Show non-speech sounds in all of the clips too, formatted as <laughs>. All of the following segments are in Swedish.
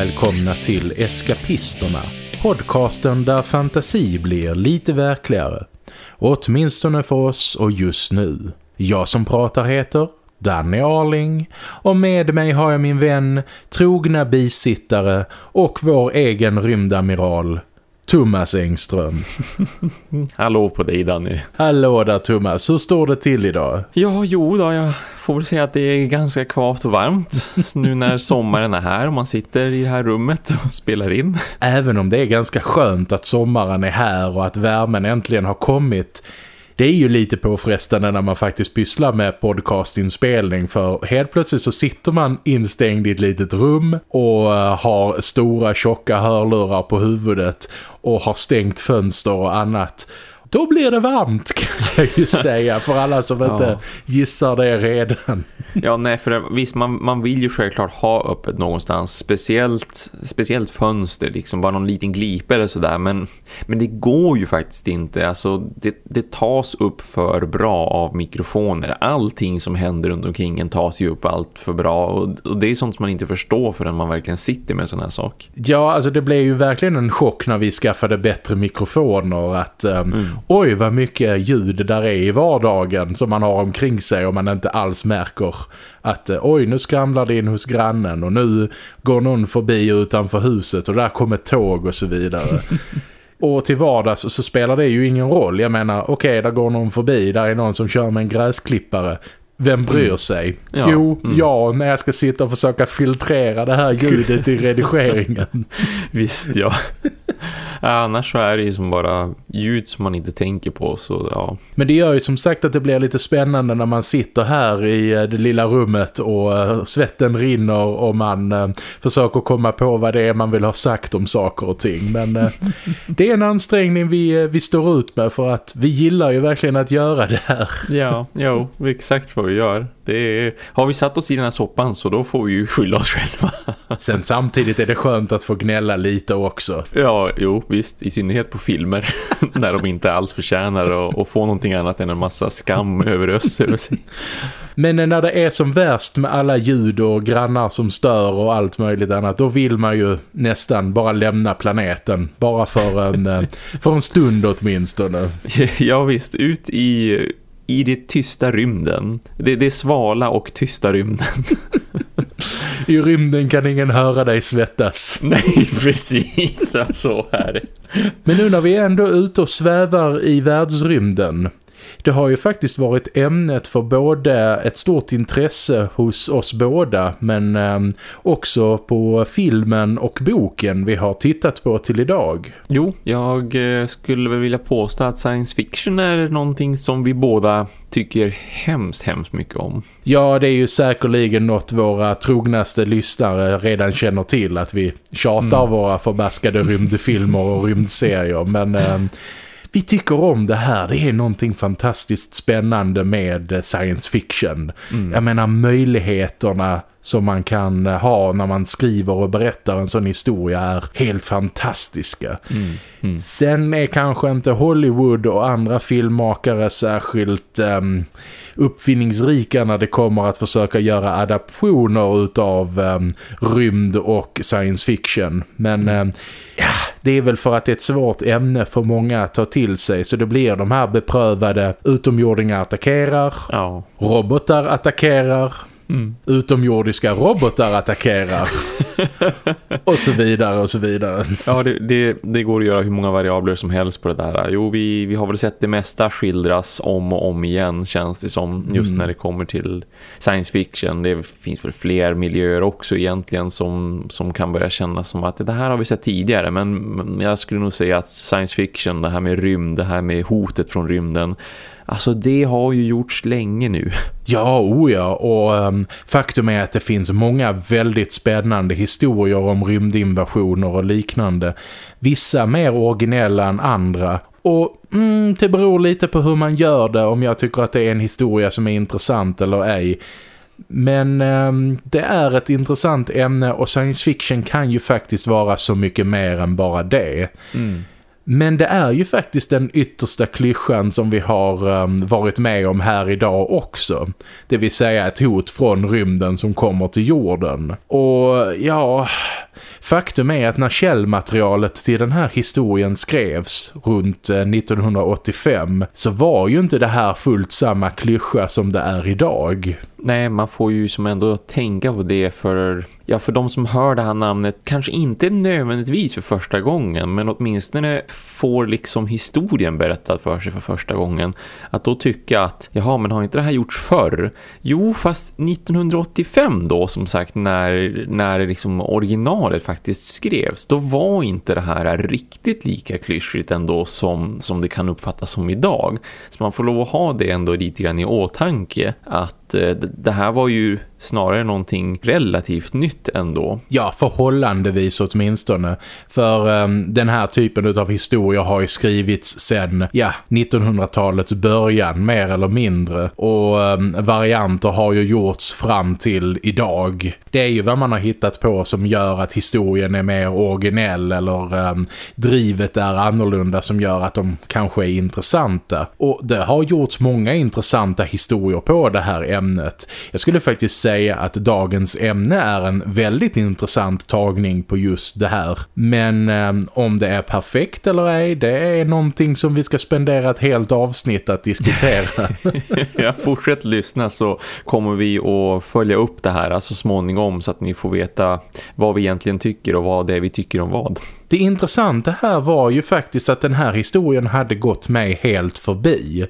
Välkomna till Eskapisterna. Podcasten där fantasi blir lite verkligare. Åtminstone för oss och just nu. Jag som pratar heter Danny Arling och med mig har jag min vän, trogna bisittare och vår egen rymdamiral Thomas Engström. <laughs> Hallå på dig Danny. Hallå där Thomas, hur står det till idag? Ja, jo då, jag får väl säga att det är ganska kvavt och varmt nu när sommaren är här och man sitter i det här rummet och spelar in. Även om det är ganska skönt att sommaren är här och att värmen äntligen har kommit det är ju lite påfrestande när man faktiskt pysslar med podcastinspelning för helt plötsligt så sitter man instängd i ett litet rum och eh, har stora tjocka hörlurar på huvudet och har stängt fönster och annat då blir det varmt kan jag ju <laughs> säga för alla som ja. inte gissar det redan. Ja, nej för det, visst man, man vill ju självklart ha öppet någonstans, speciellt, speciellt fönster, liksom bara någon liten glipa eller sådär, men, men det går ju faktiskt inte, alltså det, det tas upp för bra av mikrofoner, allting som händer runt omkring en tas ju upp allt för bra och, och det är sånt som man inte förstår förrän man verkligen sitter med sån här sak. Ja, alltså det blev ju verkligen en chock när vi skaffade bättre mikrofoner att um, mm oj vad mycket ljud där är i vardagen som man har omkring sig och man inte alls märker att eh, oj nu skramlar det in hos grannen och nu går någon förbi utanför huset och där kommer tåg och så vidare. <laughs> Och till vardags så spelar det ju ingen roll. Jag menar, okej, okay, där går någon förbi. Där är någon som kör med en gräsklippare. Vem bryr mm. sig? Ja. Jo, mm. ja, när jag ska sitta och försöka filtrera det här ljudet i redigeringen. <laughs> Visst, ja. Annars så är det ju som bara ljud som man inte tänker på. Så, ja. Men det gör ju som sagt att det blir lite spännande när man sitter här i eh, det lilla rummet och uh, svetten rinner och man uh, försöker komma på vad det är man vill ha sagt om saker och ting. Men <laughs> det är en ansträngning vi, vi står ut med för att vi gillar ju verkligen att göra det här. Ja, jo, exakt vad vi gör. Det är, har vi satt oss i den här soppan så då får vi ju skylla oss själva. <laughs> Sen samtidigt är det skönt att få gnälla lite också. Ja, jo, visst. I synnerhet på filmer. <laughs> när de inte alls förtjänar att, få någonting annat än en massa skam över ös över sig. Men när det är som värst med alla ljud och grannar som stör och allt möjligt annat, då vill man ju nästan bara lämna planeten. Bara för en, eh, för en stund åtminstone. <laughs> Ja visst, ut i i det tysta rymden. Det, det svala och tysta rymden. <laughs> I rymden kan ingen höra dig svettas. <laughs> Nej, precis. Så är det. Men nu när vi ändå är ute och svävar i världsrymden det har ju faktiskt varit ämnet för både ett stort intresse hos oss båda men eh, också på filmen och boken vi har tittat på till idag. Jo, jag eh, skulle väl vilja påstå att science fiction är någonting som vi båda tycker hemskt, hemskt mycket om. Ja, det är ju säkerligen något våra trognaste lyssnare redan känner till att vi tjatar mm. våra förbaskade rymdfilmer och rymdserier men... Eh, vi tycker om det här. Det är någonting fantastiskt spännande med science fiction. Mm. Jag menar möjligheterna som man kan ha när man skriver och berättar en sån historia är helt fantastiska. Mm. Mm. Sen är kanske inte Hollywood och andra filmmakare särskilt um, uppfinningsrika när det kommer att försöka göra adaptioner utav um, rymd och science fiction. Men um, ja, det är väl för att det är ett svårt ämne för många att ta till sig. Så det blir de här beprövade utomjordingar attackerar, ja. robotar attackerar, Mm. Utomjordiska robotar attackerar. <laughs> och så vidare och så vidare. Ja, det, det, det, går att göra hur många variabler som helst på det där. Jo, vi, vi har väl sett det mesta skildras om och om igen känns det som. Just mm. när det kommer till science fiction. Det finns väl fler miljöer också egentligen som, som kan börja kännas som att det här har vi sett tidigare. Men, jag skulle nog säga att science fiction, det här med rymd, det här med hotet från rymden Alltså det har ju gjorts länge nu. <laughs> Ja, oh ja. Och um, faktum är att det finns många väldigt spännande historier om rymdinvasioner och liknande. Vissa mer originella än andra. Och mm, det beror lite på hur man gör det om jag tycker att det är en historia som är intressant eller ej. Men um, det är ett intressant ämne och science fiction kan ju faktiskt vara så mycket mer än bara det. Mm. Men det är ju faktiskt den yttersta klyschan som vi har um, varit med om här idag också. Det vill säga ett hot från rymden som kommer till jorden. Och ja... Faktum är att när källmaterialet till den här historien skrevs runt eh, 1985 så var ju inte det här fullt samma klyscha som det är idag. Nej, man får ju som ändå tänka på det för, ja, för de som hör det här namnet kanske inte nödvändigtvis för första gången men åtminstone får liksom historien berättad för sig för första gången. Att då tycka att, jaha men har inte det här gjorts förr? Jo, fast 1985 då som sagt när, när liksom originalet faktiskt skrevs då var inte det här riktigt lika klyschigt ändå som, som det kan uppfattas som idag. Så man får lov att ha det ändå lite grann i åtanke att Eh, det här var ju snarare någonting relativt nytt ändå. Ja, förhållandevis åtminstone. För um, den här typen av historier har ju skrivits sedan ja, 1900-talets början mer eller mindre. Och um, varianter har ju gjorts fram till idag. Det är ju vad man har hittat på som gör att historien är mer originell eller um, drivet är annorlunda som gör att de kanske är intressanta. Och det har gjorts många intressanta historier på det här ämnet. Jag skulle faktiskt säga att dagens ämne är en väldigt intressant tagning på just det här. Men eh, om det är perfekt eller ej, det är någonting som vi ska spendera ett helt avsnitt att diskutera. <laughs> <laughs> ja, fortsätt lyssna så kommer vi att följa upp det här så småningom så att ni får veta vad vi egentligen tycker och vad det är vi tycker om vad. Det intressanta här var ju faktiskt att den här historien hade gått mig helt förbi.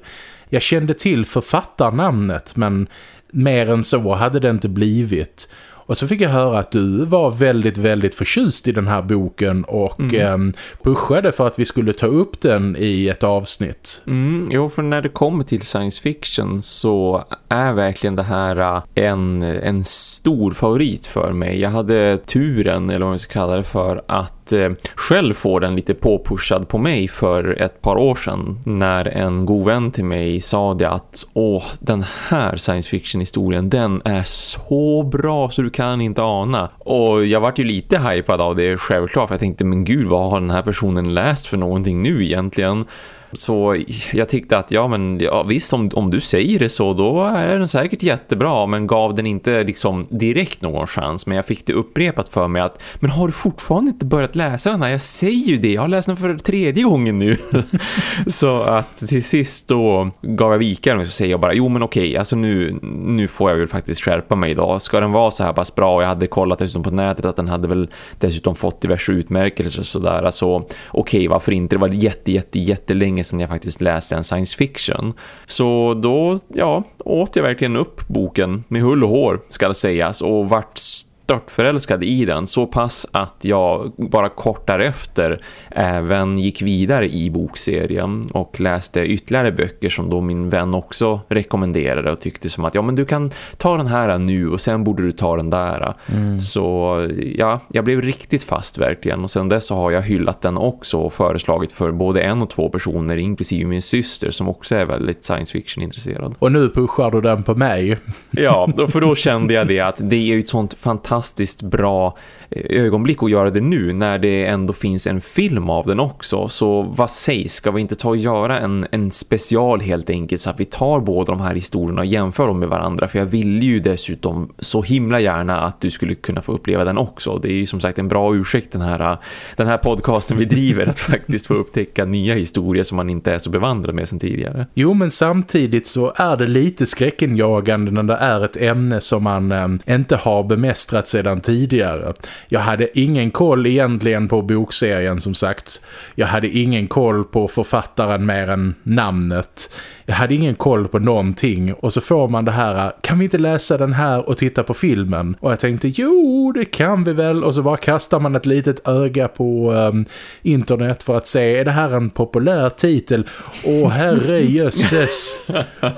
Jag kände till författarnamnet men mer än så hade det inte blivit. Och så fick jag höra att du var väldigt, väldigt förtjust i den här boken och mm. eh, pushade för att vi skulle ta upp den i ett avsnitt. Mm, jo, för när det kommer till science fiction så är verkligen det här äh, en, en stor favorit för mig. Jag hade turen, eller vad man ska kalla det för, att att eh, själv få den lite påpushad på mig för ett par år sedan när en god vän till mig sa det att åh, den här science fiction historien den är så bra så du kan inte ana. Och jag vart ju lite hypad av det självklart för jag tänkte men gud vad har den här personen läst för någonting nu egentligen? Så jag tyckte att ja men ja, visst om, om du säger det så då är den säkert jättebra men gav den inte liksom direkt någon chans men jag fick det upprepat för mig att men har du fortfarande inte börjat läsa den här? Jag säger ju det, jag har läst den för tredje gången nu. <laughs> så att till sist då gav jag vika och så säger jag bara jo men okej alltså nu, nu får jag väl faktiskt skärpa mig idag. Ska den vara så här pass bra och jag hade kollat dessutom på nätet att den hade väl dessutom fått diverse utmärkelser och sådär. Alltså okej varför inte? Det var jätte jätte jättelänge länge sedan jag faktiskt läste en science fiction. Så då, ja, åt jag verkligen upp boken med hull och hår ska det sägas och vart störtförälskad i den så pass att jag bara kort därefter även gick vidare i bokserien och läste ytterligare böcker som då min vän också rekommenderade och tyckte som att ja men du kan ta den här nu och sen borde du ta den där. Mm. Så ja, jag blev riktigt fast verkligen och sen dess så har jag hyllat den också och föreslagit för både en och två personer inklusive min syster som också är väldigt science fiction intresserad. Och nu pushar du den på mig. Ja, <laughs> för då kände jag det att det är ju ett sånt fantastiskt fantastiskt bra eh, ögonblick att göra det nu när det ändå finns en film av den också. Så vad sägs? Ska vi inte ta och göra en, en special helt enkelt så att vi tar båda de här historierna och jämför dem med varandra? För jag vill ju dessutom så himla gärna att du skulle kunna få uppleva den också. Det är ju som sagt en bra ursäkt den här, den här podcasten vi driver att faktiskt få upptäcka nya historier som man inte är så bevandrad med sedan tidigare. Jo men samtidigt så är det lite skräckenjagande när det är ett ämne som man eh, inte har bemästrat sedan tidigare. Jag hade ingen koll egentligen på bokserien som sagt. Jag hade ingen koll på författaren mer än namnet. Jag hade ingen koll på någonting och så får man det här, kan vi inte läsa den här och titta på filmen? Och jag tänkte, jo det kan vi väl. Och så bara kastar man ett litet öga på um, internet för att se, är det här en populär titel? Åh herrejösses!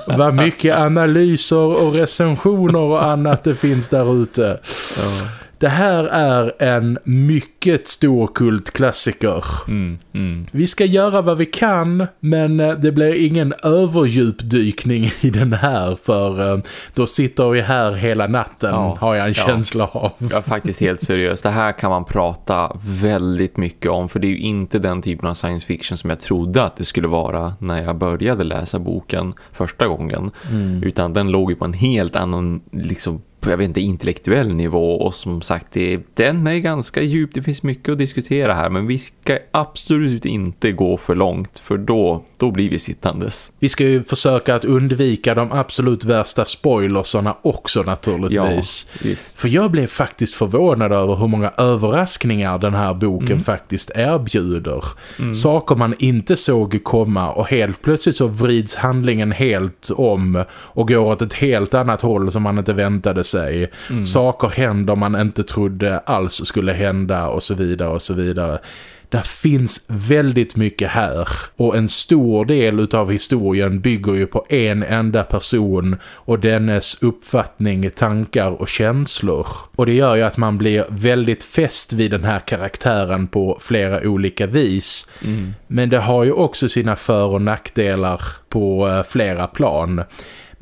vad mycket analyser och recensioner och annat det finns där ute. Ja. Det här är en mycket stor kultklassiker. Mm, mm. Vi ska göra vad vi kan men eh, det blir ingen överdjupdykning i den här för eh, då sitter vi här hela natten Ja, har jag en ja. känsla av. Ja, faktiskt helt seriöst. Det här kan man prata väldigt mycket om för det är ju inte den typen av science fiction som jag trodde att det skulle vara när jag började läsa boken första gången. Utan den låg ju på en helt annan liksom på, jag vet inte, intellektuell nivå och som sagt, det, den är ganska djup, det finns mycket att diskutera här men vi ska absolut inte gå för långt för då, då blir vi sittandes. Vi ska ju försöka att undvika de absolut värsta spoilersarna också naturligtvis. visst. För jag blev faktiskt förvånad över hur många överraskningar den här boken faktiskt erbjuder. Saker man inte såg komma och helt plötsligt så vrids handlingen helt om och går åt ett helt annat håll som man inte väntade sig. Saker händer man inte trodde alls skulle hända och så vidare och så vidare. Där finns väldigt mycket här och en stor del utav historien bygger ju på en enda person och dennes uppfattning, tankar och känslor. Och det gör ju att man blir väldigt fäst vid den här karaktären på flera olika vis. Men det har ju också sina för- och nackdelar på eh, flera plan.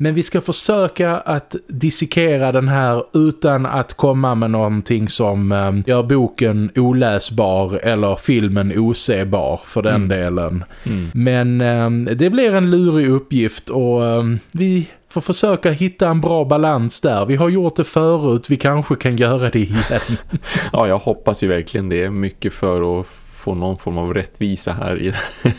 Men vi ska försöka att dissekera den här utan att komma med någonting som eh, gör boken oläsbar eller filmen osebar för den delen. Men eh, det blir en lurig uppgift och eh, vi får försöka hitta en bra balans där. Vi har gjort det förut, vi kanske kan göra det igen. <laughs> Ja, jag hoppas ju verkligen det. Mycket för att få någon form av rättvisa här i,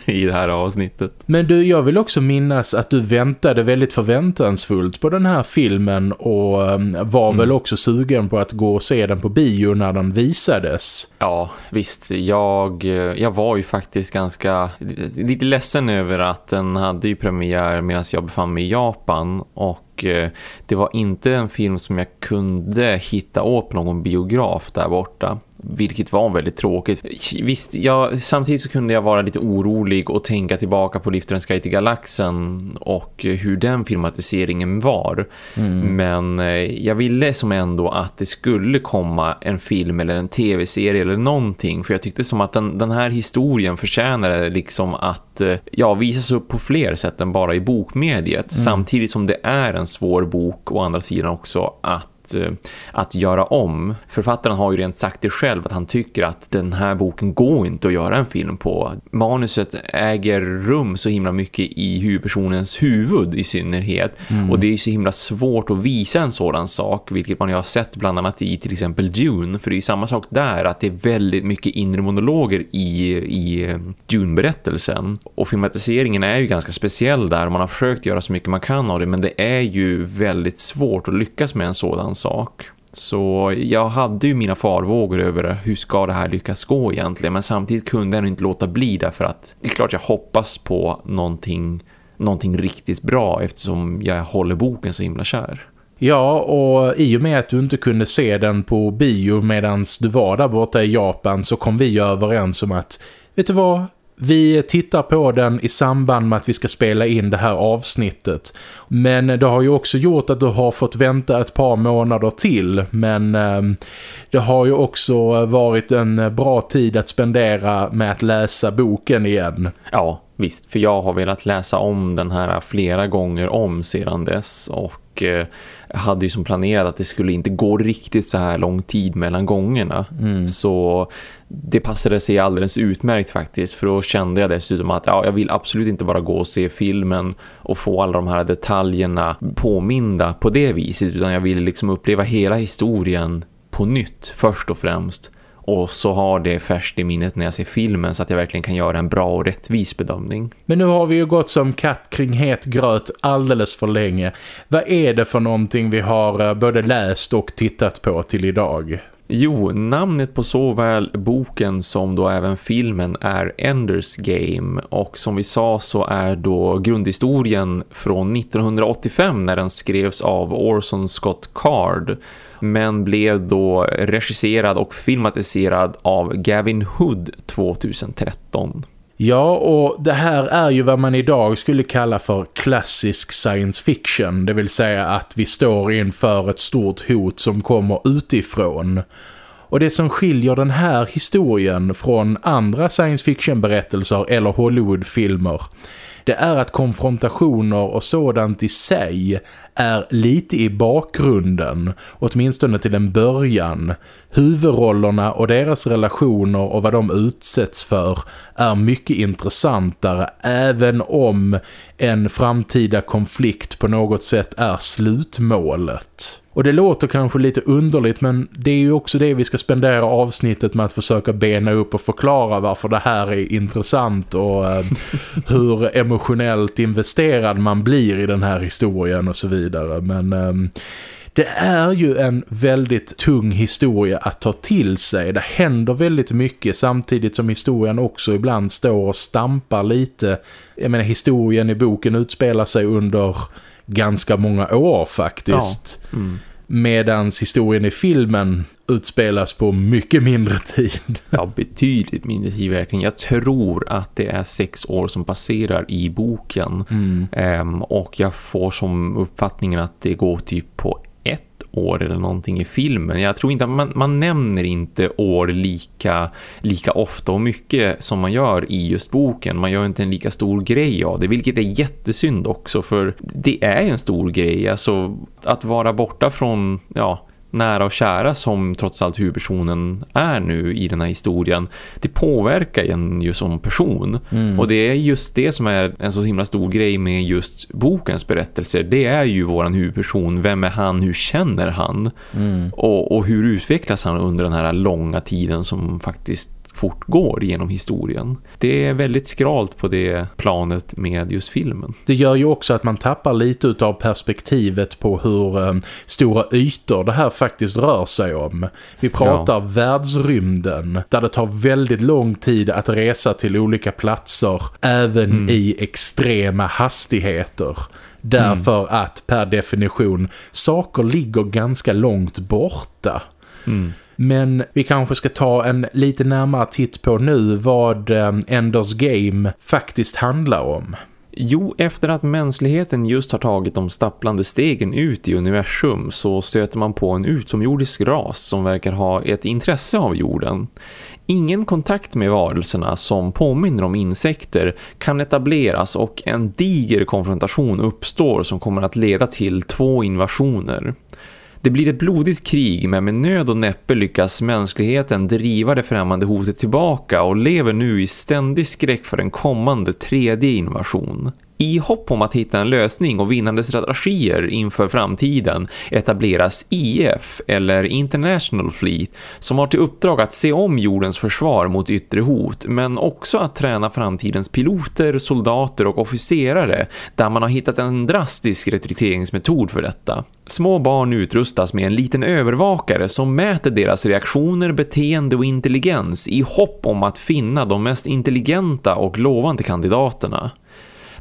<laughs> i det här avsnittet. Men du, jag vill också minnas att du väntade väldigt förväntansfullt på den här filmen och eh, var väl också sugen på att gå och se den på bio när den visades. Ja, visst. Jag, jag var ju faktiskt ganska lite ledsen över att den hade ju premiär medan jag befann mig i Japan och eh, det var inte en film som jag kunde hitta åt på någon biograf där borta. Vilket var väldigt tråkigt. Visst, jag, samtidigt så kunde jag vara lite orolig och tänka tillbaka på Liftarens guide till galaxen och hur den filmatiseringen var. Men eh, jag ville som ändå att det skulle komma en film eller en tv-serie eller någonting. För jag tyckte som att den, den här historien förtjänade liksom att eh, ja, visas upp på fler sätt än bara i bokmediet. Samtidigt som det är en svår bok å andra sidan också att eh, att göra om. Författaren har ju rent sagt det själv att han tycker att den här boken går inte att göra en film på. Manuset äger rum så himla mycket i huvudpersonens huvud i synnerhet. Och det är ju så himla svårt att visa en sådan sak, vilket man ju har sett bland annat i till exempel Dune. För det är ju samma sak där, att det är väldigt mycket inre monologer i, i eh, Dune-berättelsen. Och filmatiseringen är ju ganska speciell där. Man har försökt göra så mycket man kan av det, men det är ju väldigt svårt att lyckas med en sådan sak. Så jag hade ju mina farvågor över hur ska det här lyckas gå egentligen. Men samtidigt kunde jag inte låta bli därför att det är klart jag hoppas på någonting, någonting riktigt bra eftersom jag håller boken så himla kär. Ja, och i och med att du inte kunde se den på bio medan du var där borta i Japan så kom vi överens om att, vet du vad? Vi tittar på den i samband med att vi ska spela in det här avsnittet. Men det har ju också gjort att du har fått vänta ett par månader till. Men eh, det har ju också varit en bra tid att spendera med att läsa boken igen. Ja, visst. För jag har velat läsa om den här flera gånger om sedan dess och eh, hade ju som planerat att det skulle inte gå riktigt så här lång tid mellan gångerna. Så det passade sig alldeles utmärkt faktiskt för då kände jag dessutom att ja, jag vill absolut inte bara gå och se filmen och få alla de här detaljerna påminda på det viset utan jag ville liksom uppleva hela historien på nytt först och främst. Och så har det färskt i minnet när jag ser filmen så att jag verkligen kan göra en bra och rättvis bedömning. Men nu har vi ju gått som katt kring het gröt alldeles för länge. Vad är det för någonting vi har eh, både läst och tittat på till idag? Jo, namnet på såväl boken som då även filmen är Enders Game och som vi sa så är då grundhistorien från 1985 när den skrevs av Orson Scott Card men blev då regisserad och filmatiserad av Gavin Hood 2013. Ja, och det här är ju vad man idag skulle kalla för klassisk science fiction. Det vill säga att vi står inför ett stort hot som kommer utifrån. Och det som skiljer den här historien från andra science fiction-berättelser eller Hollywood-filmer det är att konfrontationer och sådant i sig är lite i bakgrunden, åtminstone till en början. Huvudrollerna och deras relationer och vad de utsätts för är mycket intressantare även om en framtida konflikt på något sätt är slutmålet. Och det låter kanske lite underligt men det är ju också det vi ska spendera avsnittet med att försöka bena upp och förklara varför det här är intressant och eh, <laughs> hur emotionellt investerad man blir i den här historien och så vidare. Men eh, det är ju en väldigt tung historia att ta till sig. Det händer väldigt mycket samtidigt som historien också ibland står och stampar lite. Jag menar historien i boken utspelar sig under ganska många år faktiskt. Ja. Mm. Medans historien i filmen utspelas på mycket mindre tid. ja, betydligt mindre tid verkligen. Jag tror att det är sex år som passerar i boken. Mm. Um, och jag får som uppfattningen att det går typ på år eller någonting i filmen. Jag tror inte att man, man nämner inte år lika, lika ofta och mycket som man gör i just boken. Man gör inte en lika stor grej av det, vilket är jättesynd också för det är en stor grej. Alltså att vara borta från, ja nära och kära som trots allt huvudpersonen är nu i den här historien det påverkar en ju som person. Mm. och det är just det som är en så himla stor grej med just bokens berättelser. Det är ju våran huvudperson, vem är han, hur känner han? Mm. och, och hur utvecklas han under den här långa tiden som faktiskt fortgår genom historien. Det är väldigt skralt på det planet med just filmen. Det gör ju också att man tappar lite av perspektivet på hur um, stora ytor det här faktiskt rör sig om. Vi pratar ja. världsrymden där det tar väldigt lång tid att resa till olika platser även mm. i extrema hastigheter. Därför mm. att per definition saker ligger ganska långt borta. Mm. Men vi kanske ska ta en lite närmare titt på nu vad ehm, Enders Game faktiskt handlar om. Jo, efter att mänskligheten just har tagit de stapplande stegen ut i universum så stöter man på en utomjordisk ras som verkar ha ett intresse av jorden. Ingen kontakt med varelserna som påminner om insekter kan etableras och en diger konfrontation uppstår som kommer att leda till två invasioner. Det blir ett blodigt krig men med nöd och näppe lyckas mänskligheten driva det främmande hotet tillbaka och lever nu i ständig skräck för en kommande tredje invasion. I hopp om att hitta en lösning och vinnande strategier inför framtiden etableras IF eller International Fleet som har till uppdrag att se om jordens försvar mot yttre hot men också att träna framtidens piloter, soldater och officerare där man har hittat en drastisk rekryteringsmetod för detta. Små barn utrustas med en liten övervakare som mäter deras reaktioner, beteende och intelligens i hopp om att finna de mest intelligenta och lovande kandidaterna.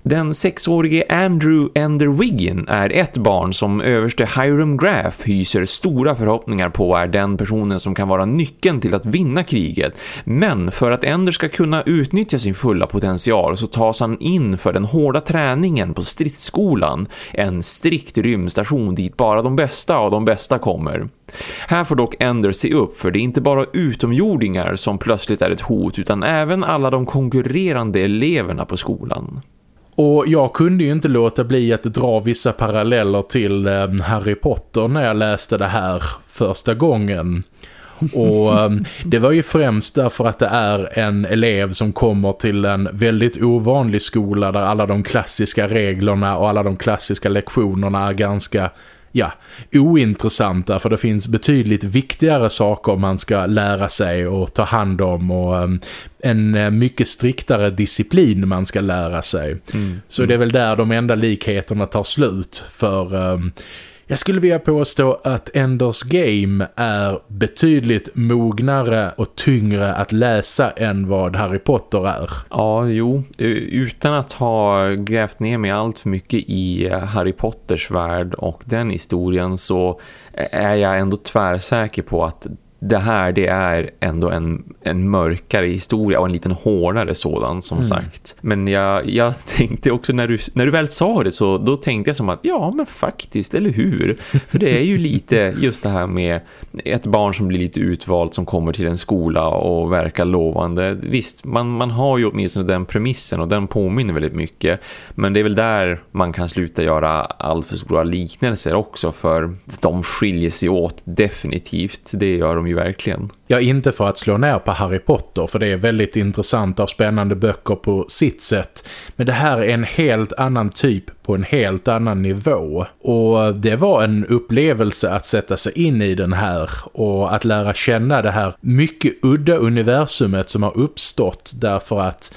Den sexårige Andrew Enderwiggin är ett barn som överste Hiram Graff hyser stora förhoppningar på är den personen som kan vara nyckeln till att vinna kriget. Men för att Ender ska kunna utnyttja sin fulla potential så tas han in för den hårda träningen på stridsskolan. En strikt rymdstation dit bara de bästa av de bästa kommer. Här får dock Ender se upp för det är inte bara utomjordingar som plötsligt är ett hot utan även alla de konkurrerande eleverna på skolan. Och jag kunde ju inte låta bli att dra vissa paralleller till eh, Harry Potter när jag läste det här första gången. Och eh, det var ju främst därför att det är en elev som kommer till en väldigt ovanlig skola där alla de klassiska reglerna och alla de klassiska lektionerna är ganska ja, ointressanta för det finns betydligt viktigare saker man ska lära sig och ta hand om och um, en uh, mycket striktare disciplin man ska lära sig. Mm. Så det är väl där de enda likheterna tar slut för um, jag skulle vilja påstå att Enders Game är betydligt mognare och tyngre att läsa än vad Harry Potter är. Ja, jo. Eh, utan att ha grävt ner mig allt för mycket i eh, Harry Potters värld och den historien så eh, är jag ändå tvärsäker på att det här det är ändå en, en mörkare historia och en liten hårdare sådan som mm. sagt. Men jag, jag <laughs> tänkte också när du, när du väl sa det så då tänkte jag som att ja men faktiskt, eller hur? <laughs> För det är ju lite just det här med ett barn som blir lite utvalt som kommer till en skola och verkar lovande. Visst, man, man har ju åtminstone den premissen och den påminner väldigt mycket. Men det är väl där man kan sluta göra allt för stora liknelser också för de skiljer sig åt definitivt. Det gör de ju verkligen. Ja, inte för att slå ner på Harry Potter för det är väldigt intressanta och spännande böcker på sitt sätt. Men det här är en helt annan typ på en helt annan nivå. Och det var en upplevelse att sätta sig in i den här och att lära känna det här mycket udda universumet som har uppstått därför att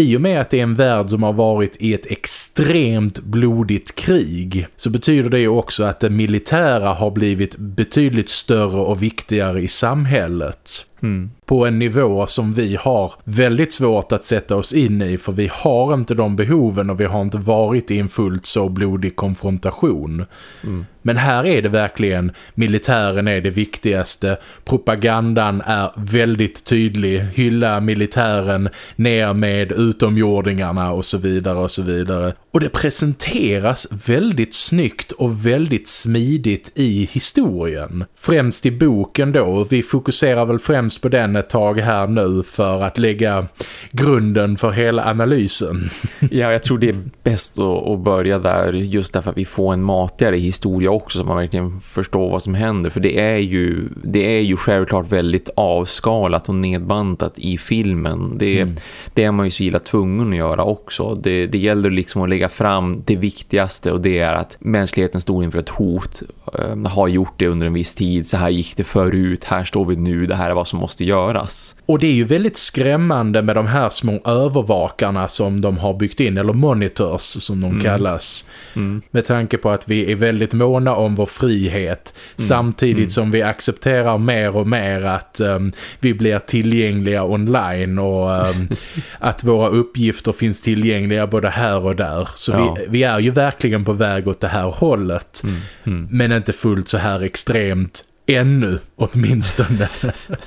i och med att det är en värld som har varit i ett extremt blodigt krig så betyder det också att det militära har blivit betydligt större och viktigare i samhället. Mm. På en nivå som vi har väldigt svårt att sätta oss in i för vi har inte de behoven och vi har inte varit i en fullt så blodig konfrontation. Mm. Men här är det verkligen, militären är det viktigaste, propagandan är väldigt tydlig, hylla militären, ner med utomjordingarna och så vidare och så vidare. Och det presenteras väldigt snyggt och väldigt smidigt i historien. Främst i boken då, vi fokuserar väl främst på den ett tag här nu för att lägga grunden för hela analysen. <laughs> Ja, jag tror det är bäst att börja där just därför att vi får en matigare historia också så man verkligen förstår vad som händer. För det är ju, det är ju självklart väldigt avskalat och nedbantat i filmen. Det, mm. det är man ju så gilla tvungen att göra också. Det, det gäller liksom att lägga fram det viktigaste och det är att mänskligheten stod inför ett hot. Äh, har gjort det under en viss tid. Så här gick det förut. Här står vi nu. Det här är vad som måste göras. Och det är ju väldigt skrämmande med de här små övervakarna som de har byggt in, eller monitors som de mm. kallas. Mm. Med tanke på att vi är väldigt måna om vår frihet mm. samtidigt mm. som vi accepterar mer och mer att um, vi blir tillgängliga online och um, <laughs> att våra uppgifter finns tillgängliga både här och där. Så ja. vi, vi, är ju verkligen på väg åt det här hållet. Mm. Mm. Men inte fullt så här extremt Ännu, åtminstone.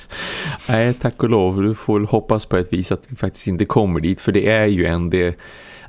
<laughs> Nej, tack och lov. Du får hoppas på ett vis att vi faktiskt inte kommer dit. För det är ju ändå,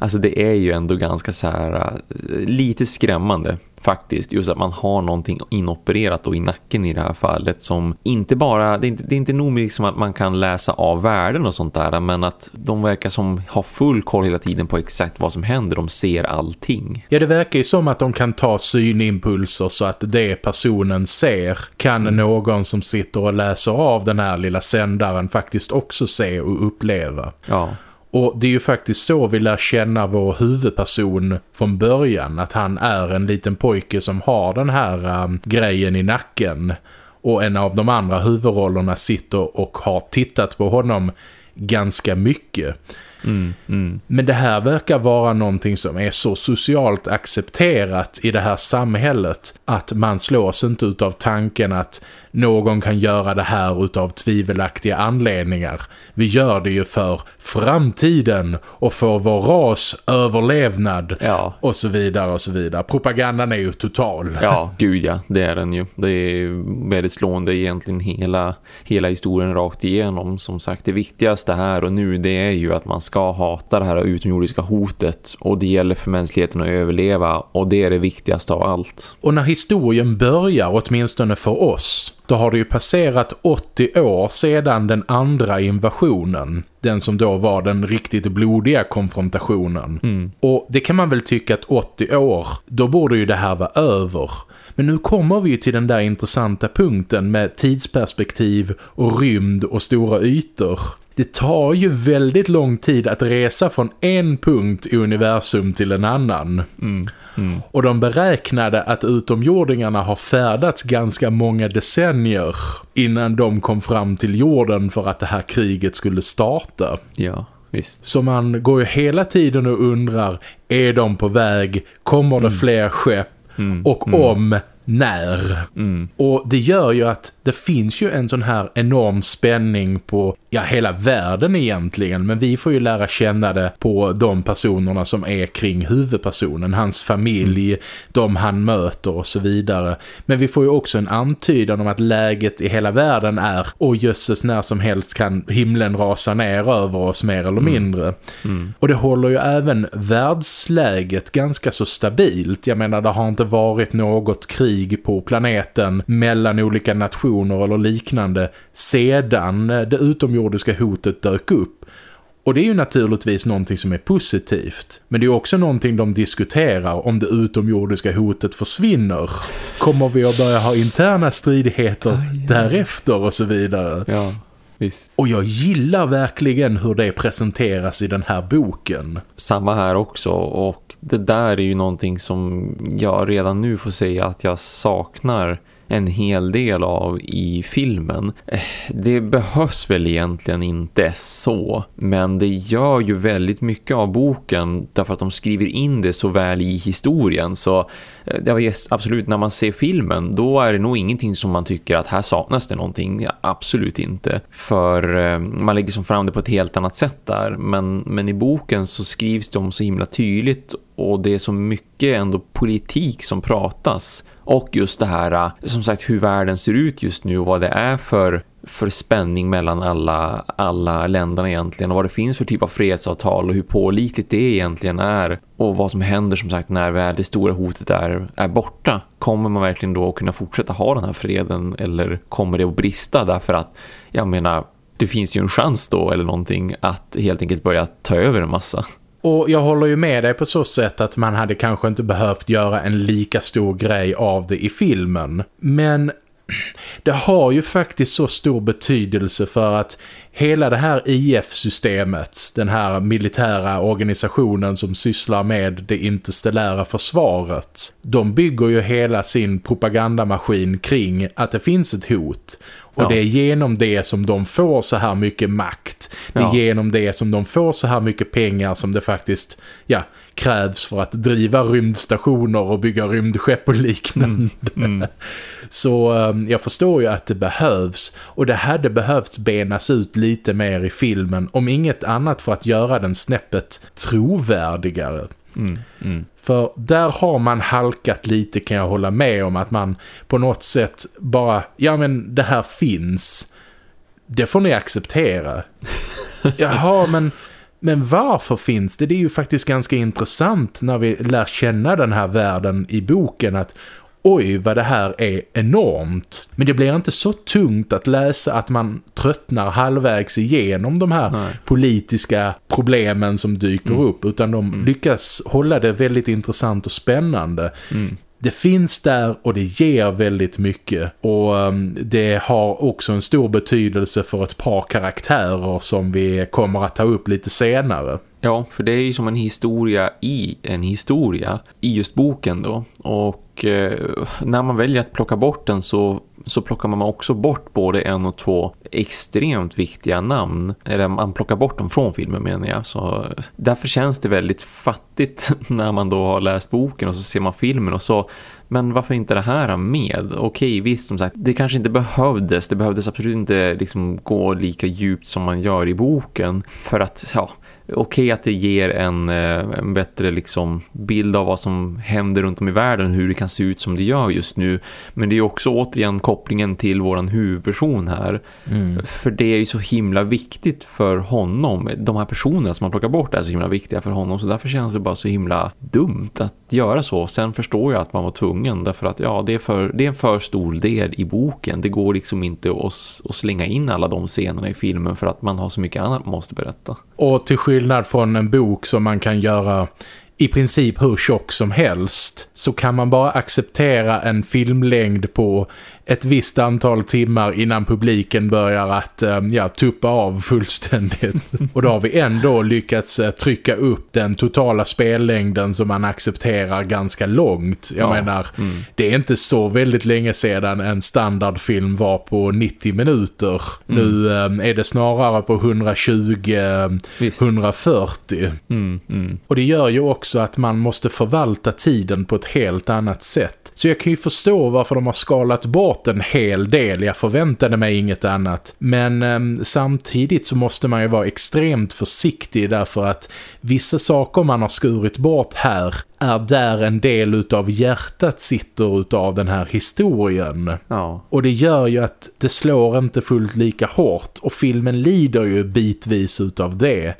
alltså det är ju ändå ganska så här äh, lite skrämmande faktiskt. Just att man har någonting inopererat och i nacken i det här fallet som inte bara, det är inte, det är inte nog med liksom att man kan läsa av värden och sånt där men att de verkar som ha full koll hela tiden på exakt vad som händer. De ser allting. Ja, det verkar ju som att de kan ta synimpulser så att det personen ser kan mm. någon som sitter och läser av den här lilla sändaren faktiskt också se och uppleva. Ja. Och det är ju faktiskt så vi lär känna vår huvudperson från början. Att han är en liten pojke som har den här um, grejen i nacken. Och en av de andra huvudrollerna sitter och har tittat på honom ganska mycket. Mm, mm. Men det här verkar vara någonting som är så socialt accepterat i det här samhället att man slås inte ut av tanken att någon kan göra det här utav tvivelaktiga anledningar. Vi gör det ju för framtiden och för vår ras överlevnad ja. och så vidare och så vidare. Propagandan är ju total. Ja, gud ja, det är den ju. Det är väldigt slående egentligen hela, hela historien rakt igenom. Som sagt, det viktigaste här och nu det är ju att man ska hata det här utomjordiska hotet och det gäller för mänskligheten att överleva och det är det viktigaste av allt. Och när historien börjar, åtminstone för oss, då har det ju passerat 80 år sedan den andra invasionen. Den som då var den riktigt blodiga konfrontationen. Mm. Och det kan man väl tycka att 80 år, då borde ju det här vara över. Men nu kommer vi ju till den där intressanta punkten med tidsperspektiv och rymd och stora ytor. Det tar ju väldigt lång tid att resa från en punkt i universum till en annan. Mm. Mm. Och de beräknade att utomjordingarna har färdats ganska många decennier innan de kom fram till jorden för att det här kriget skulle starta. Ja, visst. Så man går ju hela tiden och undrar, är de på väg? Kommer det mm. fler skepp? Mm. Och mm. om när. Mm. Och det gör ju att det finns ju en sån här enorm spänning på ja, hela världen egentligen. Men vi får ju lära känna det på de personerna som är kring huvudpersonen. Hans familj, mm. de han möter och så vidare. Men vi får ju också en antydan om att läget i hela världen är och jösses när som helst kan himlen rasa ner över oss mer eller mm. mindre. Mm. Och det håller ju även världsläget ganska så stabilt. Jag menar det har inte varit något krig på planeten mellan olika nationer eller liknande sedan det utomjordiska hotet dök upp. Och det är ju naturligtvis någonting som är positivt. Men det är också någonting de diskuterar om det utomjordiska hotet försvinner. Kommer vi att börja ha interna stridigheter därefter och så vidare. Ja, visst. Och jag gillar verkligen hur det presenteras i den här boken. Samma här också och det där är ju någonting som jag redan nu får säga att jag saknar en hel del av i filmen. Eh, det behövs väl egentligen inte så, men det gör ju väldigt mycket av boken därför att de skriver in det så väl i historien. Så eh, det var absolut när man ser filmen då är det nog ingenting som man tycker att här saknas det någonting, absolut inte. För eh, man lägger som fram det på ett helt annat sätt där. Men, men i boken så skrivs de så himla tydligt och det är så mycket ändå politik som pratas och just det här, äh, som sagt, hur världen ser ut just nu och vad det är för, för spänning mellan alla, alla länderna egentligen. Och vad det finns för typ av fredsavtal och hur pålitligt det egentligen är. Och vad som händer som sagt när väl det stora hotet är, är borta. Kommer man verkligen då kunna fortsätta ha den här freden eller kommer det att brista därför att, jag menar, det finns ju en chans då eller någonting att helt enkelt börja ta över en massa. Och jag håller ju med dig på så sätt att man hade kanske inte behövt göra en lika stor grej av det i filmen. Men <clears throat> det har ju faktiskt så stor betydelse för att hela det här IF-systemet, den här militära organisationen som sysslar med det interstellära försvaret, de bygger ju hela sin propagandamaskin kring att det finns ett hot. Och ja. det är genom det som de får så här mycket makt. Det är ja. genom det som de får så här mycket pengar som det faktiskt ja, krävs för att driva rymdstationer och bygga rymdskepp och liknande. Mm. Mm. <laughs> Så um, jag förstår ju att det behövs. Och det hade behövts benas ut lite mer i filmen. Om inget annat för att göra den snäppet trovärdigare. Mm, mm. För där har man halkat lite kan jag hålla med om att man på något sätt bara, ja men det här finns. Det får ni acceptera. <laughs> Jaha men, men varför finns det? Det är ju faktiskt ganska intressant när vi lär känna den här världen i boken att oj vad det här är enormt. Men det blir inte så tungt att läsa att man tröttnar halvvägs igenom de här Nej. politiska problemen som dyker mm. upp. Utan de mm. lyckas hålla det väldigt intressant och spännande. Mm. Det finns där och det ger väldigt mycket och um, det har också en stor betydelse för ett par karaktärer som vi kommer att ta upp lite senare. Ja, för det är ju som en historia i en historia i just boken då. Och och eh, när man väljer att plocka bort den så, så plockar man också bort både en och två extremt viktiga namn. Eller man plockar bort dem från filmen menar jag. Så eh, därför känns det väldigt fattigt <laughs> när man då har läst boken och så ser man filmen och så men varför inte det här med? Okej, visst som sagt, det kanske inte behövdes. Det behövdes absolut inte liksom gå lika djupt som man gör i boken. För att, ja, okej att det ger en, eh, en bättre liksom bild av vad som händer runt om i världen, hur det kan se ut som det gör just nu. Men det är också återigen kopplingen till våran huvudperson här. Mm. För det är ju så himla viktigt för honom. De här personerna som man plockar bort är så himla viktiga för honom. Så därför känns det bara så himla dumt att göra så. Sen förstår jag att man var tvungen därför att ja, det är, för, det är en för stor del i boken. Det går liksom inte att, att slänga in alla de scenerna i filmen för att man har så mycket annat man måste berätta. Och till skillnad från en bok som man kan göra i princip hur tjock som helst så kan man bara acceptera en filmlängd på ett visst antal timmar innan publiken börjar att ehm, ja, tuppa av fullständigt. <laughs> Och då har vi ändå lyckats eh, trycka upp den totala spellängden som man accepterar ganska långt. Jag ja. menar, mm. det är inte så väldigt länge sedan en standardfilm var på 90 minuter. Mm. Nu ehm, är det snarare på 120-140. Mm. mm. Och det gör ju också att man måste förvalta tiden på ett helt annat sätt. Så jag kan ju förstå varför de har skalat bort fått en hel del. Jag förväntade mig inget annat. Men eh, samtidigt så måste man ju vara extremt försiktig därför att vissa saker man har skurit bort här är där en del utav hjärtat sitter utav den här historien. Ja. Och det gör ju att det slår inte fullt lika hårt och filmen lider ju bitvis utav det.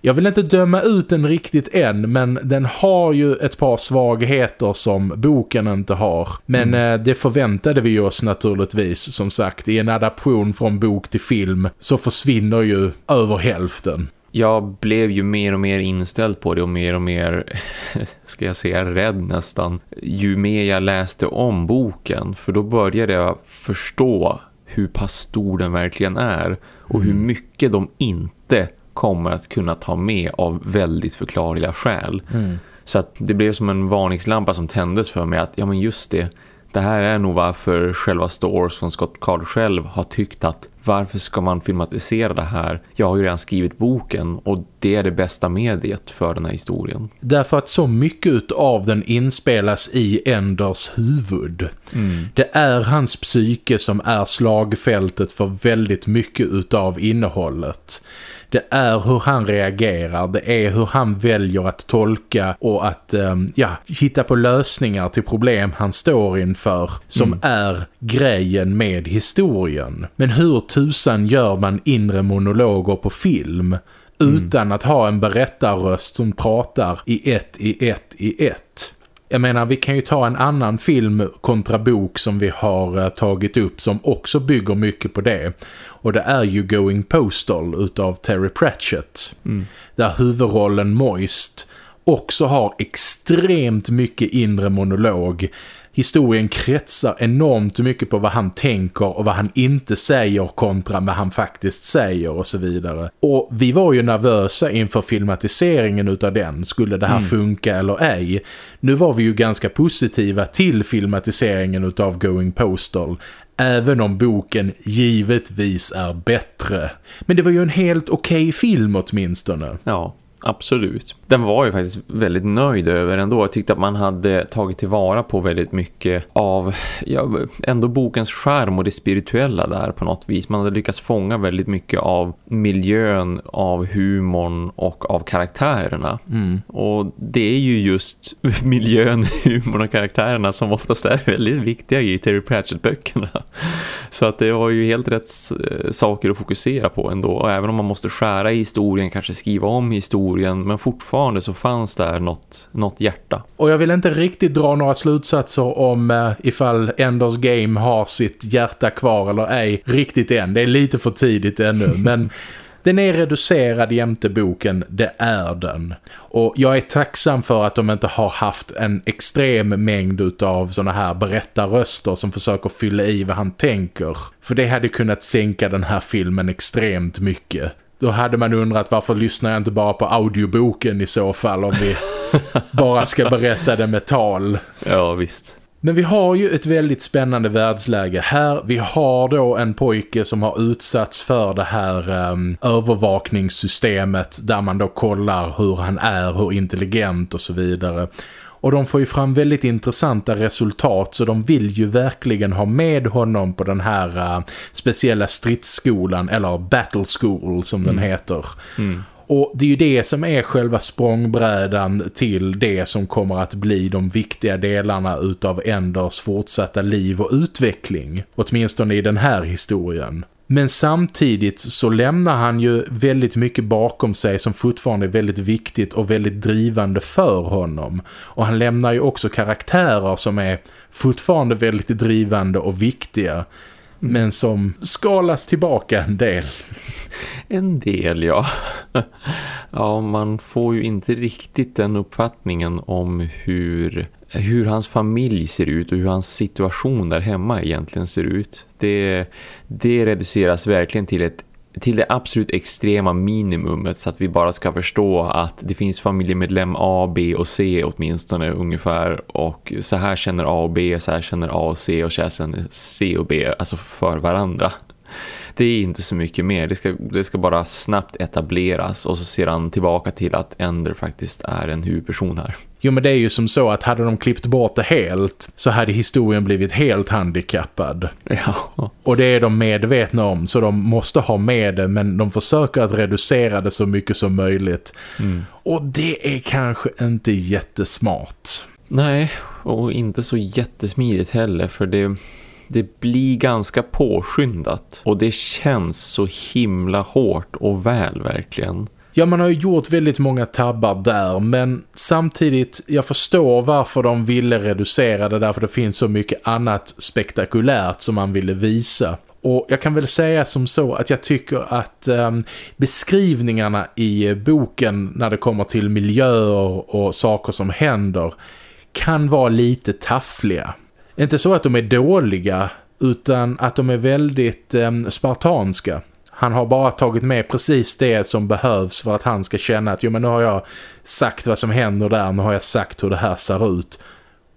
Jag vill inte döma ut den riktigt än men den har ju ett par svagheter som boken inte har. Men mm. det förväntade vi oss naturligtvis som sagt. I en adaption från bok till film så försvinner ju över hälften jag blev ju mer och mer inställd på det och mer och mer, <laughs> ska jag säga, rädd nästan. Ju mer jag läste om boken, för då började jag förstå hur pass stor den verkligen är och hur mm. mycket de inte kommer att kunna ta med av väldigt förklarliga skäl. Mm. Så att det blev som en varningslampa som tändes för mig att ja men just det, det här är nog varför själva Stores från Scott Card själv har tyckt att varför ska man filmatisera det här? Jag har ju redan skrivit boken och det är det bästa mediet för den här historien. Därför att så mycket av den inspelas i Enders huvud. Mm. Det är hans psyke som är slagfältet för väldigt mycket av innehållet. Det är hur han reagerar, det är hur han väljer att tolka och att um, ja, hitta på lösningar till problem han står inför som mm. är grejen med historien. Men hur tusan gör man inre monologer på film mm. utan att ha en berättarröst som pratar i ett, i ett, i ett? Jag menar, vi kan ju ta en annan film kontra bok som vi har uh, tagit upp som också bygger mycket på det. Och det är ju Going Postal utav Terry Pratchett. Mm. Där huvudrollen Moist också har extremt mycket inre monolog. Historien kretsar enormt mycket på vad han tänker och vad han inte säger kontra vad han faktiskt säger och så vidare. Och vi var ju nervösa inför filmatiseringen utav den. Skulle det här mm. funka eller ej? Nu var vi ju ganska positiva till filmatiseringen utav Going Postal. Även om boken givetvis är bättre. Men det var ju en helt okej okay film åtminstone. Ja, Absolut. Den var ju faktiskt väldigt nöjd över ändå. Jag tyckte att man hade tagit tillvara på väldigt mycket av ja, ändå bokens skärm och det spirituella där på något vis. Man hade lyckats fånga väldigt mycket av miljön, av humorn och av karaktärerna. Mm. Och det är ju just <laughs> miljön, humorn och karaktärerna som oftast är väldigt viktiga i Terry Pratchett-böckerna. Så att det var ju helt rätt eh, saker att fokusera på ändå. Och även om man måste skära i historien, kanske skriva om historien men fortfarande så fanns där något, något hjärta. Och jag vill inte riktigt dra några slutsatser om eh, ifall Enders Game har sitt hjärta kvar eller ej riktigt än. Det är lite för tidigt ännu <laughs> men den är reducerad jämte boken, det är den. Och jag är tacksam för att de inte har haft en extrem mängd av såna här berättarröster som försöker fylla i vad han tänker. För det hade kunnat sänka den här filmen extremt mycket. Då hade man undrat varför lyssnar jag inte bara på audioboken i så fall om vi <laughs> bara ska berätta det med tal. Ja, visst. Men vi har ju ett väldigt spännande världsläge här. Vi har då en pojke som har utsatts för det här um, övervakningssystemet där man då kollar hur han är, hur intelligent och så vidare. Och de får ju fram väldigt intressanta resultat så de vill ju verkligen ha med honom på den här uh, speciella stridsskolan eller battle school som mm. den heter. Mm. Och det är ju det som är själva språngbrädan till det som kommer att bli de viktiga delarna utav Enders fortsatta liv och utveckling. Åtminstone i den här historien. Men samtidigt så lämnar han ju väldigt mycket bakom sig som fortfarande är väldigt viktigt och väldigt drivande för honom. Och han lämnar ju också karaktärer som är fortfarande väldigt drivande och viktiga. Mm. Men som skalas tillbaka en del. <laughs> En del, ja. <laughs> Ja, man får ju inte riktigt den uppfattningen om hur hur hans familj ser ut och hur hans situation där hemma egentligen ser ut. Det, det reduceras verkligen till ett till det absolut extrema minimumet så att vi bara ska förstå att det finns familjemedlem A, B och C åtminstone ungefär. Och så här känner A och B, så här känner A och C och så här känner C och B alltså för varandra det är inte så mycket mer. Det ska, det ska bara snabbt etableras och så ser han tillbaka till att Ender faktiskt är en huvudperson här. Jo men det är ju som så att hade de klippt bort det helt så hade historien blivit helt handikappad. Ja. Och det är de medvetna om så de måste ha med det men de försöker att reducera det så mycket som möjligt. Mm. Och det är kanske inte jättesmart. Nej, och inte så jättesmidigt heller för det, det blir ganska påskyndat. Och det känns så himla hårt och väl verkligen. Ja, man har ju gjort väldigt många tabbar där, men samtidigt, jag förstår varför de ville reducera det därför det finns så mycket annat spektakulärt som man ville visa. Och jag kan väl säga som så att jag tycker att eh, beskrivningarna i boken när det kommer till miljöer och saker som händer kan vara lite taffliga. Inte så att de är dåliga utan att de är väldigt eh, spartanska. Han har bara tagit med precis det som behövs för att han ska känna att jo men nu har jag sagt vad som händer där, nu har jag sagt hur det här ser ut.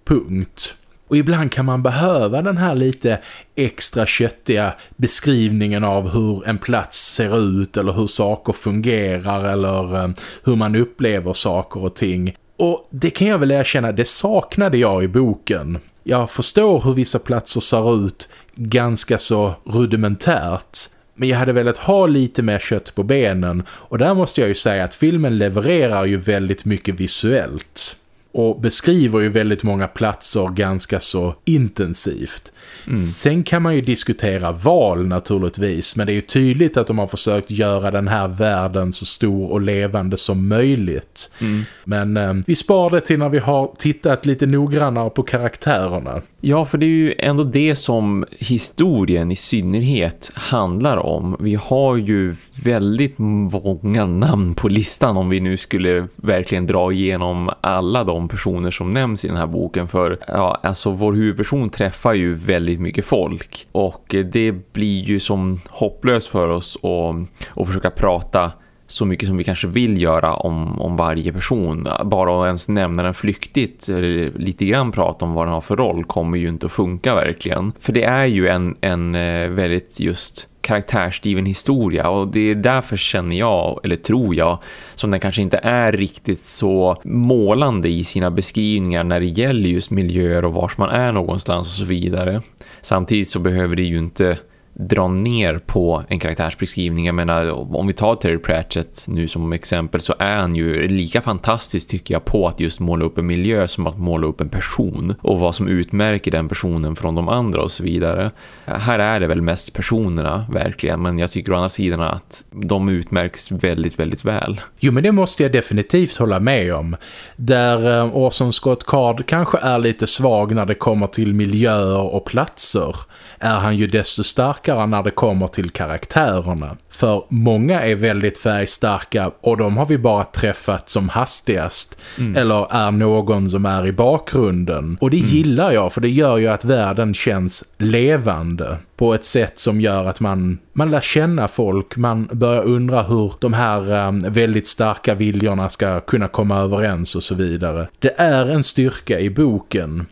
Punkt. Och ibland kan man behöva den här lite extra köttiga beskrivningen av hur en plats ser ut eller hur saker fungerar eller ehm, hur man upplever saker och ting. Och det kan jag väl erkänna, det saknade jag i boken. Jag förstår hur vissa platser ser ut ganska så rudimentärt. Men jag hade velat ha lite mer kött på benen och där måste jag ju säga att filmen levererar ju väldigt mycket visuellt och beskriver ju väldigt många platser ganska så intensivt. Mm. Sen kan man ju diskutera val naturligtvis men det är ju tydligt att de har försökt göra den här världen så stor och levande som möjligt. Mm. Men eh, vi sparar det till när vi har tittat lite noggrannare på karaktärerna. Ja, för det är ju ändå det som historien i synnerhet handlar om. Vi har ju väldigt många namn på listan om vi nu skulle verkligen dra igenom alla de personer som nämns i den här boken. För ja, alltså vår huvudperson träffar ju väldigt mycket folk och det blir ju som hopplöst för oss att, att försöka prata så mycket som vi kanske vill göra om, om varje person. Bara att ens nämna den flyktigt eller lite grann prata om vad den har för roll kommer ju inte att funka verkligen. För det är ju en, en eh, väldigt just karaktärsdriven historia och det är därför känner jag, eller tror jag, som den kanske inte är riktigt så målande i sina beskrivningar när det gäller just miljöer och vars man är någonstans och så vidare. Samtidigt så behöver det ju inte dra ner på en karaktärsbeskrivning. Jag menar, om vi tar Terry Pratchett nu som exempel så är han ju lika fantastisk tycker jag på att just måla upp en miljö som att måla upp en person och vad som utmärker den personen från de andra och så vidare. Här är det väl mest personerna verkligen men jag tycker å andra sidan att de utmärks väldigt, väldigt väl. Jo men det måste jag definitivt hålla med om. Där eh, Orson Scott Card kanske är lite svag när det kommer till miljöer och platser är han ju desto starkare när det kommer till karaktärerna. För många är väldigt färgstarka och de har vi bara träffat som hastigast. Mm. Eller är någon som är i bakgrunden. Och det mm. gillar jag för det gör ju att världen känns levande. På ett sätt som gör att man, man lär känna folk. Man börjar undra hur de här um, väldigt starka viljorna ska kunna komma överens och så vidare. Det är en styrka i boken.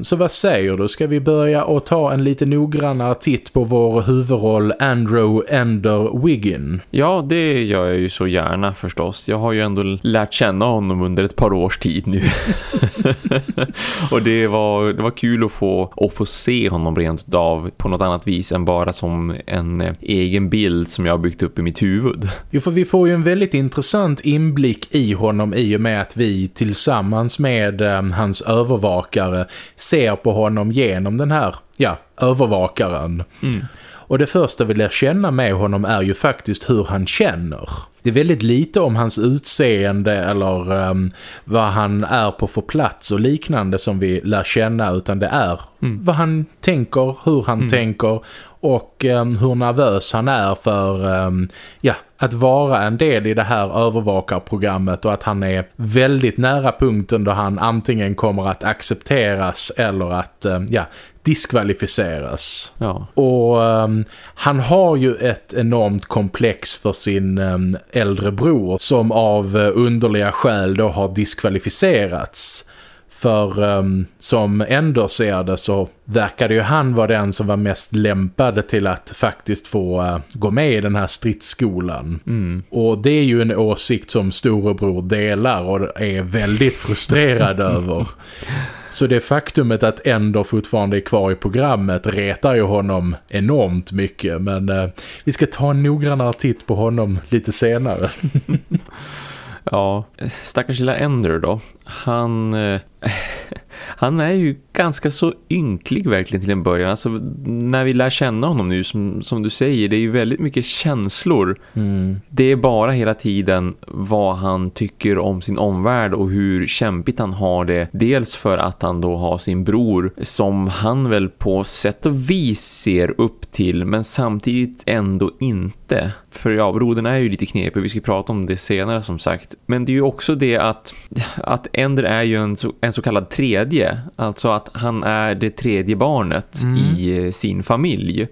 Så vad säger du? Ska vi börja och ta en lite noggrannare titt på vår huvudroll Andrew Ender Wiggin? Ja, det gör jag ju så gärna förstås. Jag har ju ändå lärt känna honom under ett par års tid nu. <laughs> och det var, det var kul att få, att få se honom rent av på något annat vis än bara som en egen bild som jag har byggt upp i mitt huvud. <laughs> Jo, för vi får ju en väldigt intressant inblick i honom i och med att vi tillsammans med um, hans övervakare ser på honom genom den här, ja, övervakaren. Mm. Och det första vi lär känna med honom är ju faktiskt hur han känner. Det är väldigt lite om hans utseende eller um, vad han är på för plats och liknande som vi lär känna utan det är mm. vad han tänker, hur han mm. tänker och um, hur nervös han är för um, ja, att vara en del i det här övervakarprogrammet och att han är väldigt nära punkten då han antingen kommer att accepteras eller att um, ja, diskvalificeras. Ja. Och um, han har ju ett enormt komplex för sin um, äldre bror som av uh, underliga skäl då har diskvalificerats För um, som ändå ser det så verkade ju han vara den som var mest lämpad till att faktiskt få uh, gå med i den här stridsskolan. Mm. Och det är ju en åsikt som storebror delar och är väldigt <laughs> frustrerad över. Så det faktumet att ändå fortfarande är kvar i programmet retar ju honom enormt mycket. Men uh, vi ska ta en noggrannare titt på honom lite senare. <laughs> Ja, eh, stackars lilla Ender då. Han, eh, han är ju ganska så ynklig verkligen till en början. Alltså, när vi lär känna honom nu, som, som du säger, det är ju väldigt mycket känslor. Mm. Det är bara hela tiden vad han tycker om sin omvärld och hur kämpigt han har det. Dels för att han då har sin bror som han väl på sätt och vis ser upp till men samtidigt ändå inte. För ja, brodern är ju lite knepig, vi ska prata om det senare som sagt. Men det är ju också det att, att Ender är ju en så, en så kallad tredje. Alltså att han är det tredje barnet Mm. i eh, sin familj.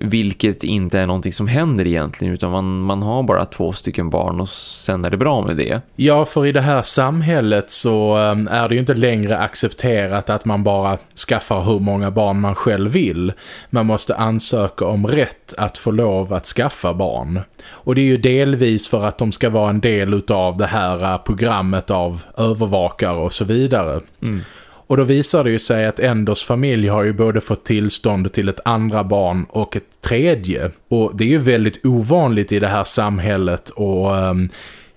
Vilket inte är någonting som händer egentligen utan man, man har bara två stycken barn och sen är det bra med det. Ja, för i det här samhället så um, är det ju inte längre accepterat att man bara skaffar hur många barn man själv vill. Man måste ansöka om rätt att få lov att skaffa barn. Och det är ju delvis för att de ska vara en del utav det här uh, programmet av övervakare och så vidare. Mm. Och då visar det ju sig att Enders familj har ju både fått tillstånd till ett andra barn och ett tredje. Och det är ju väldigt ovanligt i det här samhället och um,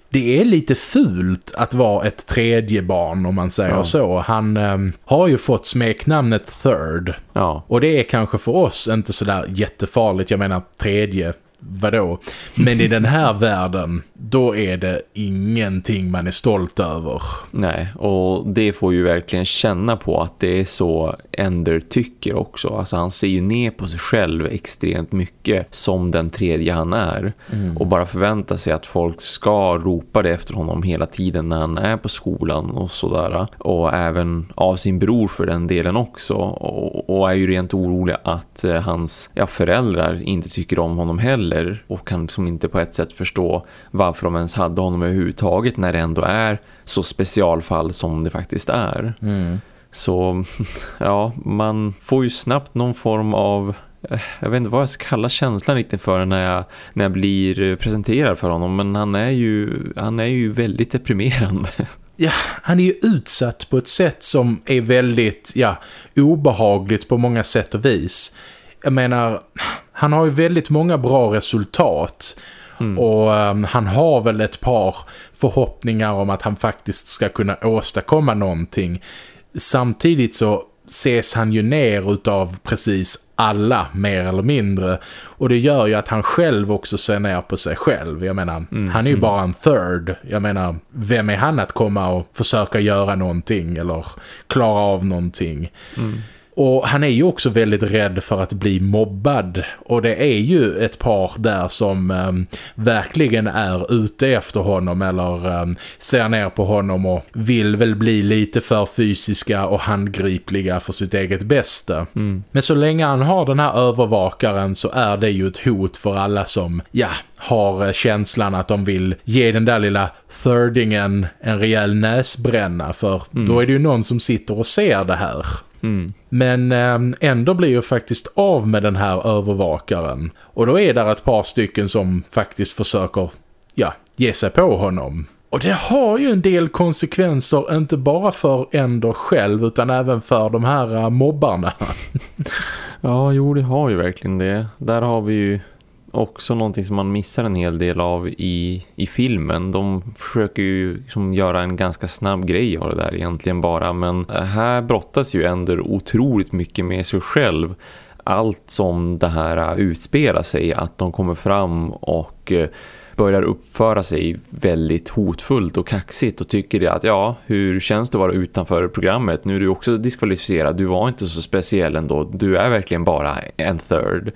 det är lite fult att vara ett tredje barn om man säger Ja. så. Han um, har ju fått smeknamnet Third. Ja, Och det är kanske för oss inte sådär jättefarligt. Jag menar tredje, vadå? Men i den här <laughs> världen, då är det ingenting man är stolt över. nej. Och det får ju verkligen känna på att det är så Ender tycker också. Alltså han ser ju ner på sig själv extremt mycket som den tredje han är. Och bara förväntar sig att folk ska ropa det efter honom hela tiden när han är på skolan och sådär. Och även av sin bror för den delen också. Och, och är ju rent orolig att eh, hans ja, föräldrar inte tycker om honom heller. Och kan liksom inte på ett sätt förstå varför de ens hade honom överhuvudtaget när det ändå är så specialfall som det faktiskt är. Så <laughs> ja, man får ju snabbt någon form av eh, jag vet inte vad jag ska kalla känslan riktigt för när jag, när jag blir presenterad för honom men han är ju, han är ju väldigt deprimerande. <laughs> Ja, han är ju utsatt på ett sätt som är väldigt, ja, obehagligt på många sätt och vis. Jag menar, han har ju väldigt många bra resultat. Och um, han har väl ett par förhoppningar om att han faktiskt ska kunna åstadkomma någonting. Samtidigt så ses han ju ner utav precis alla mer eller mindre. Och det gör ju att han själv också ser ner på sig själv. Jag menar, han är ju bara en third. Jag menar, vem är han att komma och försöka göra någonting eller klara av någonting? Och han är ju också väldigt rädd för att bli mobbad. Och det är ju ett par där som ehm, verkligen är ute efter honom eller ehm, ser ner på honom och vill väl bli lite för fysiska och handgripliga för sitt eget bästa. Men så länge han har den här övervakaren så är det ju ett hot för alla som, ja, har eh, känslan att de vill ge den där lilla thirdingen en rejäl näsbränna för då är det ju någon som sitter och ser det här. Mm. Men eh, ändå blir ju faktiskt av med den här övervakaren. Och då är det ett par stycken som faktiskt försöker, ja, ge sig på honom. Och det har ju en del konsekvenser, inte bara för Ender själv utan även för de här eh, mobbarna. <laughs> Ja, jo det har ju verkligen det. Där har vi ju också någonting som man missar en hel del av i, i filmen. De försöker ju liksom göra en ganska snabb grej av det där egentligen bara. Men här brottas ju Ender otroligt mycket med sig själv. Allt som det här utspelar sig, att de kommer fram och eh, börjar uppföra sig väldigt hotfullt och kaxigt och tycker det att ja, hur känns det att vara utanför programmet? Nu är du också diskvalificerad, du var inte så speciell ändå, du är verkligen bara en third.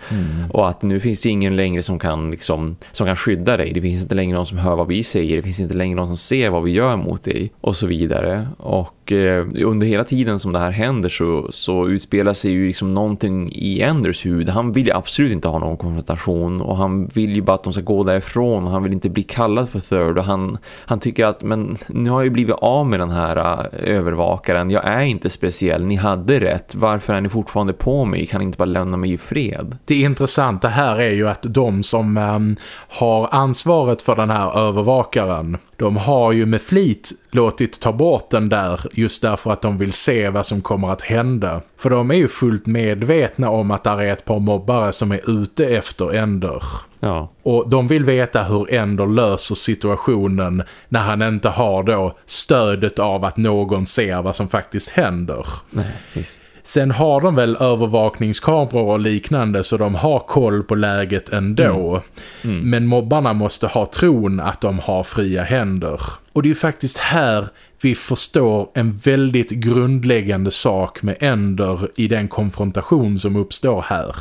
Och att nu finns det ingen längre som kan, liksom, som kan skydda dig, det finns inte längre någon som hör vad vi säger, det finns inte längre någon som ser vad vi gör mot dig och så vidare. Och och eh, under hela tiden som det här händer så, så utspelar sig ju liksom någonting i Enders huvud. Han vill ju absolut inte ha någon konfrontation och han vill ju bara att de ska gå därifrån och han vill inte bli kallad för Third och han, han tycker att men nu har jag ju blivit av med den här eh, övervakaren. Jag är inte speciell, ni hade rätt. Varför är ni fortfarande på mig? Kan ni inte bara lämna mig i fred? Det intressanta här är ju att de som äm, har ansvaret för den här övervakaren de har ju med flit låtit ta bort den där just därför att de vill se vad som kommer att hända. För de är ju fullt medvetna om att det är ett par mobbare som är ute efter Ender. Ja. Och de vill veta hur Ender löser situationen när han inte har då stödet av att någon ser vad som faktiskt händer. Nej, visst. Sen har de väl övervakningskameror och liknande så de har koll på läget ändå. Mm. Mm. Men mobbarna måste ha tron att de har fria händer. Och det är ju faktiskt här vi förstår en väldigt grundläggande sak med Ender i den konfrontation som uppstår här.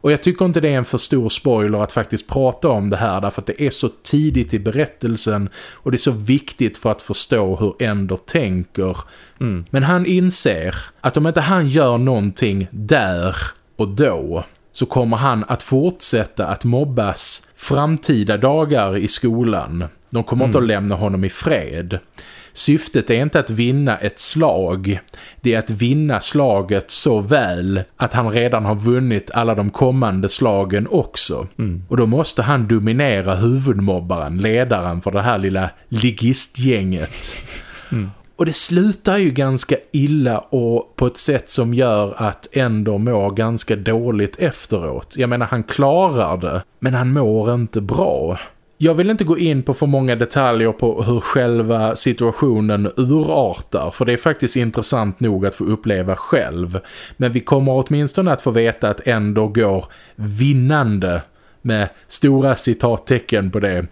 Och jag tycker inte det är en för stor spoiler att faktiskt prata om det här därför att det är så tidigt i berättelsen och det är så viktigt för att förstå hur Ender tänker. Mm. Men han inser att om inte han gör någonting där och då så kommer han att fortsätta att mobbas framtida dagar i skolan. De kommer mm. inte att lämna honom i fred. Syftet är inte att vinna ett slag. Det är att vinna slaget så väl att han redan har vunnit alla de kommande slagen också. Mm. Och då måste han dominera huvudmobbaren, ledaren för det här lilla ligistgänget. Mm. Och det slutar ju ganska illa och på ett sätt som gör att ändå mår ganska dåligt efteråt. Jag menar, han klarar det, men han mår inte bra. Jag vill inte gå in på för många detaljer på hur själva situationen urartar för det är faktiskt intressant nog att få uppleva själv. Men vi kommer åtminstone att få veta att ändå går vinnande med stora citattecken på det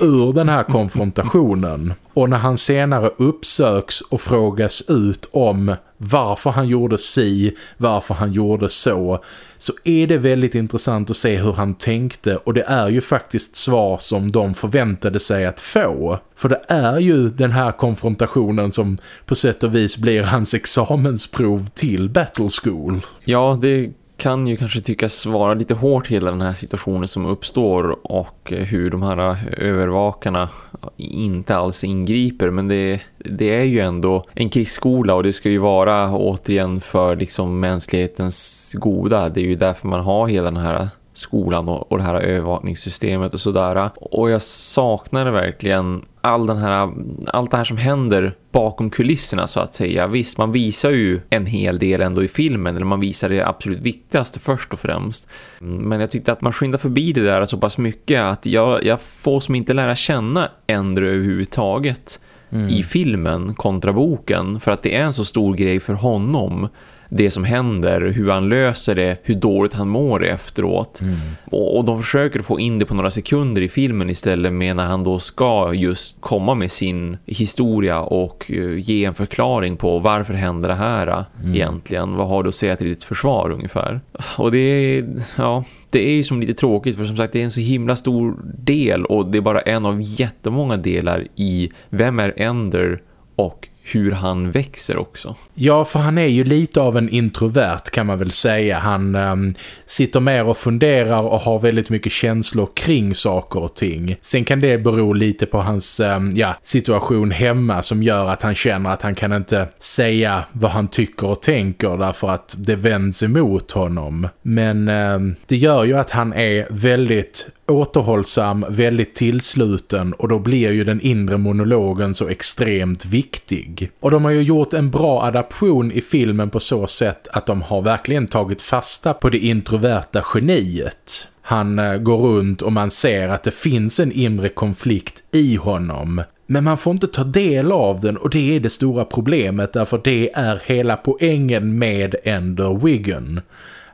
ur den här konfrontationen. Och när han senare uppsöks och frågas ut om varför han gjorde si, varför han gjorde så så är det väldigt intressant att se hur han tänkte och det är ju faktiskt svar som de förväntade sig att få. För det är ju den här konfrontationen som på sätt och vis blir hans examensprov till Battle School. Ja, det kan ju kanske tyckas vara lite hårt hela den här situationen som uppstår och hur de här övervakarna inte alls ingriper men det, det är ju ändå en krigsskola och det ska ju vara återigen för liksom mänsklighetens goda. Det är ju därför man har hela den här skolan och, och det här övervakningssystemet och sådär. Och jag saknar verkligen all den här, allt det här som händer bakom kulisserna så att säga. Visst, man visar ju en hel del ändå i filmen eller man visar det absolut viktigaste först och främst. Men jag tyckte att man skyndar förbi det där så pass mycket att jag, jag får som inte lära känna Endre överhuvudtaget mm. i filmen kontra boken för att det är en så stor grej för honom det som händer, hur han löser det, hur dåligt han mår efteråt. Mm. Och, och, de försöker få in det på några sekunder i filmen istället med när han då ska just komma med sin historia och uh, ge en förklaring på varför händer det här uh, mm. egentligen. Vad har du att säga till ditt försvar ungefär? Och det är, ja, det är ju som lite tråkigt för som sagt det är en så himla stor del och det är bara en av jättemånga delar i Vem är Ender och hur han växer också. Ja, för han är ju lite av en introvert kan man väl säga. Han äm, sitter mer och funderar och har väldigt mycket känslor kring saker och ting. Sen kan det bero lite på hans äm, ja, situation hemma som gör att han känner att han kan inte säga vad han tycker och tänker därför att det vänds emot honom. Men äm, det gör ju att han är väldigt återhållsam, väldigt tillsluten och då blir ju den inre monologen så extremt viktig. Och de har ju gjort en bra adaption i filmen på så sätt att de har verkligen tagit fasta på det introverta geniet. Han eh, går runt och man ser att det finns en inre konflikt i honom. Men man får inte ta del av den och det är det stora problemet därför det är hela poängen med Ender Wiggen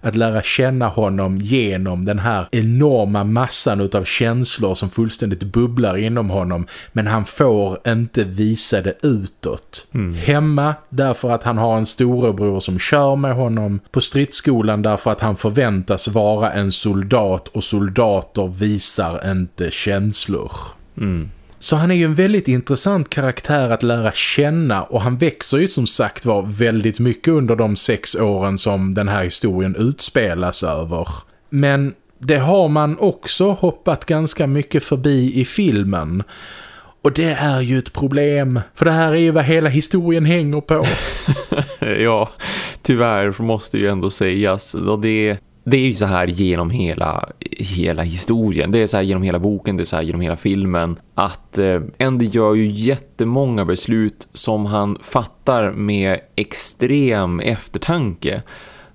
att lära känna honom genom den här enorma massan av känslor som fullständigt bubblar inom honom men han får inte visa det utåt. Mm. Hemma därför att han har en storebror som kör med honom, på stridsskolan därför att han förväntas vara en soldat och soldater visar inte känslor. Mm. Så han är ju en väldigt intressant karaktär att lära känna och han växer ju som sagt var väldigt mycket under de sex åren som den här historien utspelas över. Men det har man också hoppat ganska mycket förbi i filmen. Och det är ju ett problem. För det här är ju vad hela historien hänger på. <laughs> ja, tyvärr måste ju ändå sägas. Det, det är ju så här genom hela, hela historien. Det är så här genom hela boken, det är så här genom hela filmen. Att eh, Andy gör ju jättemånga beslut som han fattar med extrem eftertanke.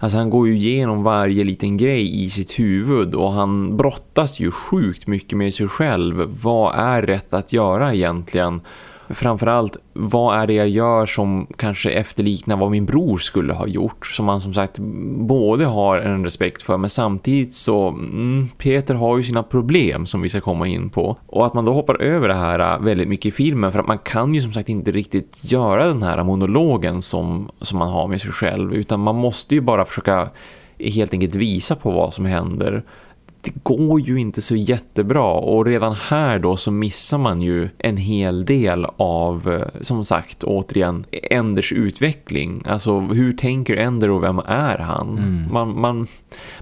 Alltså han går ju igenom varje liten grej i sitt huvud och han brottas ju sjukt mycket med sig själv. Vad är rätt att göra egentligen? Framförallt vad är det jag gör som kanske efterliknar vad min bror skulle ha gjort? Som man som sagt både har en respekt för men samtidigt så mm, Peter har ju sina problem som vi ska komma in på. Och att man då hoppar över det här äh, väldigt mycket i filmen för att man kan ju som sagt inte riktigt göra den här monologen som, som man har med sig själv utan man måste ju bara försöka helt enkelt visa på vad som händer det går ju inte så jättebra och redan här då så missar man ju en hel del av, eh, som sagt, återigen Enders utveckling. Alltså hur tänker Ender och vem är han? Mm. Man, man,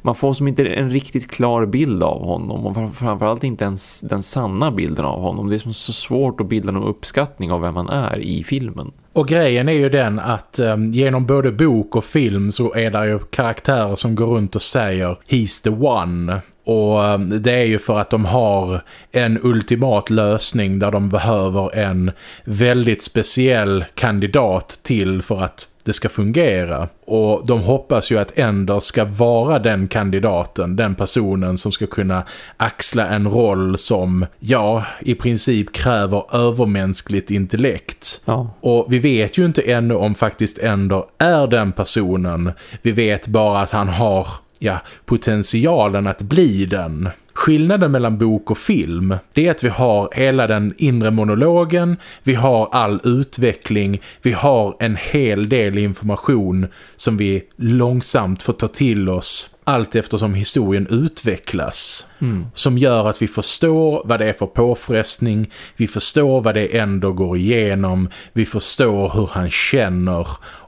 man får som inte en riktigt klar bild av honom och framförallt inte ens den sanna bilden av honom. Det är som så svårt att bilda någon uppskattning av vem han är i filmen. Och grejen är ju den att um, genom både bok och film så är det ju karaktärer som går runt och säger He's the one. Och um, det är ju för att de har en ultimat lösning där de behöver en väldigt speciell kandidat till för att det ska fungera. Och de hoppas ju att Ender ska vara den kandidaten, den personen som ska kunna axla en roll som, ja, i princip kräver övermänskligt intellekt. Ja. Och vi vet ju inte ännu om faktiskt Ender är den personen. Vi vet bara att han har ja, potentialen att bli den. Skillnaden mellan bok och film det är att vi har hela den inre monologen, vi har all utveckling, vi har en hel del information som vi långsamt får ta till oss allt eftersom historien utvecklas. Mm. Som gör att vi förstår vad det är för påfrestning, vi förstår vad det ändå går igenom, vi förstår hur han känner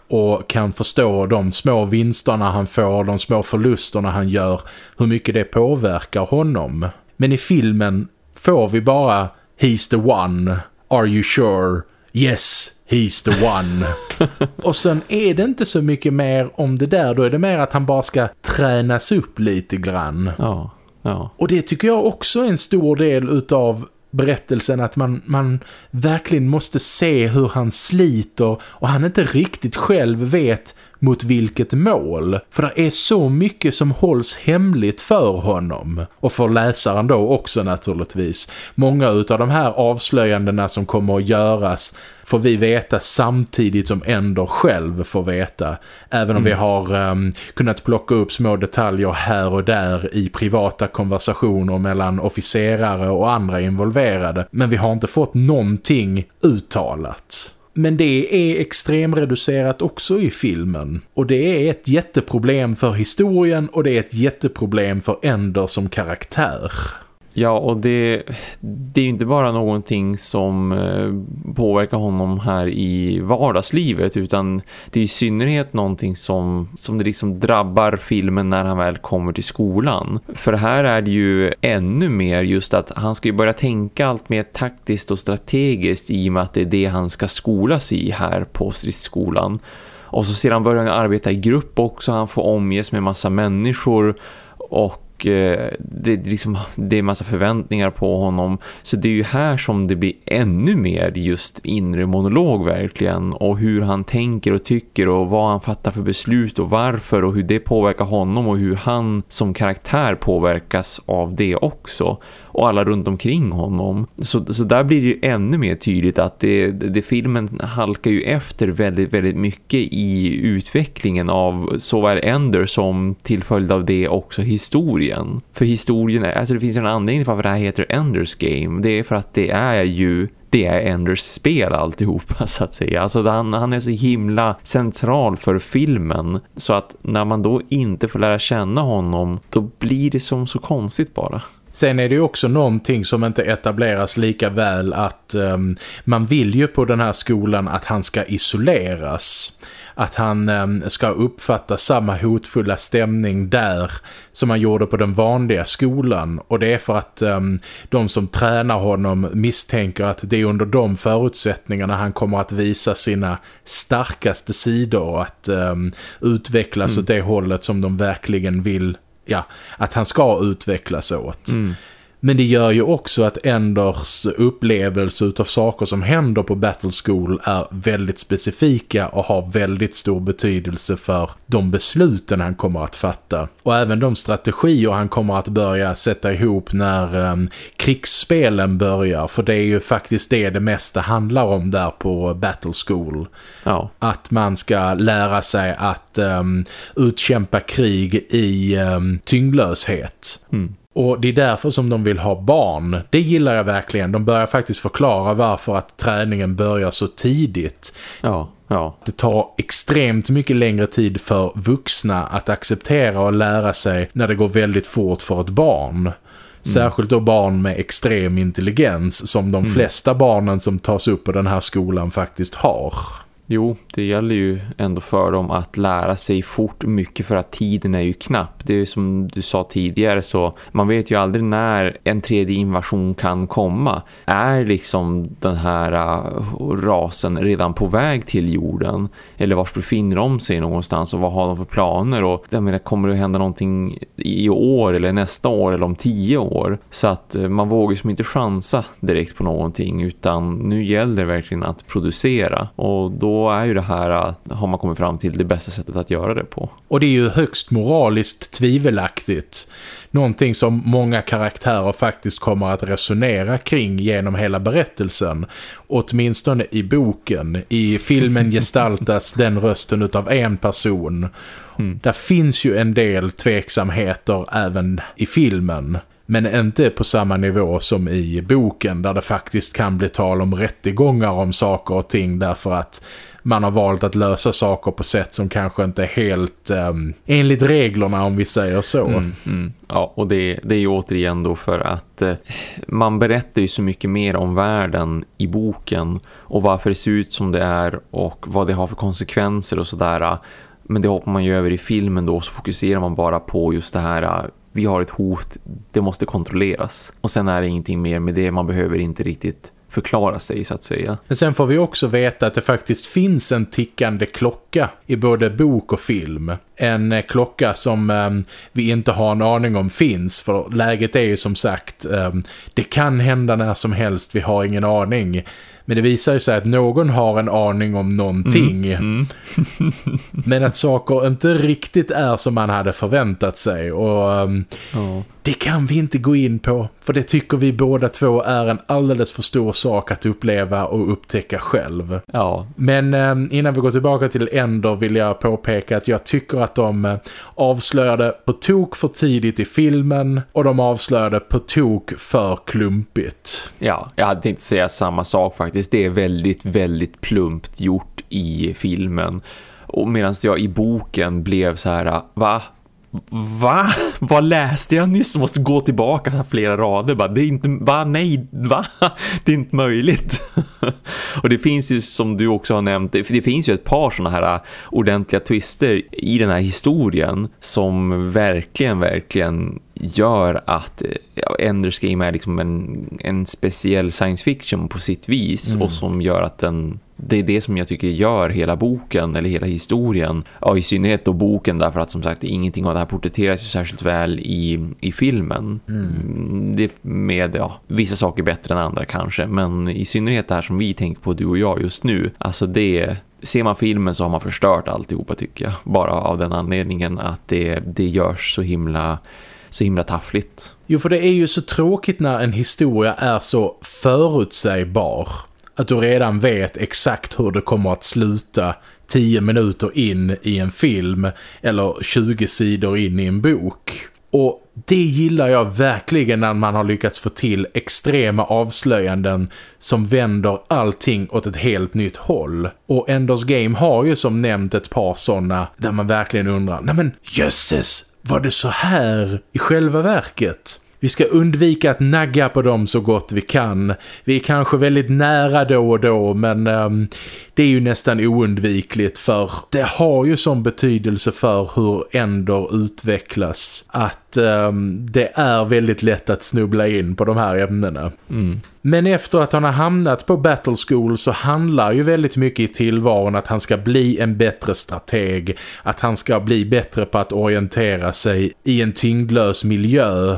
och kan förstå de små vinsterna han får, de små förlusterna han gör, hur mycket det påverkar honom. Men i filmen får vi bara He's the one, are you sure? Yes, he's the one. <laughs> och sen är det inte så mycket mer om det där, då är det mer att han bara ska tränas upp lite grann. Ja, ja. Och det tycker jag också är en stor del utav berättelsen att man, man verkligen måste se hur han sliter och han inte riktigt själv vet mot vilket mål. För det är så mycket som hålls hemligt för honom. Och för läsaren då också naturligtvis. Många av de här avslöjandena som kommer att göras får vi veta samtidigt som Ender själv får veta. Även om mm. vi har um, kunnat plocka upp små detaljer här och där i privata konversationer mellan officerare och andra involverade. Men vi har inte fått någonting uttalat. Men det är extremreducerat också i filmen. Och det är ett jätteproblem för historien och det är ett jätteproblem för Ender som karaktär. Ja, och det, det är inte bara någonting som eh, påverkar honom här i vardagslivet utan det är i synnerhet någonting som, som det liksom drabbar filmen när han väl kommer till skolan. För här är det ju ännu mer just att han ska ju börja tänka allt mer taktiskt och strategiskt i och med att det är det han ska skolas i här på stridsskolan. Och så sedan börjar han arbeta i grupp också, han får omges med massa människor och och eh, det, liksom, det är massa förväntningar på honom. Så det är ju här som det blir ännu mer just inre monolog verkligen. Och hur han tänker och tycker och vad han fattar för beslut och varför och hur det påverkar honom och hur han som karaktär påverkas av det också och alla runt omkring honom. Så, så där blir det ju ännu mer tydligt att det, det, filmen halkar ju efter väldigt, väldigt mycket i utvecklingen av såväl Ender som till följd av det också historien. För historien, är, alltså det finns en anledning till varför det här heter Enders Game. Det är för att det är ju det är Enders spel alltihopa <laughs> så att säga. Alltså han, han är så himla central för filmen så att när man då inte får lära känna honom då blir det som så konstigt bara. Sen är det ju också någonting som inte etableras lika väl att um, man vill ju på den här skolan att han ska isoleras att han um, ska uppfatta samma hotfulla stämning där som han gjorde på den vanliga skolan och det är för att um, de som tränar honom misstänker att det är under de förutsättningarna han kommer att visa sina starkaste sidor att utvecklas mm. åt det hållet som de verkligen vill ja, att han ska utvecklas åt. Mm. Men det gör ju också att Enders upplevelse av saker som händer på Battle School är väldigt specifika och har väldigt stor betydelse för de besluten han kommer att fatta. Och även de strategier han kommer att börja sätta ihop när um, krigsspelen börjar. För det är ju faktiskt det det mesta handlar om där på Battle School. Ja. Att man ska lära sig att um, utkämpa krig i um, tyngdlöshet. Mm. Och det är därför som de vill ha barn. Det gillar jag verkligen. De börjar faktiskt förklara varför att träningen börjar så tidigt. Ja, ja. Det tar extremt mycket längre tid för vuxna att acceptera och lära sig när det går väldigt fort för ett barn. Mm. Särskilt då barn med extrem intelligens som de mm. flesta barnen som tas upp på den här skolan faktiskt har. Jo, det gäller ju ändå för dem att lära sig fort mycket för att tiden är ju knapp. Det är ju som du sa tidigare så man vet ju aldrig när en tredje invasion kan komma. Är liksom den här äh, rasen redan på väg till jorden? Eller var befinner de sig någonstans och vad har de för planer? Och jag menar, kommer det hända någonting i år eller nästa år eller om tio år? Så att äh, man vågar ju som inte chansa direkt på någonting utan nu gäller det verkligen att producera. Och då är ju det här, äh, har man kommit fram till, det bästa sättet att göra det på. Och det är ju högst moraliskt tvivelaktigt. Någonting som många karaktärer faktiskt kommer att resonera kring genom hela berättelsen. Åtminstone i boken. I filmen <laughs> gestaltas den rösten utav en person. Mm. Där finns ju en del tveksamheter även i filmen. Men inte på samma nivå som i boken där det faktiskt kan bli tal om rättegångar om saker och ting därför att man har valt att lösa saker på sätt som kanske inte är helt um, enligt reglerna om vi säger så. Mm, mm. Ja, och det, det är ju återigen då för att eh, man berättar ju så mycket mer om världen i boken och varför det ser ut som det är och vad det har för konsekvenser och sådär. Men det hoppar man ju över i filmen då så fokuserar man bara på just det här eh, vi har ett hot, det måste kontrolleras. Och sen är det ingenting mer med det, man behöver inte riktigt förklara sig så att säga. Men sen får vi också veta att det faktiskt finns en tickande klocka i både bok och film. En eh, klocka som eh, vi inte har en aning om finns för läget är ju som sagt eh, det kan hända när som helst, vi har ingen aning. Men det visar ju sig att någon har en aning om någonting. Mm. Mm. <laughs> men att saker inte riktigt är som man hade förväntat sig. Och um, oh. det kan vi inte gå in på. För det tycker vi båda två är en alldeles för stor sak att uppleva och upptäcka själv. Ja. Men um, innan vi går tillbaka till Ender vill jag påpeka att jag tycker att de uh, avslöjade på tok för tidigt i filmen. Och de avslöjade på tok för klumpigt. Ja, jag hade tänkt säga samma sak faktiskt faktiskt det är väldigt, väldigt plumpt gjort i filmen. Och medan jag i boken blev så här, va? Va? Vad läste jag nyss? Måste gå tillbaka flera rader. Bara, det är inte, va? Nej, va? <laughs> Det är inte möjligt. <laughs> Och det finns ju som du också har nämnt, det, det finns ju ett par sådana här ordentliga twister i den här historien som verkligen, verkligen gör att ja, Enders Game är liksom en, en speciell science fiction på sitt vis mm. och som gör att den det är det som jag tycker gör hela boken eller hela historien. Ja, i synnerhet då boken därför att som sagt ingenting av det här porträtteras ju särskilt väl i, i filmen. Mm. Det med ja, vissa saker bättre än andra kanske. Men i synnerhet det här som vi tänker på du och jag just nu. Alltså det, ser man filmen så har man förstört alltihopa tycker jag. Bara av den anledningen att det, det görs så himla så himla taffligt. Jo, för det är ju så tråkigt när en historia är så förutsägbar. Att du redan vet exakt hur det kommer att sluta 10 minuter in i en film eller 20 sidor in i en bok. Och det gillar jag verkligen när man har lyckats få till extrema avslöjanden som vänder allting åt ett helt nytt håll. Och Enders Game har ju som nämnt ett par sådana där man verkligen undrar, nej men jösses, var det så här i själva verket? Vi ska undvika att nagga på dem så gott vi kan. Vi är kanske väldigt nära då och då men um, det är ju nästan oundvikligt för det har ju som betydelse för hur ändor utvecklas att um, det är väldigt lätt att snubbla in på de här ämnena. Mm. Men efter att han har hamnat på Battle School så handlar ju väldigt mycket i tillvaron att han ska bli en bättre strateg, att han ska bli bättre på att orientera sig i en tyngdlös miljö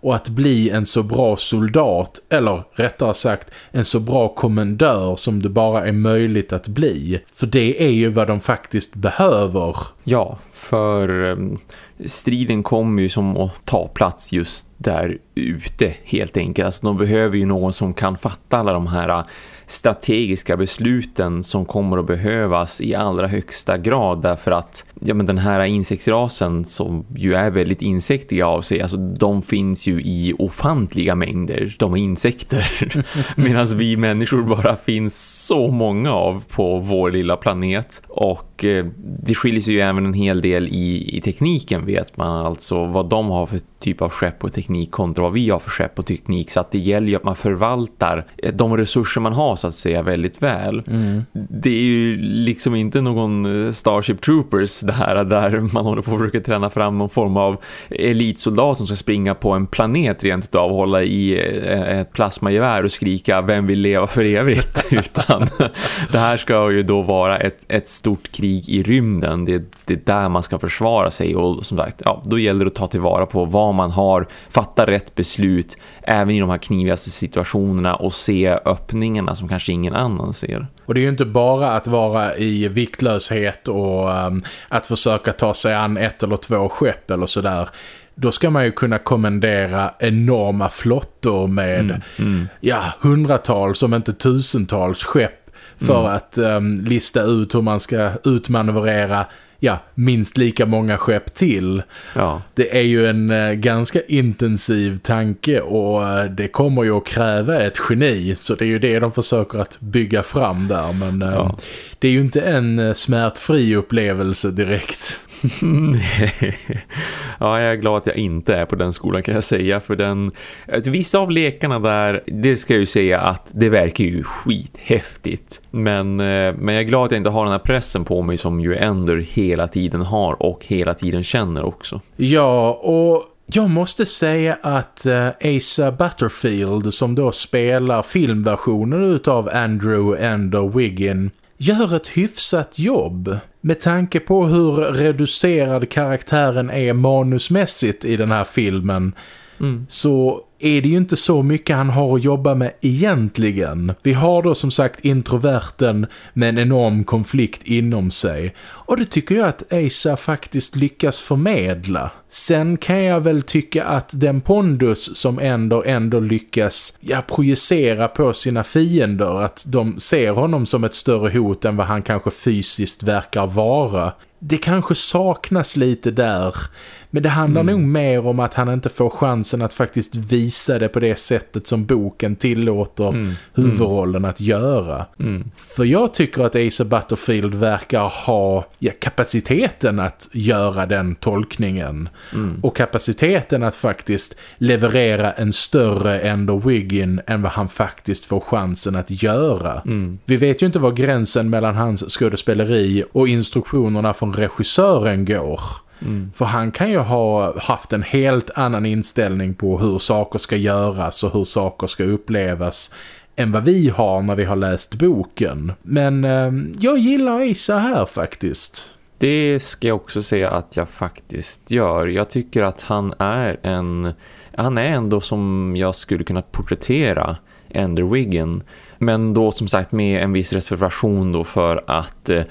och att bli en så bra soldat, eller rättare sagt en så bra kommendör som det bara är möjligt att bli. För det är ju vad de faktiskt behöver. Ja, för ehm, striden kommer ju som att ta plats just där ute helt enkelt. Alltså de behöver ju någon som kan fatta alla de här strategiska besluten som kommer att behövas i allra högsta grad. Därför att ja, men den här insektsrasen som ju är väldigt insektiga av sig, alltså de finns ju i ofantliga mängder, de är insekter. <laughs> Medan vi människor bara finns så många av på vår lilla planet. Och eh, det skiljer sig ju även en hel del i, i tekniken vet man. Alltså vad de har för typ av skepp och teknik kontra vad vi har för skepp och teknik så att det gäller ju att man förvaltar de resurser man har så att säga väldigt väl. Mm. Det är ju liksom inte någon eh, Starship Troopers det här där man håller på att försöka träna fram någon form av elitsoldat som ska springa på en planet rent av och hålla i eh, ett plasmagevär och skrika vem vill leva för evigt <laughs> utan <laughs> det här ska ju då vara ett, ett stort krig i rymden det, det är där man ska försvara sig och som sagt, ja, då gäller det att ta tillvara på vad man har, fatta rätt beslut även i de här knivigaste situationerna och se öppningarna som kanske ingen annan ser. Och det är ju inte bara att vara i viktlöshet och um, att försöka ta sig an ett eller två skepp eller sådär. Då ska man ju kunna kommendera enorma flottor med Mm, mm. ja, hundratals om inte tusentals skepp för Mm. att um, lista ut hur man ska utmanövrera ja, minst lika många skepp till. Ja, Det är ju en eh, ganska intensiv tanke och eh, det kommer ju att kräva ett geni så det är ju det de försöker att bygga fram där men eh, Ja. det är ju inte en eh, smärtfri upplevelse direkt. <laughs> ja, jag är glad att jag inte är på den skolan kan jag säga. För den, vissa av lekarna där, det ska jag ju säga att det verkar ju skithäftigt. Men, eh, men jag är glad att jag inte har den här pressen på mig som ju ändå hela tiden har och hela tiden känner också. Ja, och jag måste säga att uh, Asa Butterfield som då spelar filmversionen utav Andrew Ender Wiggin gör ett hyfsat jobb. Med tanke på hur reducerad karaktären är manusmässigt i den här filmen Mm. så är det ju inte så mycket han har att jobba med egentligen. Vi har då som sagt introverten med en enorm konflikt inom sig. Och det tycker jag att Asa faktiskt lyckas förmedla. Sen kan jag väl tycka att den pondus som ändå ändå lyckas ja, projicera på sina fiender, att de ser honom som ett större hot än vad han kanske fysiskt verkar vara. Det kanske saknas lite där. Men det handlar nog mer om att han inte får chansen att faktiskt visa det på det sättet som boken tillåter Mm. huvudrollen att göra. Mm. För jag tycker att Asa Butterfield verkar ha ja, kapaciteten att göra den tolkningen. Mm. Och kapaciteten att faktiskt leverera en större Ender Wiggin än vad han faktiskt får chansen att göra. Mm. Vi vet ju inte var gränsen mellan hans skådespeleri och instruktionerna från regissören går. Mm. För han kan ju ha haft en helt annan inställning på hur saker ska göras och hur saker ska upplevas än vad vi har när vi har läst boken. Men eh, jag gillar Isa här faktiskt. Det ska jag också säga att jag faktiskt gör. Jag tycker att han är en... Han är ändå som jag skulle kunna porträttera Ender Wiggin. Men då som sagt med en viss reservation då för att eh,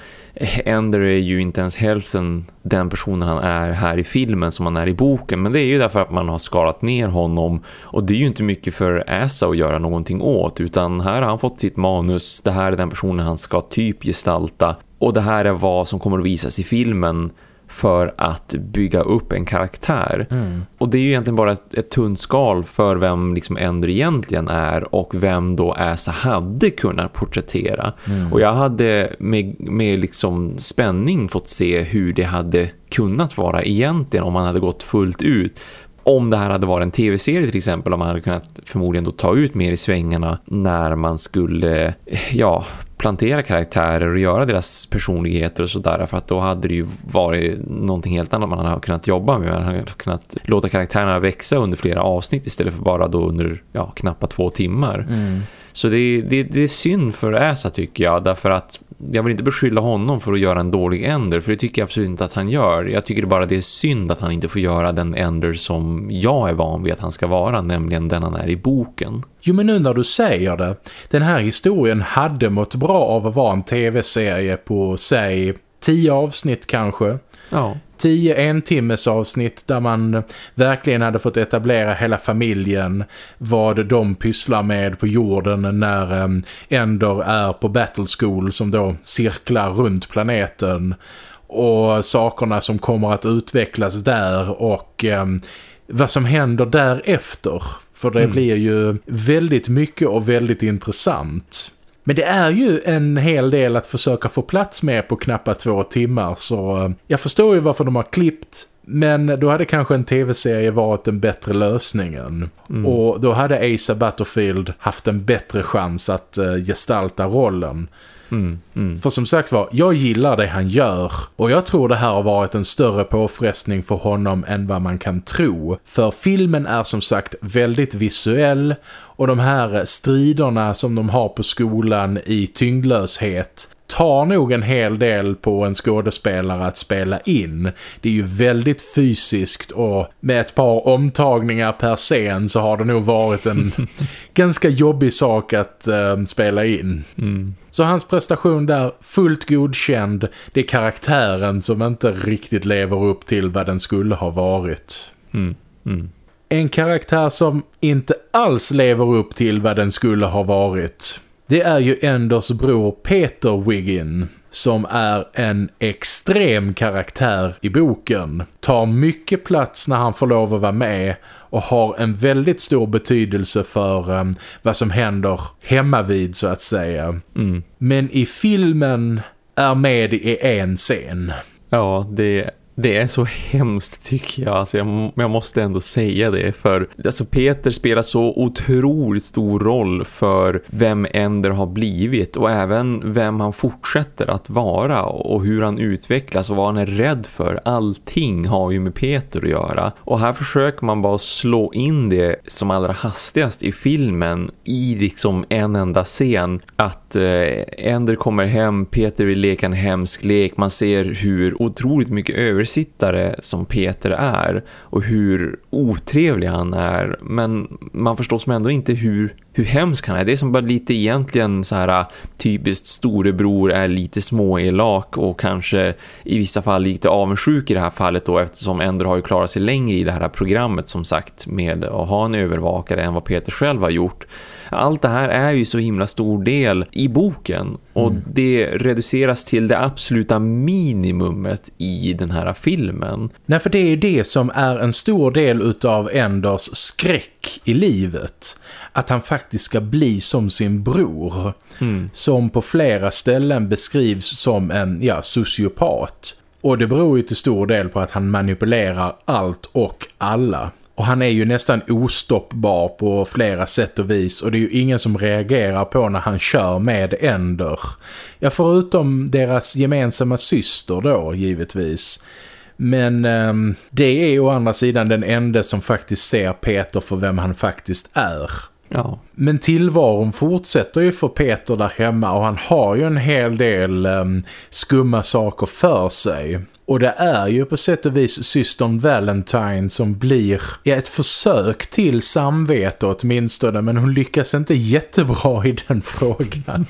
Ender är ju inte ens hälften den personen han är här i filmen som han är i boken. Men det är ju därför att man har skalat ner honom och det är ju inte mycket för Asa att göra någonting åt utan här har han fått sitt manus. Det här är den personen han ska typ gestalta och det här är vad som kommer att visas i filmen för att bygga upp en karaktär. Och det är ju egentligen bara ett, ett tunt skal för vem liksom Ender egentligen är och vem då Asa hade kunnat porträttera. Och jag hade med, med liksom spänning fått se hur det hade kunnat vara egentligen om man hade gått fullt ut. om det här hade varit en tv-serie till exempel om man hade kunnat förmodligen då ta ut mer i svängarna när man skulle ja, plantera karaktärer och göra deras personligheter och sådär för att då hade det ju varit någonting helt annat man hade kunnat jobba med. Man hade kunnat låta karaktärerna växa under flera avsnitt istället för bara då under ja, knappt två timmar. Mm. Så det, det, det är synd för Asa tycker jag därför att jag vill inte beskylla honom för att göra en dålig Ender för det tycker jag absolut inte att han gör. Jag tycker bara det är synd att han inte får göra den Ender som jag är van vid att han ska vara, nämligen den han är i boken. Jo men nu när du säger det, den här historien hade mått bra av att vara en tv-serie på, säg, tio avsnitt kanske. Ja. Tio entimmes avsnitt där man verkligen hade fått etablera hela familjen, vad de pysslar med på jorden när um, Ender är på Battle School som då cirklar runt planeten och sakerna som kommer att utvecklas där och um, vad som händer därefter. För det mm. blir ju väldigt mycket och väldigt intressant. Men det är ju en hel del att försöka få plats med på knappt två timmar så eh, jag förstår ju varför de har klippt men då hade kanske en tv-serie varit den bättre lösningen. Mm. Och då hade Asa Butterfield haft en bättre chans att uh, gestalta rollen. Mm, mm. För som sagt var, jag gillar det han gör och jag tror det här har varit en större påfrestning för honom än vad man kan tro. För filmen är som sagt väldigt visuell och de här striderna som de har på skolan i tyngdlöshet tar nog en hel del på en skådespelare att spela in. Det är ju väldigt fysiskt och med ett par omtagningar per scen så har det nog varit en <laughs> ganska jobbig sak att uh, spela in. Mm. Så hans prestation där, fullt godkänd, det är karaktären som inte riktigt lever upp till vad den skulle ha varit. Mm. Mm. En karaktär som inte alls lever upp till vad den skulle ha varit det är ju Enders bror Peter Wiggin som är en extrem karaktär i boken. Tar mycket plats när han får lov att vara med och har en väldigt stor betydelse för um, vad som händer hemma vid så att säga. Mm. Men i filmen är med i en scen. Ja, det det är så hemskt tycker jag. Alltså jag, jag måste ändå säga det. För alltså Peter spelar så otroligt stor roll för vem Ender har blivit. Och även vem han fortsätter att vara. Och hur han utvecklas och vad han är rädd för. Allting har ju med Peter att göra. Och här försöker man bara slå in det som allra hastigast i filmen. I liksom en enda scen. Att att eh, Ender kommer hem, Peter vill leka en hemsk lek. Man ser hur otroligt mycket översittare som Peter är och hur otrevlig han är men man förstår som ändå inte hur, hur hemsk han är. Det är som bara lite egentligen så här ah, typiskt storebror är lite småelak och kanske i vissa fall lite avundsjuk i det här fallet då eftersom Ender har ju klarat sig längre i det här programmet som sagt med att ha en övervakare än vad Peter själv har gjort allt det här är ju så himla stor del i boken och mm. det reduceras till det absoluta minimumet i den här filmen. Nej, för det är det som är en stor del utav Enders skräck i livet. Att han faktiskt ska bli som sin bror. Mm. Som på flera ställen beskrivs som en ja, sociopat. Och det beror ju till stor del på att han manipulerar allt och alla. Och han är ju nästan ostoppbar på flera sätt och vis. Och det är ju ingen som reagerar på när han kör med Ender. Ja, förutom deras gemensamma syster då, givetvis. Men um, det är å andra sidan den enda som faktiskt ser Peter för vem han faktiskt är. Ja. Men tillvaron fortsätter ju för Peter där hemma och han har ju en hel del um, skumma saker för sig. Och det är ju på sätt och vis systern Valentine som blir ja, ett försök till samvete åtminstone. Men hon lyckas inte jättebra i den <laughs> frågan.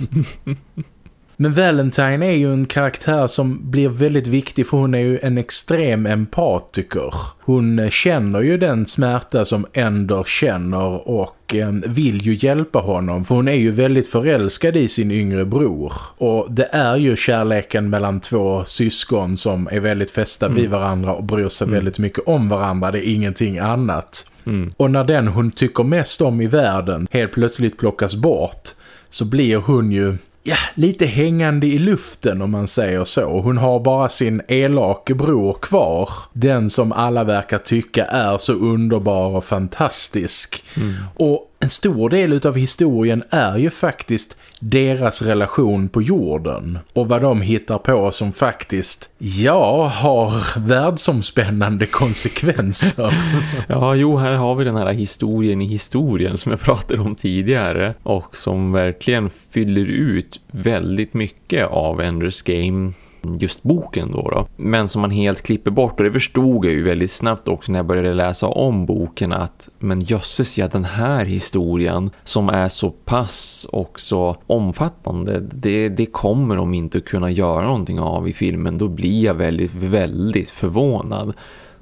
Men Valentine är ju en karaktär som blir väldigt viktig för hon är ju en extrem empatiker. Hon känner ju den smärta som Ender känner och eh, vill ju hjälpa honom för hon är ju väldigt förälskad i sin yngre bror. Och det är ju kärleken mellan två syskon som är väldigt fästa mm. vid varandra och bryr sig mm. väldigt mycket om varandra. Det är ingenting annat. Mm. Och när den hon tycker mest om i världen helt plötsligt plockas bort så blir hon ju ja, lite hängande i luften om man säger så. Hon har bara sin elake bror kvar. Den som alla verkar tycka är så underbar och fantastisk. Mm. Och en stor del av historien är ju faktiskt deras relation på jorden och vad de hittar på som faktiskt, ja, har världsomspännande konsekvenser. <laughs> ja, jo, här har vi den här historien i historien som jag pratade om tidigare och som verkligen fyller ut väldigt mycket av Enders Game just boken då, då. Men som man helt klipper bort och det förstod jag ju väldigt snabbt också när jag började läsa om boken att men jösses ja den här historien som är så pass och så omfattande det, det kommer de inte kunna göra någonting av i filmen. Då blir jag väldigt, väldigt förvånad.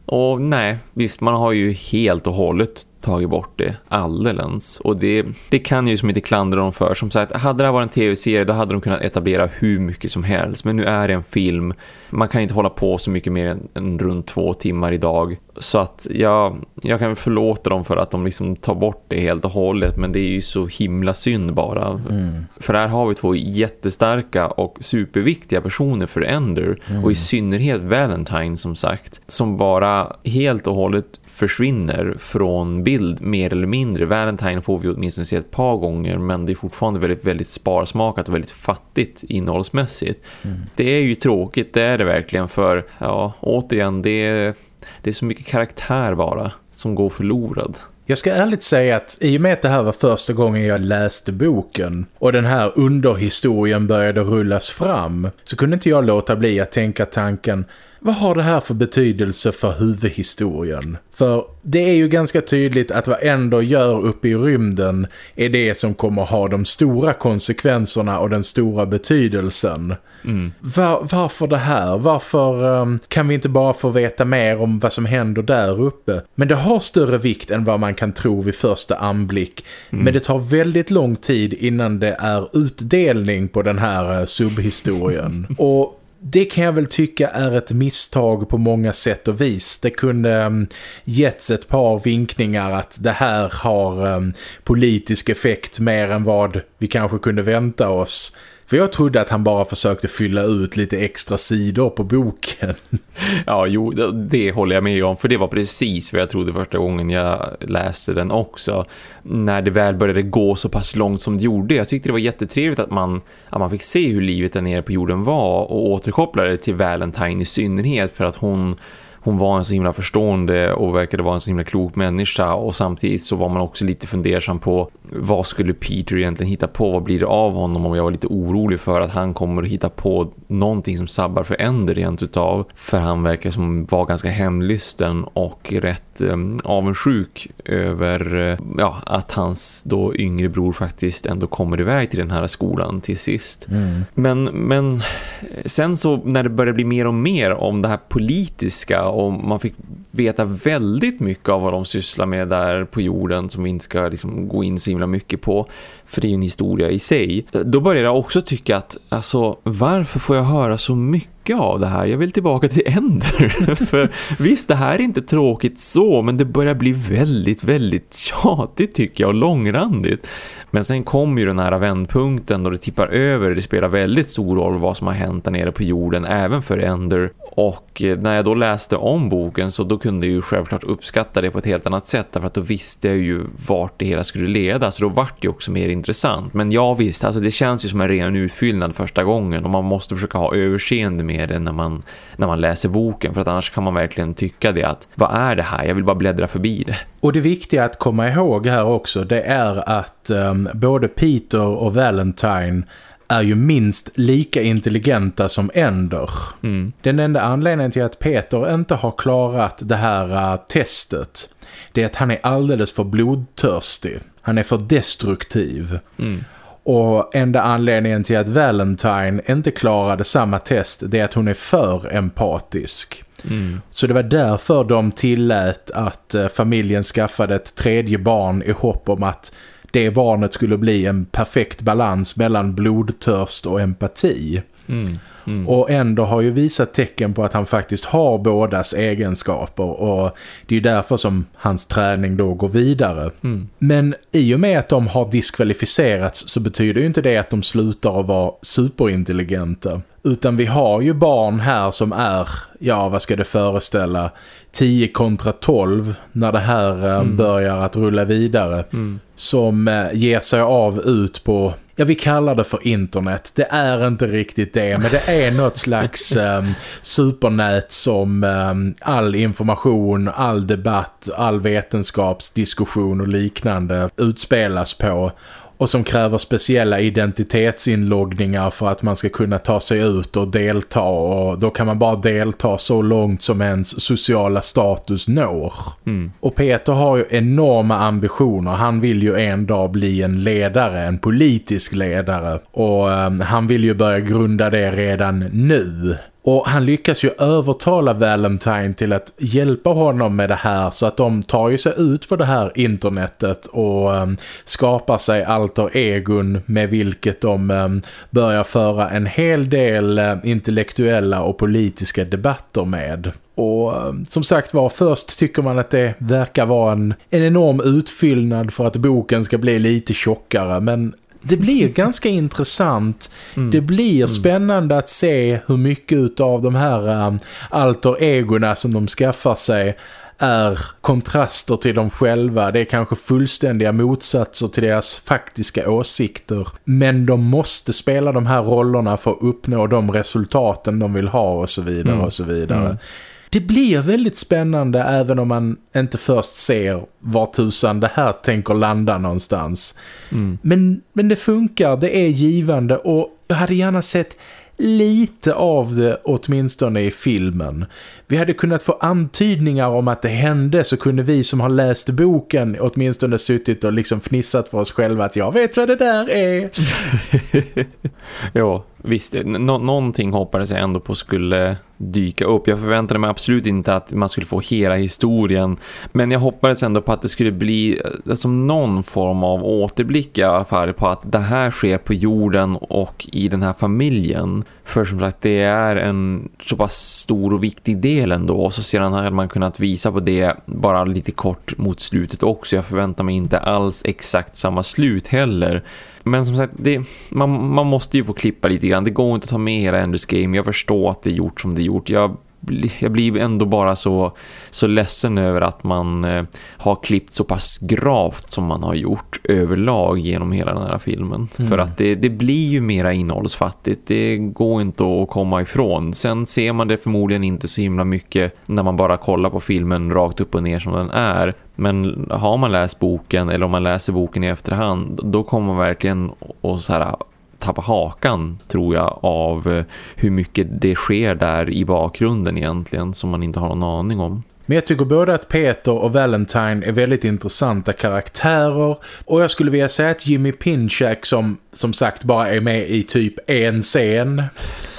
Och nej, visst man har ju helt och hållet tagit bort det alldeles. Och det, det kan ju som inte klandra dem för. Som sagt, hade det varit en tv-serie då hade de kunnat etablera hur mycket som helst. Men nu är det en film. Man kan inte hålla på så mycket mer än, än runt två timmar idag. Så att jag, jag kan förlåta dem för att de liksom tar bort det helt och hållet. Men det är ju så himla synd bara. Mm. För här har vi två jättestarka och superviktiga personer för Ender. Mm. Och i synnerhet Valentine som sagt. Som bara helt och hållet försvinner från bild mer eller mindre. Valentine får vi åtminstone se ett par gånger men det är fortfarande väldigt, väldigt sparsmakat och väldigt fattigt innehållsmässigt. Mm. Det är ju tråkigt, det är det verkligen för ja, återigen, det är, det är så mycket karaktär bara som går förlorad. Jag ska ärligt säga att i och med att det här var första gången jag läste boken och den här underhistorien började rullas fram så kunde inte jag låta bli att tänka tanken vad har det här för betydelse för huvudhistorien? För det är ju ganska tydligt att vad ändå gör uppe i rymden är det som kommer ha de stora konsekvenserna och den stora betydelsen. Mm. Var, varför det här? Varför um, kan vi inte bara få veta mer om vad som händer där uppe? Men det har större vikt än vad man kan tro vid första anblick. Mm. Men det tar väldigt lång tid innan det är utdelning på den här uh, subhistorien. <laughs> och det kan jag väl tycka är ett misstag på många sätt och vis. Det kunde ehm, getts ett par vinkningar att det här har ehm, politisk effekt mer än vad vi kanske kunde vänta oss. För jag trodde att han bara försökte fylla ut lite extra sidor på boken. <laughs> Ja, jo, det, det håller jag med om. För det var precis vad jag trodde första gången jag läste den också. När det väl började gå så pass långt som det gjorde. Jag tyckte det var jättetrevligt att man, att man fick se hur livet där nere på jorden var. Och återkopplade till Valentine i synnerhet för att hon hon var en så himla förstående och verkade vara en så himla klok människa och samtidigt så var man också lite fundersam på vad skulle Peter egentligen hitta på? Vad blir det av honom? Och jag var lite orolig för att han kommer att hitta på någonting som sabbar för Ender rent utav. För han verkar som var ganska hemlysten och rätt eh, avundsjuk över eh, ja, att hans då yngre bror faktiskt ändå kommer iväg till den här skolan till sist. Mm. Men, men sen så när det började bli mer och mer om det här politiska och man fick veta väldigt mycket av vad de sysslar med där på jorden som vi inte ska liksom gå in så himla mycket på för det är ju en historia i sig. Då börjar jag också tycka att alltså, varför får jag höra så mycket av det här? Jag vill tillbaka till Ender. <laughs> för visst, det här är inte tråkigt så, men det börjar bli väldigt, väldigt tjatigt tycker jag och långrandigt. Men sen kommer ju den här vändpunkten då det tippar över. Det spelar väldigt stor roll vad som har hänt där nere på jorden, även för Ender. Och eh, när jag då läste om boken så då kunde jag ju självklart uppskatta det på ett helt annat sätt. Därför att då visste jag ju vart det hela skulle leda. Så då vart det också mer intressant. Men ja visst, alltså det känns ju som en ren utfyllnad första gången. Och man måste försöka ha överseende med det när man, när man läser boken. För att annars kan man verkligen tycka det att vad är det här? Jag vill bara bläddra förbi det. Och det viktiga att komma ihåg här också det är att um, både Peter och Valentine är ju minst lika intelligenta som Ender. Mm. Den enda anledningen till att Peter inte har klarat det här uh, testet det är att han är alldeles för blodtörstig. Han är för destruktiv. Mm. Och enda anledningen till att Valentine inte klarade samma test det är att hon är för empatisk. Mm. Så det var därför de tillät att uh, familjen skaffade ett tredje barn i hopp om att det barnet skulle bli en perfekt balans mellan blodtörst och empati. Mm. Mm. Och ändå har ju visat tecken på att han faktiskt har bådas egenskaper och det är ju därför som hans träning då går vidare. Mm. Men i och med att de har diskvalificerats så betyder ju inte det att de slutar att vara superintelligenta. Utan vi har ju barn här som är, ja vad ska det föreställa, 10 kontra 12 när det här eh, mm. börjar att rulla vidare. Mm. Som eh, ger sig av ut på, ja vi kallar det för internet. Det är inte riktigt det, men det är något slags um, <laughs> supernät som um, all information, all debatt, all vetenskapsdiskussion och liknande utspelas på och som kräver speciella identitetsinloggningar för att man ska kunna ta sig ut och delta och då kan man bara delta så långt som ens sociala status når. Mm. Och Peter har ju enorma ambitioner. Han vill ju en dag bli en ledare, en politisk ledare och um, han vill ju börja grunda det redan nu. Och han lyckas ju övertala Valentine till att hjälpa honom med det här så att de tar ju sig ut på det här internetet och um, skapar sig alter egon med vilket de um, börjar föra en hel del uh, intellektuella och politiska debatter med. Och som sagt var, först tycker man att det verkar vara en, en enorm utfyllnad för att boken ska bli lite tjockare men det blir ganska intressant. Mm. Det blir mm. spännande att se hur mycket av de här um, alter egorna som de skaffar sig är kontraster till dem själva. Det är kanske fullständiga motsatser till deras faktiska åsikter. Men de måste spela de här rollerna för att uppnå de resultaten de vill ha och så vidare mm. och så vidare. Mm det blir väldigt spännande även om man inte först ser var tusan det här tänker landa någonstans. Mm. Men, men det funkar, det är givande och jag hade gärna sett lite av det åtminstone i filmen. Vi hade kunnat få antydningar om att det hände så kunde vi som har läst boken åtminstone suttit och liksom fnissat för oss själva att jag vet vad det där är. <laughs> ja, visst. Nå någonting hoppades jag ändå på skulle dyka upp. Jag förväntade mig absolut inte att man skulle få hela historien. Men jag hoppades ändå på att det skulle bli eh, som alltså, någon form av återblick i alla fall på att det här sker på jorden och i den här familjen. För som sagt, det är en så pass stor och viktig del ändå. Och så sedan hade man kunnat visa på det bara lite kort mot slutet också. Jag förväntar mig inte alls exakt samma slut heller. Men som sagt, det, man, man måste ju få klippa lite grann. Det går inte att ta med hela Enders Game. Jag förstår att det är gjort som det är gjort. Jag jag blir ändå bara så, så ledsen över att man eh, har klippt så pass gravt som man har gjort överlag genom hela den här filmen. Mm. För att det, det blir ju mera innehållsfattigt. Det går inte att komma ifrån. Sen ser man det förmodligen inte så himla mycket när man bara kollar på filmen rakt upp och ner som den är. Men har man läst boken eller om man läser boken i efterhand då kommer man verkligen att så här tappa hakan tror jag av eh, hur mycket det sker där i bakgrunden egentligen som man inte har någon aning om. Men jag tycker både att Peter och Valentine är väldigt intressanta karaktärer och jag skulle vilja säga att Jimmy Pinchak som som sagt bara är med i typ en scen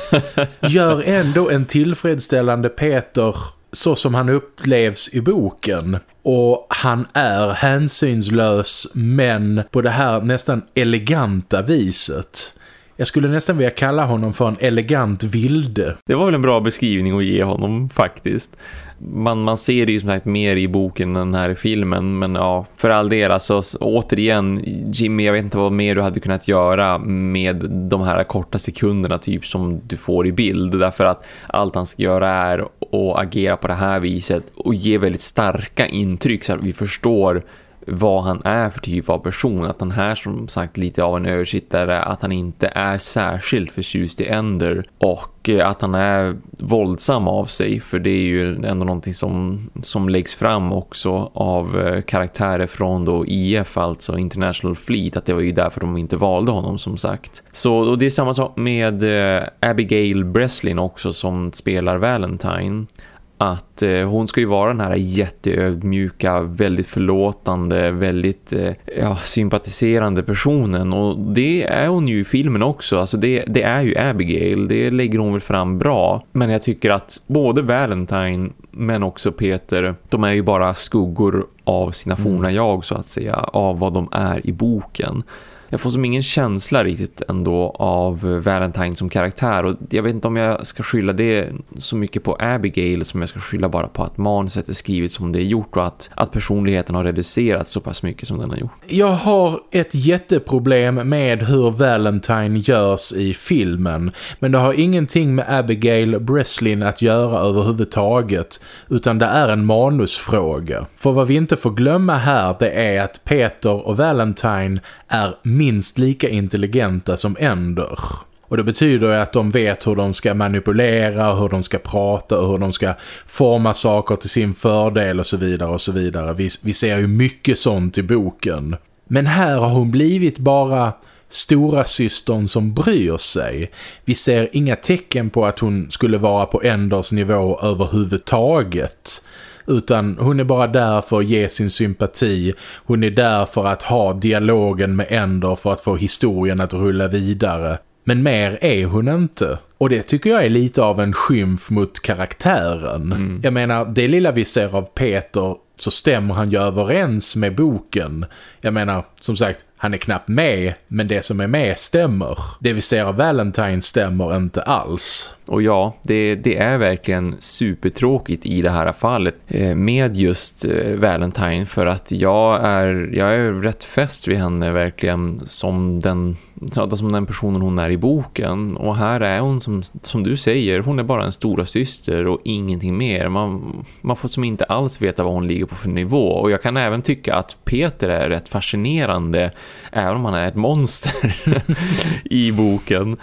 <laughs> gör ändå en tillfredsställande Peter så som han upplevs i boken. Och han är hänsynslös men på det här nästan eleganta viset. Jag skulle nästan vilja kalla honom för en elegant vilde. Det var väl en bra beskrivning att ge honom faktiskt. Man, man ser det ju som sagt mer i boken än här i filmen. Men ja, för all del alltså återigen Jimmy, jag vet inte vad mer du hade kunnat göra med de här korta sekunderna typ som du får i bild. Därför att allt han ska göra är att agera på det här viset och ge väldigt starka intryck så att vi förstår vad han är för typ av person. Att han här som sagt lite av en översittare. Att han inte är särskilt förtjust i Ender. Och eh, att han är våldsam av sig. För det är ju ändå någonting som, som läggs fram också av eh, karaktärer från då IF, alltså International Fleet. Att det var ju därför de inte valde honom som sagt. Så och det är samma sak med eh, Abigail Breslin också som spelar Valentine att eh, hon ska ju vara den här jätteödmjuka, väldigt förlåtande, väldigt eh, ja, sympatiserande personen och det är hon ju i filmen också. Alltså det, det är ju Abigail, det lägger hon väl fram bra. Men jag tycker att både Valentine men också Peter, de är ju bara skuggor av sina forna mm. jag så att säga, av vad de är i boken jag får som ingen känsla riktigt ändå av eh, Valentine som karaktär och jag vet inte om jag ska skylla det så mycket på Abigail som jag ska skylla bara på att manuset är skrivet som det är gjort och att, att personligheten har reducerats så pass mycket som den har gjort. Jag har ett jätteproblem med hur Valentine görs i filmen men det har ingenting med Abigail Breslin att göra överhuvudtaget utan det är en manusfråga. För vad vi inte får glömma här det är att Peter och Valentine är minst lika intelligenta som Ender. Och det betyder att de vet hur de ska manipulera, hur de ska prata och hur de ska forma saker till sin fördel och så vidare och så vidare. Vi, vi ser ju mycket sånt i boken. Men här har hon blivit bara stora systern som bryr sig. Vi ser inga tecken på att hon skulle vara på Enders nivå överhuvudtaget utan hon är bara där för att ge sin sympati. Hon är där för att ha dialogen med Ender för att få historien att rulla vidare. Men mer är hon inte. Och det tycker jag är lite av en skymf mot karaktären. Mm. Jag menar, det lilla vi ser av Peter så stämmer han ju överens med boken. Jag menar, som sagt, han är knappt med, men det som är med stämmer. Det vi ser av Valentine stämmer inte alls. Och ja, det, det är verkligen supertråkigt i det här fallet eh, med just eh, Valentine för att jag är, jag är rätt fäst vid henne verkligen som den, som den personen hon är i boken. Och här är hon som, som du säger, hon är bara en stora syster och ingenting mer. Man, man får som inte alls veta vad hon ligger på för nivå. Och jag kan även tycka att Peter är rätt fascinerande även om han är ett monster <laughs> i boken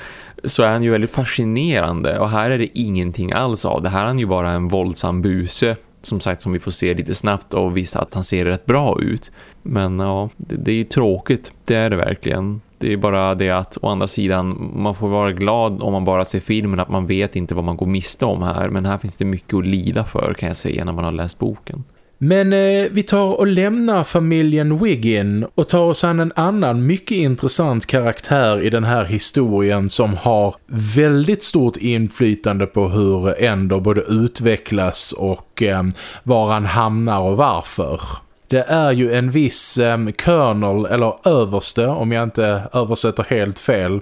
så är han ju väldigt fascinerande och här är det ingenting alls av. Det här är han ju bara en våldsam buse som sagt som vi får se lite snabbt och visa att han ser rätt bra ut. Men ja, det, det är ju tråkigt, det är det verkligen. Det är bara det att å andra sidan man får vara glad om man bara ser filmen att man vet inte vad man går miste om här. Men här finns det mycket att lida för kan jag säga när man har läst boken. Men eh, vi tar och lämnar familjen Wiggin och tar oss an en annan mycket intressant karaktär i den här historien som har väldigt stort inflytande på hur Ender både utvecklas och eh, var han hamnar och varför. Det är ju en viss eh, colonel eller överste om jag inte översätter helt fel,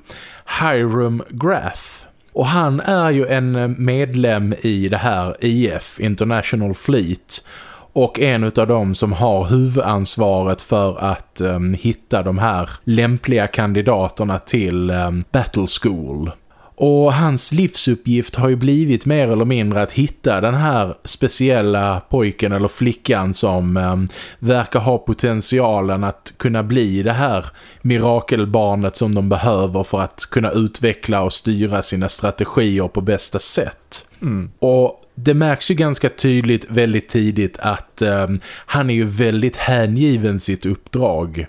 Hiram Grath. Och han är ju en eh, medlem i det här IF, International Fleet- och en av dem som har huvudansvaret för att um, hitta de här lämpliga kandidaterna till um, Battle School. Och hans livsuppgift har ju blivit mer eller mindre att hitta den här speciella pojken eller flickan som um, verkar ha potentialen att kunna bli det här mirakelbarnet som de behöver för att kunna utveckla och styra sina strategier på bästa sätt. Mm. Och det märks ju ganska tydligt väldigt tidigt att eh, han är ju väldigt hängiven sitt uppdrag.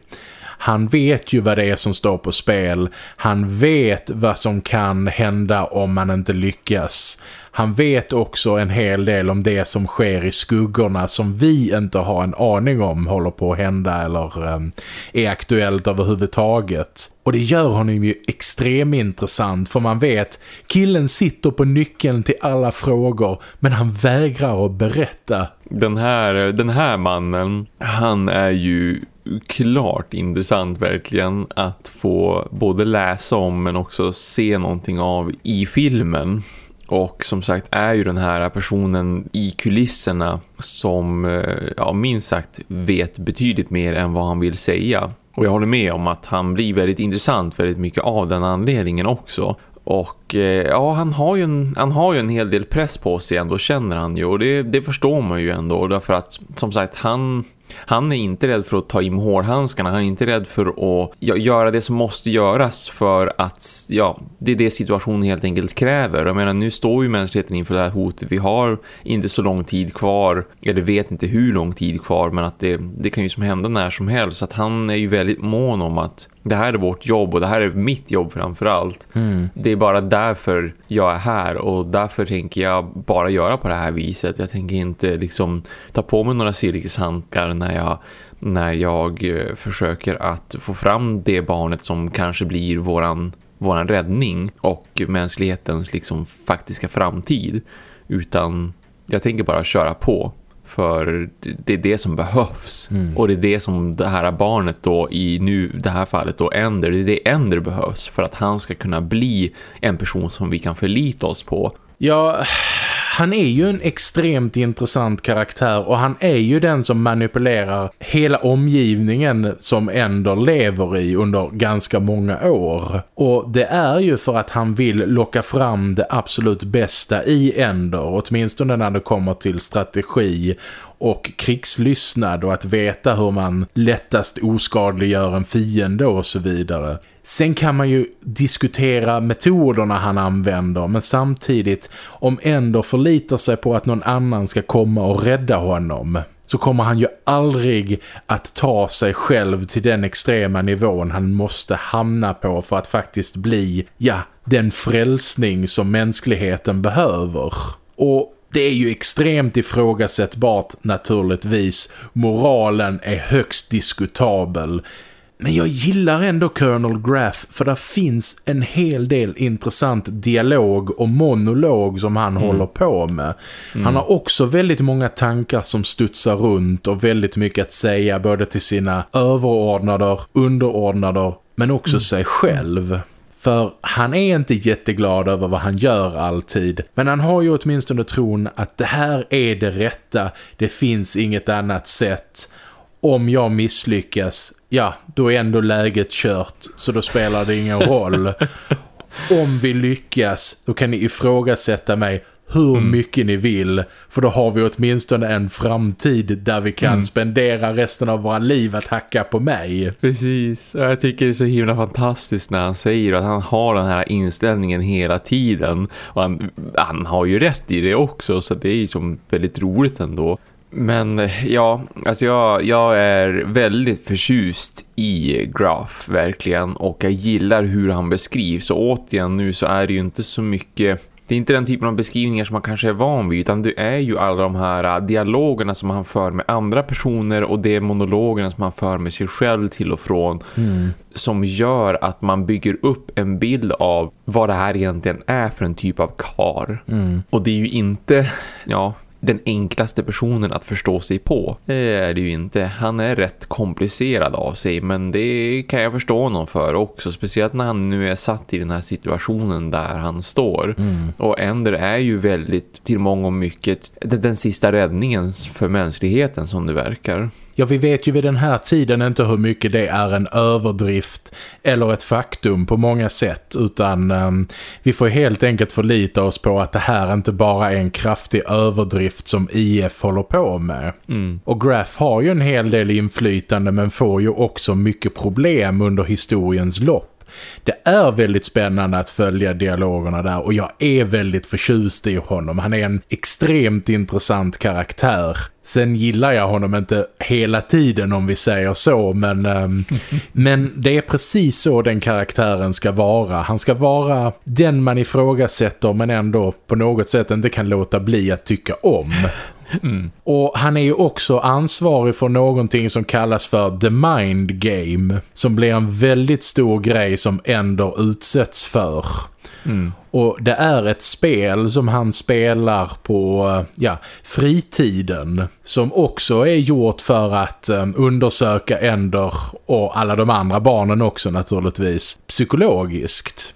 Han vet ju vad det är som står på spel. Han vet vad som kan hända om man inte lyckas. Han vet också en hel del om det som sker i skuggorna som vi inte har en aning om håller på att hända eller um, är aktuellt överhuvudtaget. Och det gör honom ju extremt intressant för man vet killen sitter på nyckeln till alla frågor men han vägrar att berätta. Den här, den här mannen, han är ju klart intressant verkligen att få både läsa om men också se någonting av i filmen. Och som sagt är ju den här personen i kulisserna som eh, ja, minst sagt vet betydligt mer än vad han vill säga. Och jag håller med om att han blir väldigt intressant väldigt mycket av den anledningen också. Och eh, ja, han har, ju en, han har ju en hel del press på sig ändå, känner han ju. Och det, det förstår man ju ändå. Därför att, som sagt, han han är inte rädd för att ta in hårhandskarna. Han är inte rädd för att göra det som måste göras för att ja, det är det situationen helt enkelt kräver. Jag menar, nu står ju mänskligheten inför det här hotet. Vi har inte så lång tid kvar, eller vet inte hur lång tid kvar, men att det, det kan ju som hända när som helst. Så att han är ju väldigt mån om att det här är vårt jobb och det här är mitt jobb framförallt. Mm. Det är bara därför jag är här och därför tänker jag bara göra på det här viset. Jag tänker inte liksom ta på mig några silkeshandkar när jag, när jag eh, försöker att få fram det barnet som kanske blir våran, våran räddning och mänsklighetens liksom faktiska framtid. Utan jag tänker bara köra på. För det är det som behövs. Mm. Och det är det som det här barnet då i nu det här fallet då Ender. Det är det Ender behövs för att han ska kunna bli en person som vi kan förlita oss på. Ja, <sighs> han är ju en extremt intressant karaktär och han är ju den som manipulerar hela omgivningen som Ender lever i under ganska många år. Och det är ju för att han vill locka fram det absolut bästa i Ender, åtminstone när det kommer till strategi och krigslystnad och att veta hur man lättast oskadliggör en fiende och så vidare. Sen kan man ju diskutera metoderna han använder men samtidigt om ändå förlitar sig på att någon annan ska komma och rädda honom så kommer han ju aldrig att ta sig själv till den extrema nivån han måste hamna på för att faktiskt bli, ja, den frälsning som mänskligheten behöver. Och det är ju extremt ifrågasättbart naturligtvis. Moralen är högst diskutabel. Men jag gillar ändå Colonel Graff för det finns en hel del intressant dialog och monolog som han mm. håller på med. Mm. Han har också väldigt många tankar som studsar runt och väldigt mycket att säga både till sina överordnader, underordnader men också mm. sig själv. För han är inte jätteglad över vad han gör alltid. Men han har ju åtminstone tron att det här är det rätta. Det finns inget annat sätt. Om jag misslyckas, ja, då är ändå läget kört. Så då spelar det ingen roll. <laughs> Om vi lyckas, då kan ni ifrågasätta mig hur mm. mycket ni vill. För då har vi åtminstone en framtid där vi kan mm. spendera resten av våra liv att hacka på mig. Precis, och jag tycker det är så himla fantastiskt när han säger att han har den här inställningen hela tiden. Och han, han har ju rätt i det också så det är ju som väldigt roligt ändå. Men ja, alltså jag, jag är väldigt förtjust i Graf verkligen och jag gillar hur han beskrivs och återigen nu så är det ju inte så mycket det är inte den typen av beskrivningar som man kanske är van vid utan det är ju alla de här äh, dialogerna som han för med andra personer och det är monologerna som han för med sig själv till och från mm. som gör att man bygger upp en bild av vad det här egentligen är för en typ av kar. Mm. Och det är ju inte, ja den enklaste personen att förstå sig på. Det är det ju inte. Han är rätt komplicerad av sig men det kan jag förstå honom för också. Speciellt när han nu är satt i den här situationen där han står. Mm. Och Ender är ju väldigt till många och mycket den, den sista räddningen för mänskligheten som det verkar. Ja, vi vet ju vid den här tiden inte hur mycket det är en överdrift eller ett faktum på många sätt utan um, vi får helt enkelt förlita oss på att det här inte bara är en kraftig överdrift som IF håller på med. Mm. Och Graf har ju en hel del inflytande men får ju också mycket problem under historiens lopp. Det är väldigt spännande att följa dialogerna där och jag är väldigt förtjust i honom. Han är en extremt intressant karaktär. Sen gillar jag honom inte hela tiden om vi säger så, men, um, <laughs> men det är precis så den karaktären ska vara. Han ska vara den man ifrågasätter men ändå på något sätt inte kan låta bli att tycka om. Mm. Och han är ju också ansvarig för någonting som kallas för The Mind Game. Som blir en väldigt stor grej som Ender utsätts för. Mm. Och det är ett spel som han spelar på ja, fritiden. Som också är gjort för att um, undersöka Ender och alla de andra barnen också naturligtvis psykologiskt.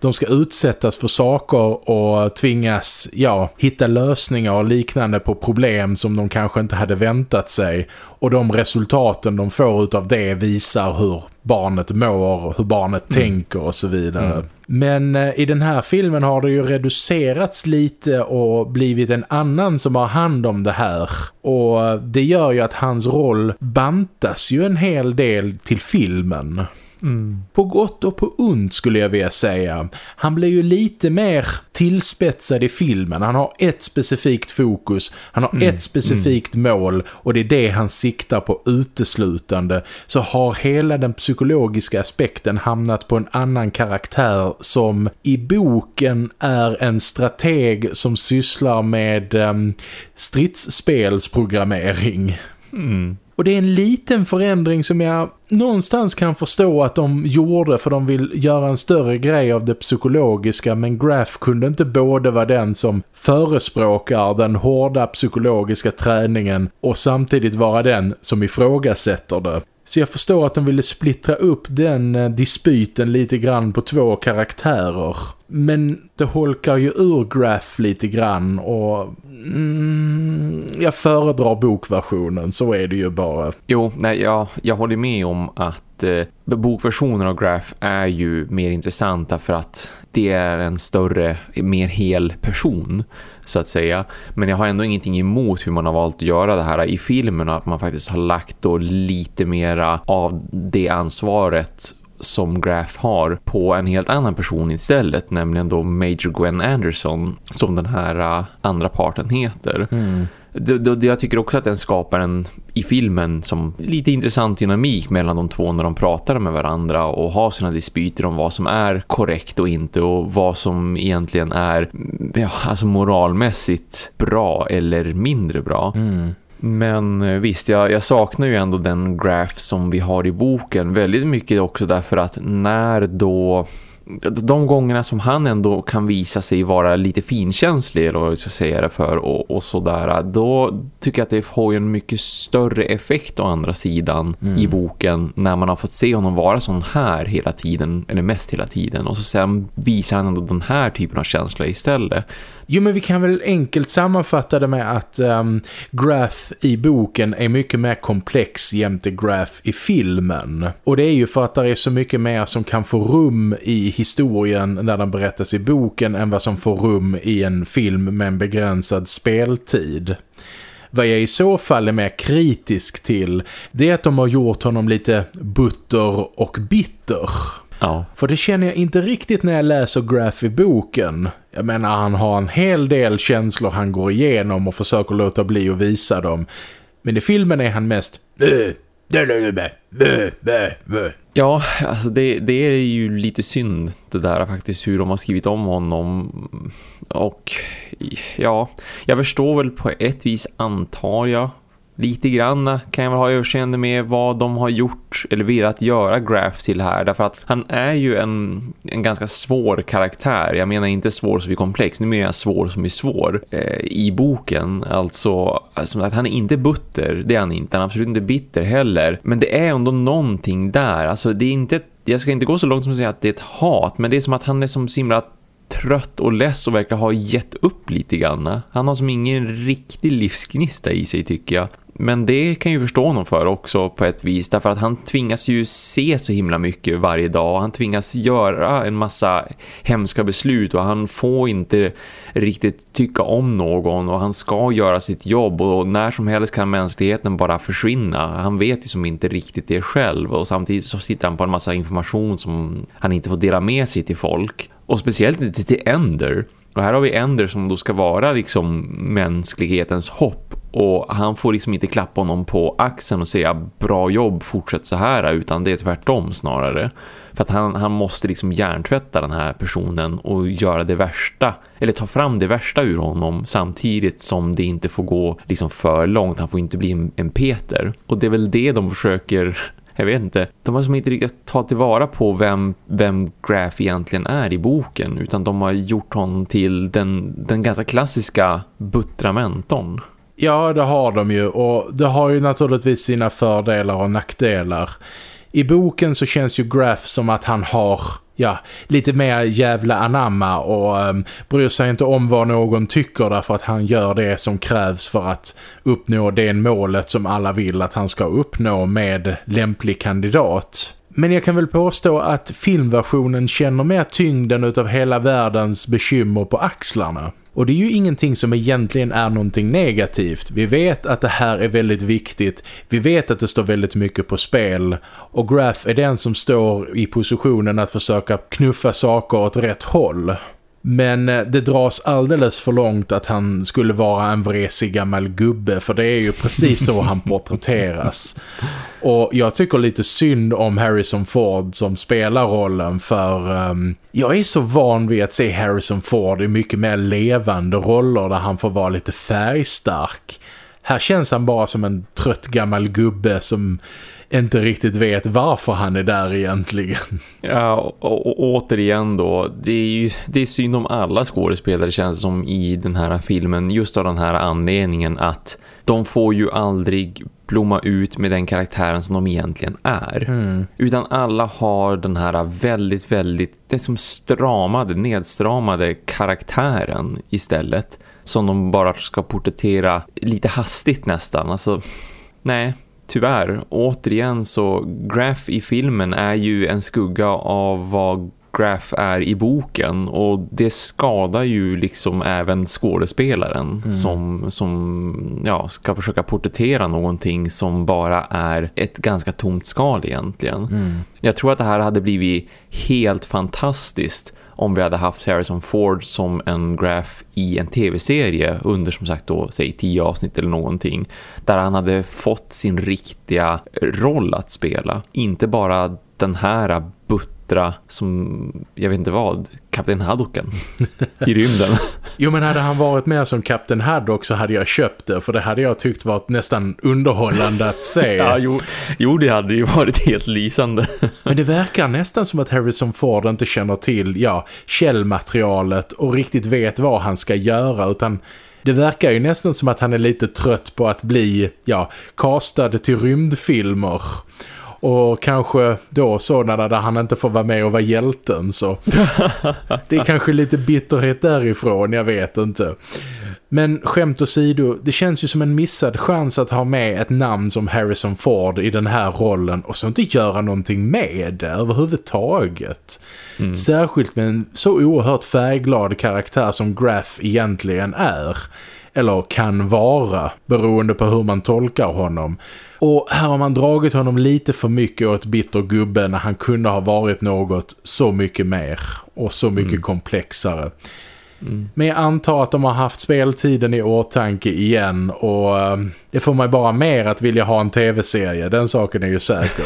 De ska utsättas för saker och tvingas ja, hitta lösningar och liknande på problem som de kanske inte hade väntat sig. Och de resultaten de får av det visar hur barnet mår, hur barnet mm. tänker och så vidare. Mm. Men eh, i den här filmen har det ju reducerats lite och blivit en annan som har hand om det här. Och det gör ju att hans roll bantas ju en hel del till filmen. Mm. På gott och på ont skulle jag vilja säga. Han blir ju lite mer tillspetsad i filmen. Han har ett specifikt fokus. Han har mm. ett specifikt mm. mål. Och det är det han siktar på uteslutande. Så har hela den psykologiska aspekten hamnat på en annan karaktär som i boken är en strateg som sysslar med um, stridsspelsprogrammering. Mm. Och det är en liten förändring som jag någonstans kan förstå att de gjorde för de vill göra en större grej av det psykologiska men Graff kunde inte både vara den som förespråkar den hårda psykologiska träningen och samtidigt vara den som ifrågasätter det. Så jag förstår att de ville splittra upp den eh, dispyten lite grann på två karaktärer. Men det holkar ju ur Graph lite grann och mm, jag föredrar bokversionen, så är det ju bara. Jo, nej, jag, jag håller med om att eh, bokversionen av Graph är ju mer intressanta för att det är en större, mer hel person så att säga. Men jag har ändå ingenting emot hur man har valt att göra det här i filmen att man faktiskt har lagt då lite mera av det ansvaret som Graff har på en helt annan person istället, nämligen då Major Gwen Anderson som den här äh, andra parten heter. Mm. Det, det, jag tycker också att den skapar en i filmen som lite intressant dynamik mellan de två när de pratar med varandra och har sina dispyter om vad som är korrekt och inte och vad som egentligen är ja, alltså moralmässigt bra eller mindre bra. Mm. Men eh, visst, jag, jag, saknar ju ändå den graph som vi har i boken väldigt mycket också därför att när då de gångerna som han ändå kan visa sig vara lite finkänslig eller vad vi ska säga det för och, och sådär då tycker jag att det får en mycket större effekt å andra sidan mm. i boken när man har fått se honom vara sån här hela tiden eller mest hela tiden och så sen visar han ändå den här typen av känsla istället Jo men vi kan väl enkelt sammanfatta det med att um, Grath i boken är mycket mer komplex jämte graf i filmen. Och det är ju för att det är så mycket mer som kan få rum i historien när den berättas i boken än vad som får rum i en film med en begränsad speltid. Vad jag i så fall är mer kritisk till det är att de har gjort honom lite butter och bitter. Ja. För det känner jag inte riktigt när jag läser Graph i boken. Jag menar han har en hel del känslor han går igenom och försöker låta bli att visa dem. Men i filmen är han mest Ja, alltså det, det är ju lite synd det där faktiskt hur de har skrivit om honom och ja, jag förstår väl på ett vis antar jag lite grann kan jag väl ha överseende med vad de har gjort eller velat göra Graf till här. Därför att han är ju en, en ganska svår karaktär. Jag menar inte svår som är komplex, nu menar jag svår som är svår eh, i boken. Alltså, som att han är inte butter, det är han inte. Han är absolut inte bitter heller. Men det är ändå någonting där. Alltså det är inte jag ska inte gå så långt som att säga att det är ett hat, men det är som att han är som simrat trött och less och verkar ha gett upp lite grann. Han har som ingen riktig livsgnista i sig tycker jag. Men det kan ju förstå honom för också på ett vis. Därför att han tvingas ju se så himla mycket varje dag. Han tvingas göra en massa hemska beslut och han får inte riktigt tycka om någon. Och han ska göra sitt jobb och när som helst kan mänskligheten bara försvinna. Han vet ju som inte riktigt det själv. Och samtidigt så sitter han på en massa information som han inte får dela med sig till folk. Och speciellt inte till Ender. Och här har vi Ender som då ska vara liksom mänsklighetens hopp och han får liksom inte klappa honom på axeln och säga bra jobb, fortsätt så här utan det är tvärtom snarare. För att han, han måste liksom hjärntvätta den här personen och göra det värsta eller ta fram det värsta ur honom samtidigt som det inte får gå liksom för långt. Han får inte bli en, en Peter. Och det är väl det de försöker jag vet inte. De har som inte riktigt ta tillvara på vem, vem Graf egentligen är i boken utan de har gjort honom till den, den ganska klassiska butramenton. Ja, det har de ju och det har ju naturligtvis sina fördelar och nackdelar. I boken så känns ju Graf som att han har ja, lite mer jävla anamma och um, bryr sig inte om vad någon tycker därför att han gör det som krävs för att uppnå det målet som alla vill att han ska uppnå med lämplig kandidat. Men jag kan väl påstå att filmversionen känner mer tyngden utav hela världens bekymmer på axlarna. Och det är ju ingenting som egentligen är någonting negativt. Vi vet att det här är väldigt viktigt. Vi vet att det står väldigt mycket på spel. Och Graf är den som står i positionen att försöka knuffa saker åt rätt håll. Men eh, det dras alldeles för långt att han skulle vara en vresig gammal gubbe för det är ju precis så han porträtteras. <laughs> Och jag tycker lite synd om Harrison Ford som spelar rollen för um, jag är så van vid att se Harrison Ford i mycket mer levande roller där han får vara lite färgstark. Här känns han bara som en trött gammal gubbe som inte riktigt vet varför han är där egentligen. <laughs> Ja, och, och, återigen då, det är ju det är synd om alla skådespelare känns som i den här filmen just av den här anledningen att de får ju aldrig blomma ut med den karaktären som de egentligen är. Mm. Utan alla har den här väldigt, väldigt det som stramade, nedstramade karaktären istället. Som de bara ska porträttera lite hastigt nästan. Alltså, nej, tyvärr. Återigen så, Graf i filmen är ju en skugga av vad Graff är i boken och det skadar ju liksom även skådespelaren mm. som, som ja, ska försöka porträttera någonting som bara är ett ganska tomt skal egentligen. Mm. Jag tror att det här hade blivit helt fantastiskt om vi hade haft Harrison Ford som en graf i en tv-serie under som sagt då, säg tio avsnitt eller någonting. Där han hade fått sin riktiga roll att spela. Inte bara den här butt Hydra som, jag vet inte vad, Kapten Haddockan i rymden. <laughs> Jo men hade han varit med som Kapten Haddock så hade jag köpt det för det hade jag tyckt varit nästan underhållande att se. <laughs> ja, jo, jo, det hade ju varit helt lysande. <laughs> men det verkar nästan som att Harrison Ford inte känner till, ja, källmaterialet och riktigt vet vad han ska göra utan det verkar ju nästan som att han är lite trött på att bli, ja, castad till rymdfilmer. Och kanske då sådana där han inte får vara med och vara hjälten så <laughs> det är kanske lite bitterhet därifrån, jag vet inte. Men skämt åsido, det känns ju som en missad chans att ha med ett namn som Harrison Ford i den här rollen och så inte göra någonting med det överhuvudtaget. Mm. Särskilt med en så oerhört färgglad karaktär som Graff egentligen är. Eller kan vara, beroende på hur man tolkar honom. Och här har man dragit honom lite för mycket åt bitter gubbe när han kunde ha varit något så mycket mer och så mycket mm. komplexare. Mm. Men jag antar att de har haft speltiden i åtanke igen och uh, det får mig bara mer att vilja ha en tv-serie. Den saken är ju säker.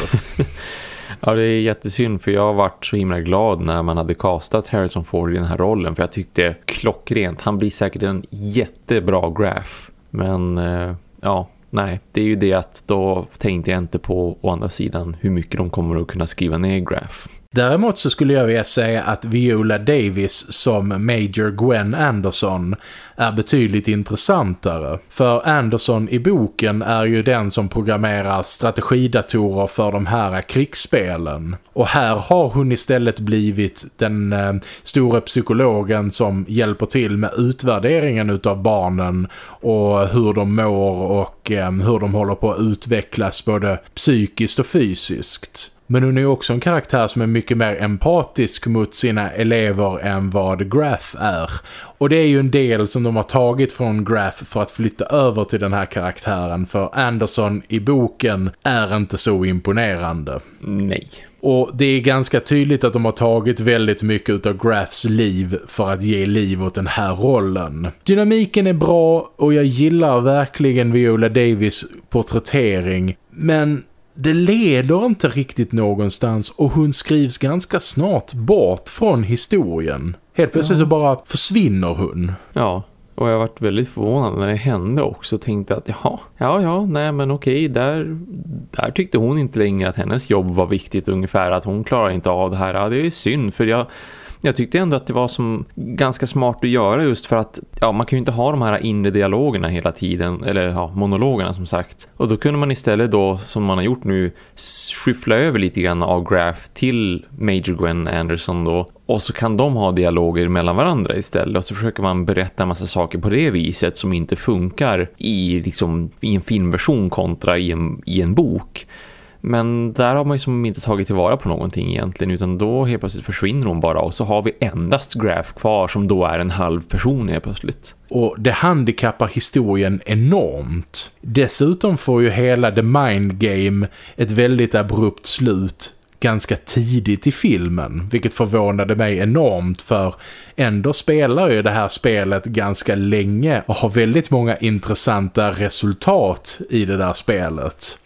<laughs> ja, det är jättesynd för jag har varit så himla glad när man hade castat Harrison Ford i den här rollen för jag tyckte klockrent. Han blir säkert en jättebra graf. Men uh, ja, nej, det är ju det att då tänkte jag inte på å andra sidan hur mycket de kommer att kunna skriva ner Graf. Däremot så skulle jag vilja säga att Viola Davis som Major Gwen Anderson är betydligt intressantare. För Anderson i boken är ju den som programmerar strategidatorer för de här krigsspelen. Och här har hon istället blivit den eh, stora psykologen som hjälper till med utvärderingen utav barnen och hur de mår och eh, hur de håller på att utvecklas både psykiskt och fysiskt. Men hon är också en karaktär som är mycket mer empatisk mot sina elever än vad Graf är. Och det är ju en del som de har tagit från Graf för att flytta över till den här karaktären. För Anderson i boken är inte så imponerande. Nej. Och det är ganska tydligt att de har tagit väldigt mycket av Graffs liv för att ge liv åt den här rollen. Dynamiken är bra och jag gillar verkligen Viola Davis porträttering. Men det leder inte riktigt någonstans och hon skrivs ganska snart bort från historien. Helt plötsligt ja. så bara försvinner hon. Ja, och jag varit väldigt förvånad när det hände också. Tänkte att jaha, ja ja, nej men okej, där, där tyckte hon inte längre att hennes jobb var viktigt ungefär. Att hon klarar inte av det här. Ja, det är synd för jag jag tyckte ändå att det var som ganska smart att göra just för att ja, man kan ju inte ha de här inre dialogerna hela tiden, eller ja, monologerna som sagt. Och då kunde man istället då, som man har gjort nu, skyffla över lite grann av Graf till Major Gwen Anderson då. Och så kan de ha dialoger mellan varandra istället. Och så försöker man berätta en massa saker på det viset som inte funkar i, liksom, i en filmversion kontra i en, i en bok. Men där har man ju som inte tagit tillvara på någonting egentligen utan då helt plötsligt försvinner hon bara och så har vi endast Graf kvar som då är en halv person helt plötsligt. Och det handikappar historien enormt. Dessutom får ju hela The Mind Game ett väldigt abrupt slut ganska tidigt i filmen, vilket förvånade mig enormt för ändå spelar ju det här spelet ganska länge och har väldigt många intressanta resultat i det där spelet.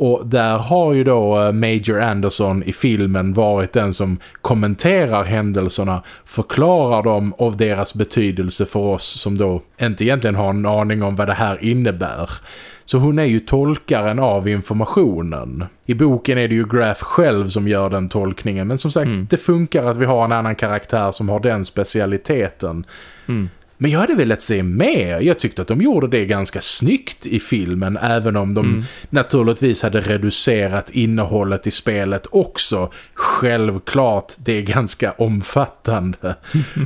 Och där har ju då eh, Major Anderson i filmen varit den som kommenterar händelserna, förklarar dem av deras betydelse för oss som då inte egentligen har en aning om vad det här innebär. Så hon är ju tolkaren av informationen. I boken är det ju Graf själv som gör den tolkningen. Men som sagt, mm. det funkar att vi har en annan karaktär som har den specialiteten. Mm. Men jag hade velat se mer. Jag tyckte att de gjorde det ganska snyggt i filmen. Även om de mm. naturligtvis hade reducerat innehållet i spelet också. Självklart, det är ganska omfattande.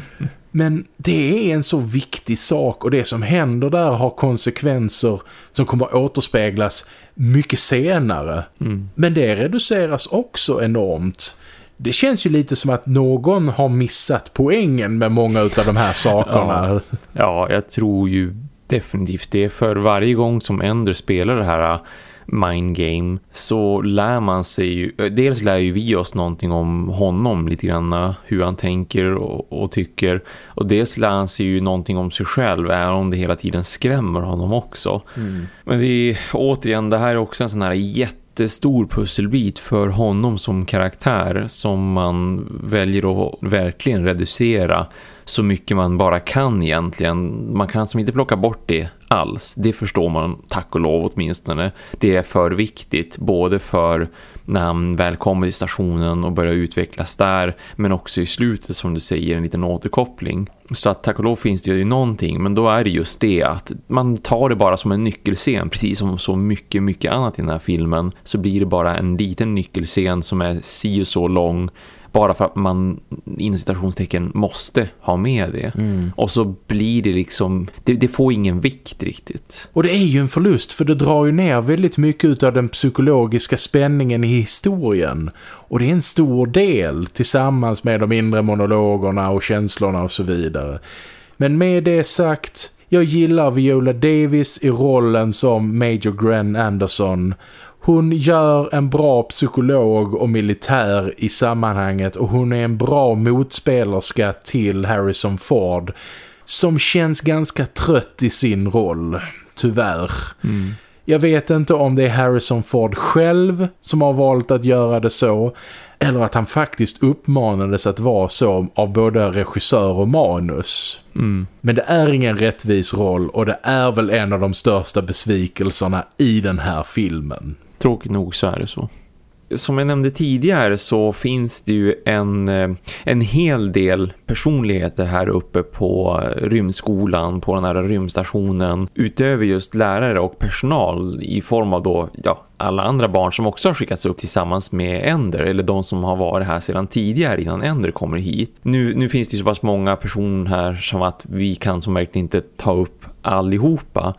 <laughs> Men det är en så viktig sak och det som händer där har konsekvenser som kommer återspeglas mycket senare. Mm. Men det reduceras också enormt. Det känns ju lite som att någon har missat poängen med många av de här <laughs> sakerna. ja. ja, jag tror ju definitivt det. För varje gång som Ender spelar det här mind game så lär man sig ju, dels lär ju vi oss någonting om honom lite grann hur han tänker och, och, tycker och dels lär han sig ju någonting om sig själv även om det hela tiden skrämmer honom också. Mm. Men det är återigen, det här är också en sån här jättestor pusselbit för honom som karaktär som man väljer att verkligen reducera så mycket man bara kan egentligen. Man kan alltså inte plocka bort det alls. Det förstår man tack och lov åtminstone. Det är för viktigt både för när han väl kommer till stationen och börjar utvecklas där men också i slutet som du säger en liten återkoppling. Så att tack och lov finns det ju någonting men då är det just det att man tar det bara som en nyckelscen precis som så mycket mycket annat i den här filmen så blir det bara en liten nyckelscen som är si och så lång bara för att man inom citationstecken måste ha med det. Mm. Och så blir det liksom, det, det, får ingen vikt riktigt. Och det är ju en förlust för det drar ju ner väldigt mycket av den psykologiska spänningen i historien. Och det är en stor del tillsammans med de inre monologerna och känslorna och så vidare. Men med det sagt, jag gillar Viola Davis i rollen som Major Gren Anderson- hon gör en bra psykolog och militär i sammanhanget och hon är en bra motspelerska till Harrison Ford som känns ganska trött i sin roll, tyvärr. Mm. Jag vet inte om det är Harrison Ford själv som har valt att göra det så eller att han faktiskt uppmanades att vara så av både regissör och manus. Mm. Men det är ingen rättvis roll och det är väl en av de största besvikelserna i den här filmen. Tråkigt nog så är det så. Som jag nämnde tidigare så finns det ju en, eh, en hel del personligheter här uppe på eh, rymdskolan, på den här rymdstationen. Utöver just lärare och personal i form av då, ja, alla andra barn som också har skickats upp tillsammans med Ender eller de som har varit här sedan tidigare innan Ender kommer hit. Nu, nu finns det ju så pass många personer här som att vi kan som verkligen inte ta upp allihopa.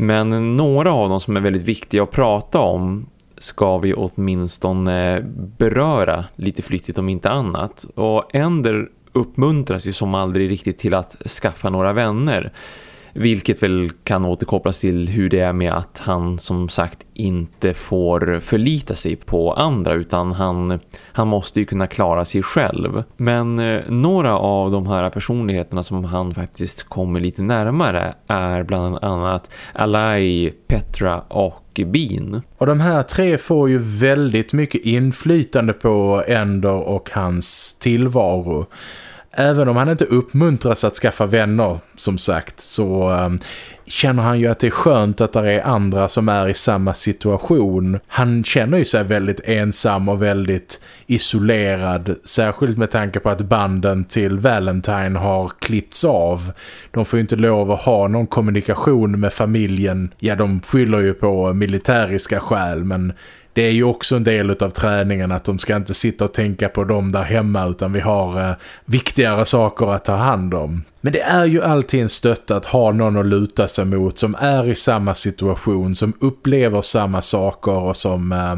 Men några av dem som är väldigt viktiga att prata om ska vi åtminstone beröra lite flyttigt om inte annat. Och Ender uppmuntras ju som aldrig riktigt till att skaffa några vänner. Vilket väl kan återkopplas till hur det är med att han som sagt inte får förlita sig på andra utan han, han måste ju kunna klara sig själv. Men eh, några av de här personligheterna som han faktiskt kommer lite närmare är bland annat Alai, Petra och Bean. Och de här tre får ju väldigt mycket inflytande på Ender och hans tillvaro. Även om han inte uppmuntras att skaffa vänner, som sagt, så um, känner han ju att det är skönt att det är andra som är i samma situation. Han känner ju sig väldigt ensam och väldigt isolerad, särskilt med tanke på att banden till Valentine har klippts av. De får ju inte lov att ha någon kommunikation med familjen. Ja, de skyller ju på militäriska skäl, men det är ju också en del av träningen att de ska inte sitta och tänka på dem där hemma utan vi har eh, viktigare saker att ta hand om. Men det är ju alltid en stötta att ha någon att luta sig mot som är i samma situation, som upplever samma saker och som, eh,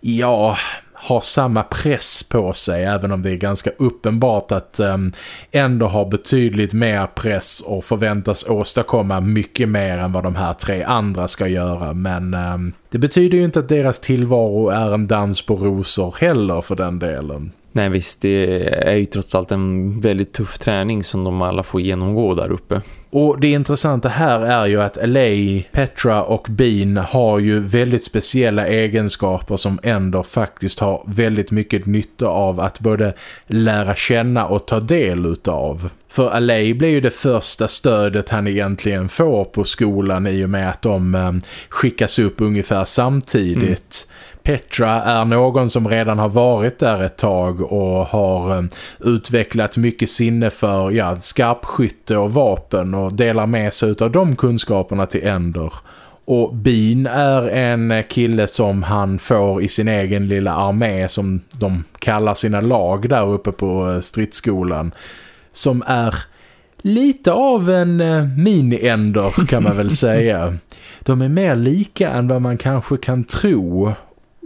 ja, har samma press på sig även om det är ganska uppenbart att um, ändå har betydligt mer press och förväntas åstadkomma mycket mer än vad de här tre andra ska göra men um, det betyder ju inte att deras tillvaro är en dans på rosor heller för den delen. Nej visst, det är ju trots allt en väldigt tuff träning som de alla får genomgå där uppe. Och det intressanta här är ju att LA, Petra och Bean har ju väldigt speciella egenskaper som ändå faktiskt har väldigt mycket nytta av att både lära känna och ta del utav. För Alei blir ju det första stödet han egentligen får på skolan i och med att de eh, skickas upp ungefär samtidigt. Mm. Petra är någon som redan har varit där ett tag och har um, utvecklat mycket sinne för ja, skarpskytte och vapen och delar med sig av de kunskaperna till Ender. Och Bean är en kille som han får i sin egen lilla armé som de kallar sina lag där uppe på eh, stridsskolan. Som är lite av en eh, mini-ender kan man väl <laughs> säga. De är mer lika än vad man kanske kan tro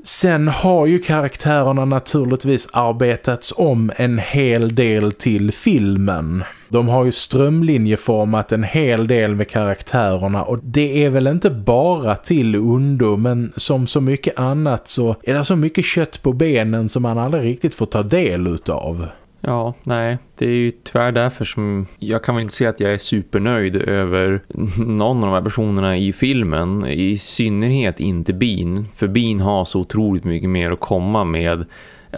Sen har ju karaktärerna naturligtvis arbetats om en hel del till filmen. De har ju strömlinjeformat en hel del med karaktärerna och det är väl inte bara till undo men som så mycket annat så är det så mycket kött på benen som man aldrig riktigt får ta del utav. Ja, nej. Det är ju tyvärr därför som jag kan väl inte säga att jag är supernöjd över <laughs> någon av de här personerna i filmen. I synnerhet inte Bean. För Bean har så otroligt mycket mer att komma med.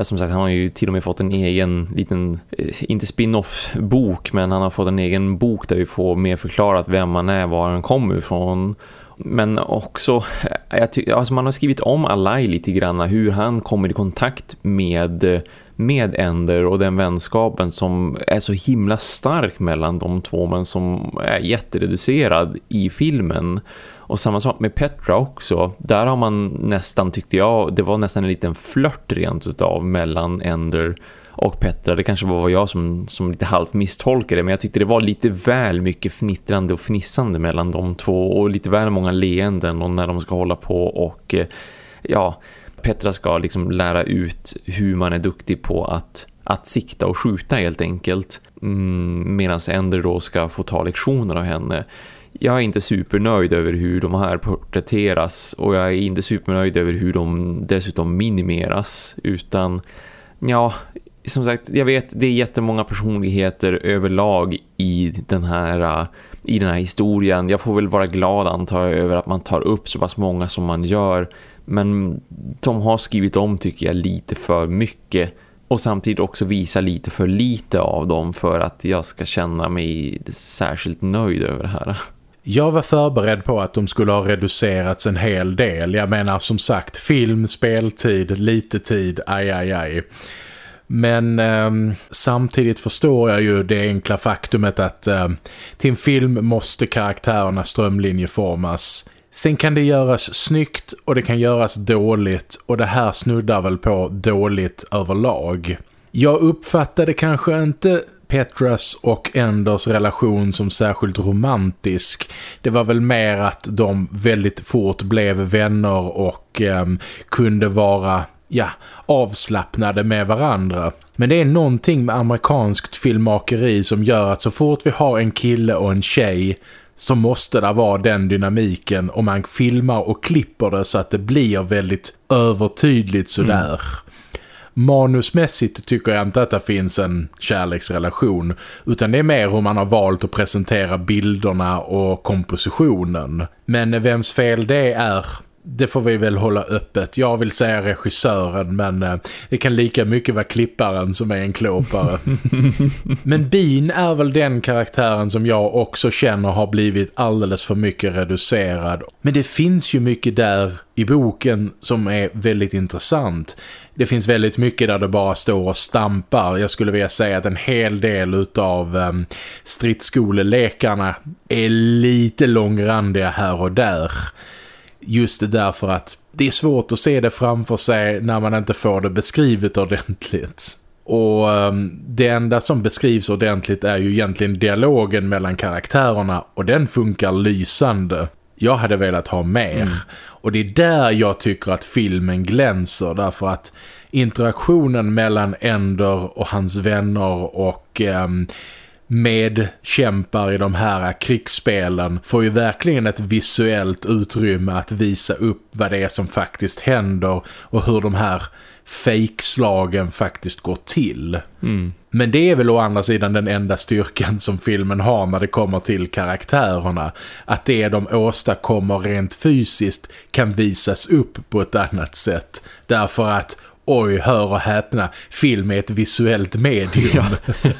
Som sagt, han har ju till och med fått en egen liten, eh, inte spin-off-bok, men han har fått en egen bok där vi får mer förklarat vem man är, var han kommer ifrån. Men också, eh, jag alltså man har skrivit om Alai lite grann, hur han kommer i kontakt med eh, med Ender och den vänskapen som är så himla stark mellan de två men som är jättereducerad i filmen. Och samma sak med Petra också. Där har man nästan, tyckte jag, det var nästan en liten flört rent utav mellan Ender och Petra. Det kanske var jag som, som lite halvt misstolkade men jag tyckte det var lite väl mycket fnittrande och fnissande mellan de två och lite väl många leenden och när de ska hålla på och eh, ja, Petra ska liksom lära ut hur man är duktig på att, att sikta och skjuta helt enkelt. Mm, Medan Ender då ska få ta lektioner av henne. Jag är inte supernöjd över hur de här porträtteras och jag är inte supernöjd över hur de dessutom minimeras utan ja, som sagt, jag vet det är jättemånga personligheter överlag i den här i den här historien. Jag får väl vara glad antar jag över att man tar upp så pass många som man gör men de har skrivit om tycker jag lite för mycket och samtidigt också visa lite för lite av dem för att jag ska känna mig särskilt nöjd över det här. Jag var förberedd på att de skulle ha reducerats en hel del. Jag menar som sagt, film, speltid, lite tid, aj aj aj. Men eh, samtidigt förstår jag ju det enkla faktumet att eh, till en film måste karaktärerna strömlinjeformas. Sen kan det göras snyggt och det kan göras dåligt och det här snuddar väl på dåligt överlag. Jag uppfattade kanske inte Petras och Enders relation som särskilt romantisk. Det var väl mer att de väldigt fort blev vänner och eh, kunde vara ja, avslappnade med varandra. Men det är någonting med amerikanskt filmmakeri som gör att så fort vi har en kille och en tjej så måste det vara den dynamiken och man filmar och klipper det så att det blir väldigt övertydligt sådär. Mm. Manusmässigt tycker jag inte att det finns en kärleksrelation utan det är mer hur man har valt att presentera bilderna och kompositionen. Men vems fel det är det får vi väl hålla öppet. Jag vill säga regissören men eh, det kan lika mycket vara klipparen som är en klåpare. <laughs> men Bean är väl den karaktären som jag också känner har blivit alldeles för mycket reducerad. Men det finns ju mycket där i boken som är väldigt intressant. Det finns väldigt mycket där det bara står och stampar. Jag skulle vilja säga att en hel del av um, ehm, stridsskolelekarna är lite långrandiga här och där. Just därför att det är svårt att se det framför sig när man inte får det beskrivet <laughs> ordentligt. Och um, det enda som beskrivs ordentligt är ju egentligen dialogen mellan karaktärerna och den funkar lysande. Jag hade velat ha mer. Mm. Och det är där jag tycker att filmen glänser därför att interaktionen mellan Ender och hans vänner och um, medkämpar i de här krigsspelen får ju verkligen ett visuellt utrymme att visa upp vad det är som faktiskt händer och hur de här fejkslagen faktiskt går till. Mm. Men det är väl å andra sidan den enda styrkan som filmen har när det kommer till karaktärerna. Att det de åstadkommer rent fysiskt kan visas upp på ett annat sätt. Därför att oj, hör och häpna, film är ett visuellt medium.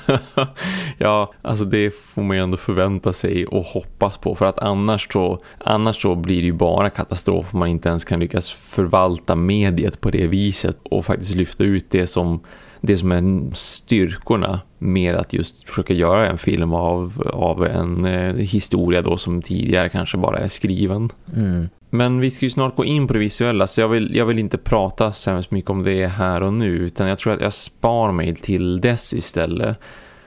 Ja. <laughs> ja, alltså det får man ju ändå förvänta sig och hoppas på. För att annars så, annars så blir det ju bara katastrof om man inte ens kan lyckas förvalta mediet på det viset. Och faktiskt lyfta ut det som, det som är styrkorna med att just försöka göra en film av, av en eh, historia då som tidigare kanske bara är skriven. Mm. Men vi ska ju snart gå in på det visuella så jag vill, jag vill inte prata så hemskt mycket om det här och nu utan jag tror att jag spar mig till dess istället.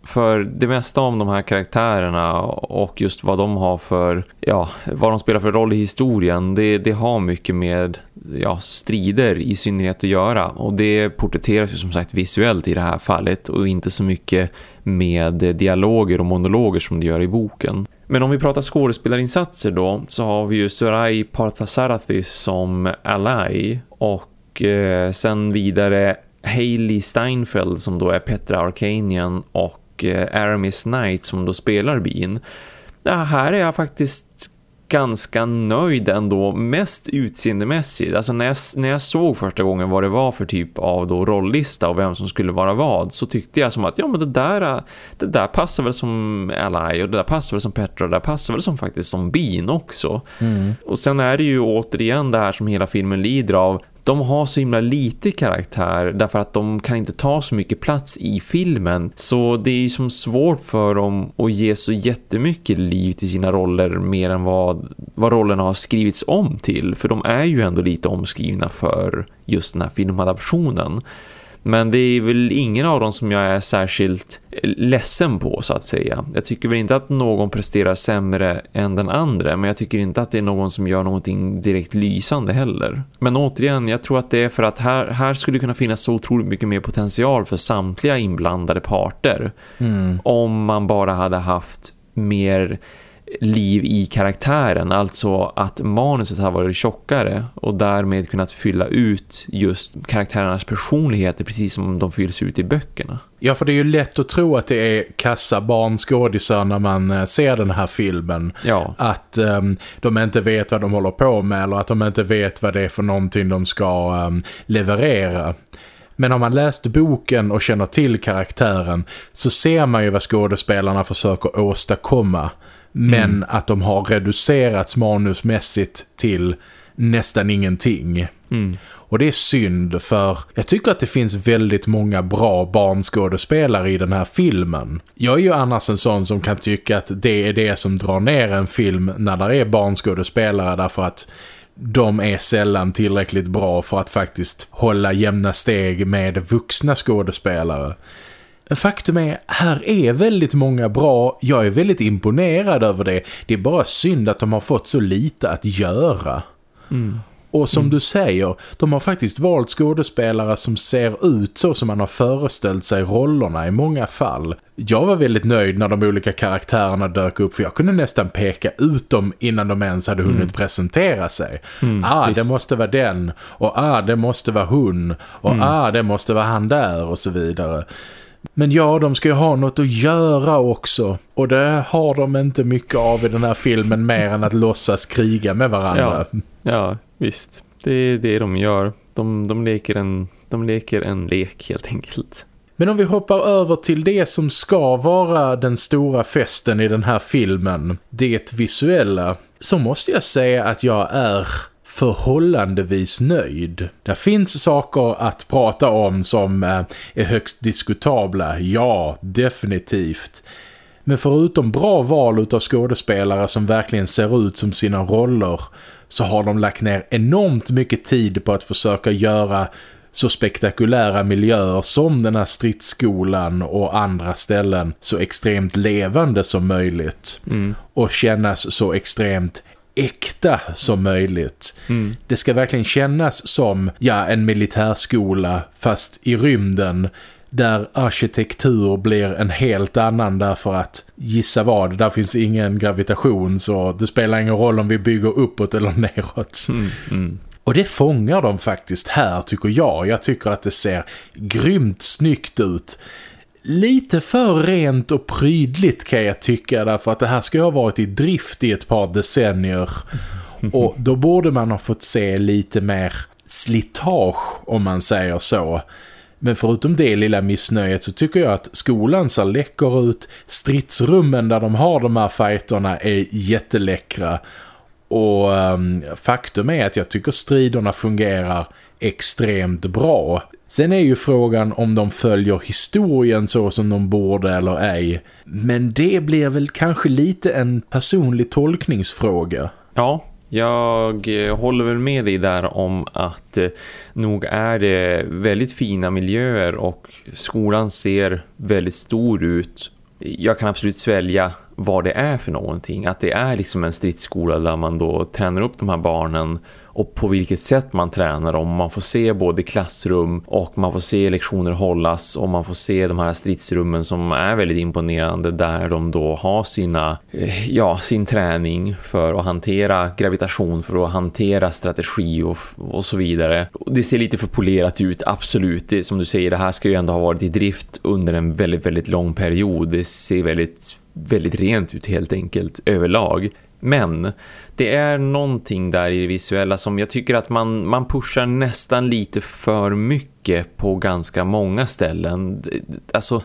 För det mesta om de här karaktärerna och just vad de har för, ja, vad de spelar för roll i historien, det, det har mycket med ja, strider i synnerhet att göra. Och det porträtteras ju som sagt visuellt i det här fallet och inte så mycket med dialoger och monologer som det gör i boken. Men om vi pratar skådespelarinsatser då så har vi ju Surai Parthasarathi som Alai och eh, sen vidare Hailey Steinfeld som då är Petra Arcanian och eh, Aramis Knight som då spelar bin. Det här är jag faktiskt ganska nöjd ändå, mest utseendemässigt. Alltså när jag, när jag såg första gången vad det var för typ av då rolllista och vem som skulle vara vad så tyckte jag som att ja men det där, det där passar väl som Ally och det där passar väl som Petra och det där passar väl som faktiskt som Bean också. Mm. Och sen är det ju återigen det här som hela filmen lider av de har så himla lite karaktär därför att de kan inte ta så mycket plats i filmen. Så det är ju som svårt för dem att ge så jättemycket liv till sina roller mer än vad, vad rollerna har skrivits om till. För de är ju ändå lite omskrivna för just den här filmadaptionen. Men det är väl ingen av dem som jag är särskilt ledsen på så att säga. Jag tycker väl inte att någon presterar sämre än den andra. Men jag tycker inte att det är någon som gör någonting direkt lysande heller. Men återigen, jag tror att det är för att här, här skulle kunna finnas så otroligt mycket mer potential för samtliga inblandade parter. Mm. Om man bara hade haft mer liv i karaktären. Alltså att manuset har varit tjockare och därmed kunnat fylla ut just karaktärernas personligheter precis som de fylls ut i böckerna. Ja, för det är ju lätt att tro att det är kassa barnskådisar när man eh, ser den här filmen. Ja. Att um, de inte vet vad de håller på med eller att de inte vet vad det är för någonting de ska um, leverera. Men om man läst boken och känner till karaktären så ser man ju vad skådespelarna försöker åstadkomma. Men Mm. att de har reducerats manusmässigt till nästan ingenting. Mm. Och det är synd för jag tycker att det finns väldigt många bra barnskådespelare i den här filmen. Jag är ju annars en sån som kan tycka att det är det som drar ner en film när det är barnskådespelare därför att de är sällan tillräckligt bra för att faktiskt hålla jämna steg med vuxna skådespelare. Faktum är, här är väldigt många bra. Jag är väldigt imponerad över det. Det är bara synd att de har fått så lite att göra. Mm. Och som du säger, de har faktiskt valt skådespelare som ser ut så som man har föreställt sig rollerna i många fall. Jag var väldigt nöjd när de olika karaktärerna dök upp för jag kunde nästan peka ut dem innan de ens hade hunnit Mm. presentera sig. Mm, ah, visst. det måste vara den. Och ah, det måste vara hon. Och Mm. ah, det måste vara han där och så vidare. Men ja, de ska ju ha något att göra också. Och det har de inte mycket av i den här filmen mer än att låtsas kriga med varandra. Ja, visst. Det är det de gör. De, de, leker en, de leker en lek helt enkelt. Men om vi hoppar över till det som ska vara den stora festen i den här filmen, det visuella, så måste jag säga att jag är förhållandevis nöjd. Det finns saker att prata om som eh, är högst diskutabla, ja, definitivt. Men förutom bra val av skådespelare som verkligen ser ut som sina roller så har de lagt ner enormt mycket tid på att försöka göra så spektakulära miljöer som den här stridsskolan och andra ställen så extremt levande som möjligt Mm. och kännas så extremt äkta som möjligt. Mm. Det ska verkligen kännas som ja, en militärskola fast i rymden där arkitektur blir en helt annan därför att gissa vad, där finns ingen gravitation så det spelar ingen roll om vi bygger uppåt eller <laughs> neråt. Mm. Mm. Och det fångar de faktiskt här tycker jag. Jag tycker att det ser grymt snyggt ut. Lite för rent och prydligt kan jag tycka därför att det här ska ha varit i drift i ett par decennier. Och då borde man ha fått se lite mer slitage om man säger så. Men förutom det lilla missnöjet så tycker jag att skolan ser läcker ut. Stridsrummen där de har de här fighterna är jätteläckra. Och um, faktum är att jag tycker striderna fungerar extremt bra. Sen är ju frågan om de följer historien så som de borde eller ej. Men det blir väl kanske lite en personlig tolkningsfråga. Ja, jag eh, håller väl med dig där om att eh, nog är det väldigt fina miljöer och skolan ser väldigt stor ut. Jag kan absolut svälja vad det är för någonting. Att det är liksom en stridsskola där man då tränar upp de här barnen och på vilket sätt man tränar dem. Man får se både klassrum och man får se lektioner hållas och man får se de här stridsrummen som är väldigt imponerande där de då har sina, eh, ja, sin träning för att hantera gravitation, för att hantera strategi och, och så vidare. Det ser lite för polerat ut, absolut. Det, som du säger, det här ska ju ändå ha varit i drift under en väldigt, väldigt lång period. Det ser väldigt väldigt rent ut helt enkelt överlag. Men det är någonting där i det visuella som jag tycker att man, man pushar nästan lite för mycket på ganska många ställen. Alltså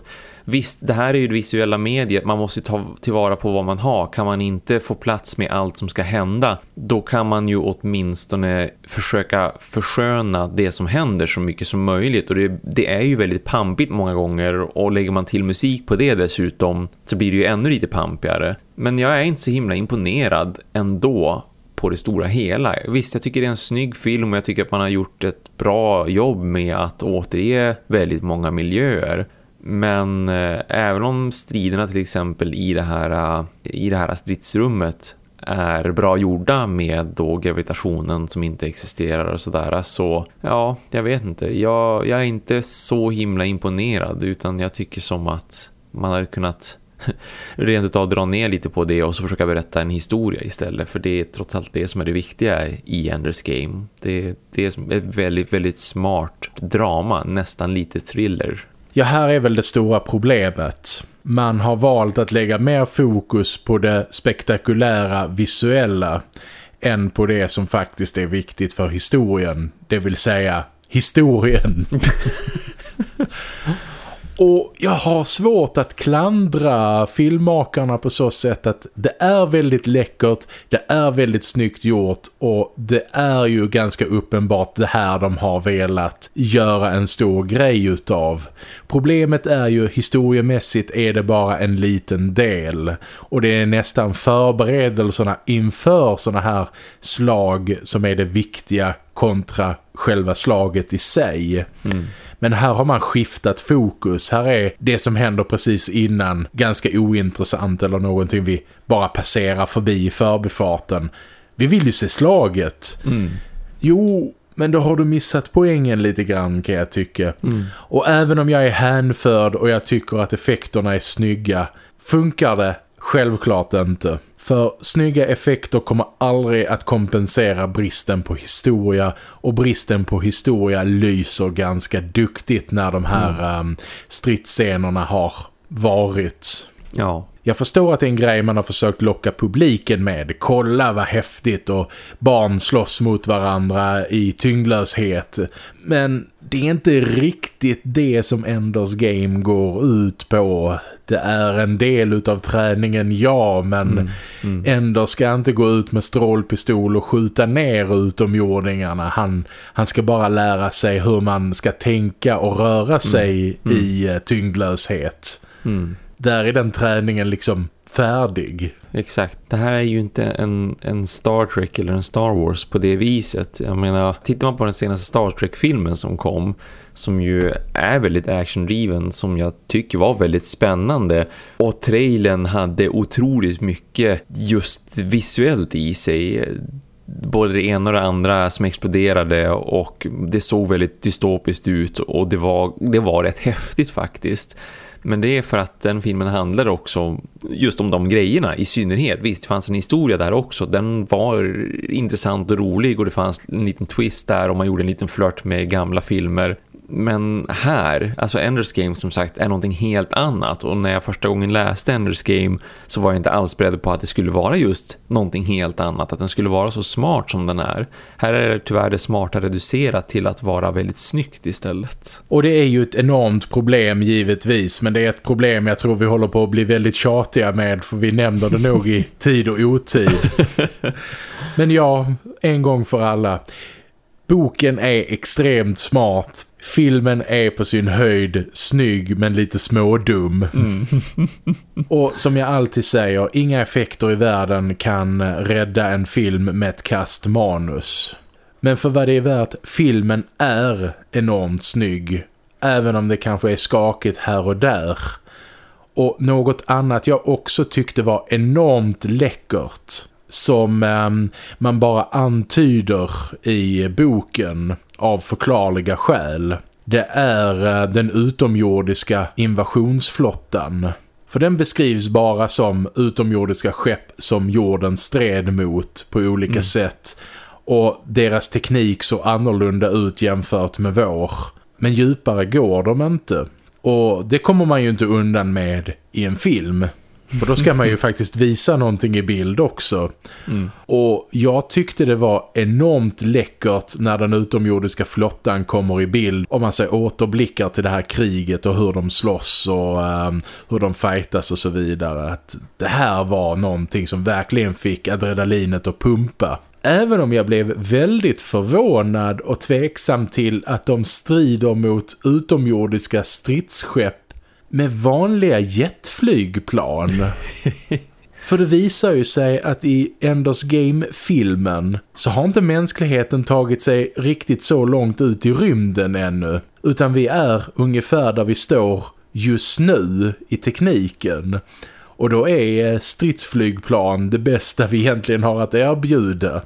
visst, det här är ju det visuella mediet. Man måste ta tillvara på vad man har. Kan man inte få plats med allt som ska hända, då kan man ju åtminstone försöka försköna det som händer så mycket som möjligt. Och det, det är ju väldigt pampigt många gånger. Och lägger man till musik på det dessutom så blir det ju ännu lite pampigare. Men jag är inte så himla imponerad ändå på det stora hela. Visst, jag tycker det är en snygg film och jag tycker att man har gjort ett bra jobb med att återge väldigt många miljöer. Men eh, även om striderna till exempel i det här, eh, i det här stridsrummet är bra gjorda med då gravitationen som inte existerar och sådär så ja, jag vet inte. Jag, jag är inte så himla imponerad utan jag tycker som att man hade kunnat <laughs> rent utav dra ner lite på det och så försöka berätta en historia istället för det är trots allt det som är det viktiga i Enders Game. Det, det är ett väldigt, väldigt smart drama, nästan lite thriller Ja, här är väl det stora problemet. Man har valt att lägga mer fokus på det spektakulära visuella än på det som faktiskt är viktigt för historien. Det vill säga historien. <laughs> Och jag har svårt att klandra filmmakarna på så sätt att det är väldigt läckert, det är väldigt snyggt gjort och det är ju ganska uppenbart det här de har velat göra en stor grej utav. Problemet är ju historiemässigt är det bara en liten del och det är nästan förberedelserna inför såna här slag som är det viktiga kontra själva slaget i sig. Mm. Men här har man skiftat fokus. Här är det som händer precis innan ganska ointressant eller någonting vi bara passerar förbi i förbifarten. Vi vill ju se slaget. Mm. Jo, men då har du missat poängen lite grann kan jag tycka. Mm. Och även om jag är hänförd och jag tycker att effekterna är snygga, funkar det självklart inte. För snygga effekter kommer aldrig att kompensera bristen på historia och bristen på historia lyser ganska duktigt när de här mm. um, stridsscenerna har varit. Ja. Jag förstår att det är en grej man har försökt locka publiken med. Kolla vad häftigt och barn slåss mot varandra i tyngdlöshet. Men det är inte riktigt det som Enders Game går ut på det är en del av träningen, ja, men mm, mm. ändå ska inte gå ut med strålpistol och skjuta ner utomjordingarna. Han, han ska bara lära sig hur man ska tänka och röra mm, sig mm, i uh, tyngdlöshet. Mm. Där är den träningen liksom färdig. Exakt. Det här är ju inte en, en Star Trek eller en Star Wars på det viset. Jag menar, tittar man på den senaste Star Trek-filmen som kom som ju är väldigt actiondriven som jag tycker var väldigt spännande och trailern hade otroligt mycket just visuellt i sig både det ena och det andra som exploderade och det såg väldigt dystopiskt ut och det var, det var rätt häftigt faktiskt. Men det är för att den filmen handlar också just om de grejerna i synnerhet. Visst, det fanns en historia där också. Den var intressant och rolig och det fanns en liten twist där och man gjorde en liten flört med gamla filmer. Men här, alltså Enders Game som sagt är någonting helt annat och när jag första gången läste Enders Game så var jag inte alls beredd på att det skulle vara just någonting helt annat, att den skulle vara så smart som den är. Här är det tyvärr det smarta reducerat till att vara väldigt snyggt istället. Och det är ju ett enormt problem givetvis, men det är ett problem jag tror vi håller på att bli väldigt tjatiga med för vi nämner det nog i <laughs> tid och otid. men ja, en gång för alla. Boken är extremt smart. Filmen är på sin höjd snygg men lite smådum. Mm. <laughs> och som jag alltid säger, inga effekter i världen kan rädda en film med ett kast manus. Men för vad det är värt, filmen är enormt snygg. Även om det kanske är skakigt här och där. Och något annat jag också tyckte var enormt läckert som eh, man bara antyder i boken av förklarliga skäl. Det är eh, den utomjordiska invasionsflottan. För den beskrivs bara som utomjordiska skepp som jorden stred mot på olika mm. sätt. Och deras teknik så annorlunda ut jämfört med vår. Men djupare går de inte. Och det kommer man ju inte undan med i en film. För då ska man ju <laughs> faktiskt visa någonting i bild också. Mm. Och jag tyckte det var enormt läckert när den utomjordiska flottan kommer i bild. Om man ser återblickar till det här kriget och hur de slåss och um, hur de fightas och så vidare. Att det här var någonting som verkligen fick adrenalinet att pumpa. Även om jag blev väldigt förvånad och tveksam till att de strider mot utomjordiska stridsskepp med vanliga jetflygplan. <laughs> För det visar ju sig att i Enders Game-filmen så har inte mänskligheten tagit sig riktigt så långt ut i rymden ännu. Utan vi är ungefär där vi står just nu i tekniken. Och då är stridsflygplan det bästa vi egentligen har att erbjuda.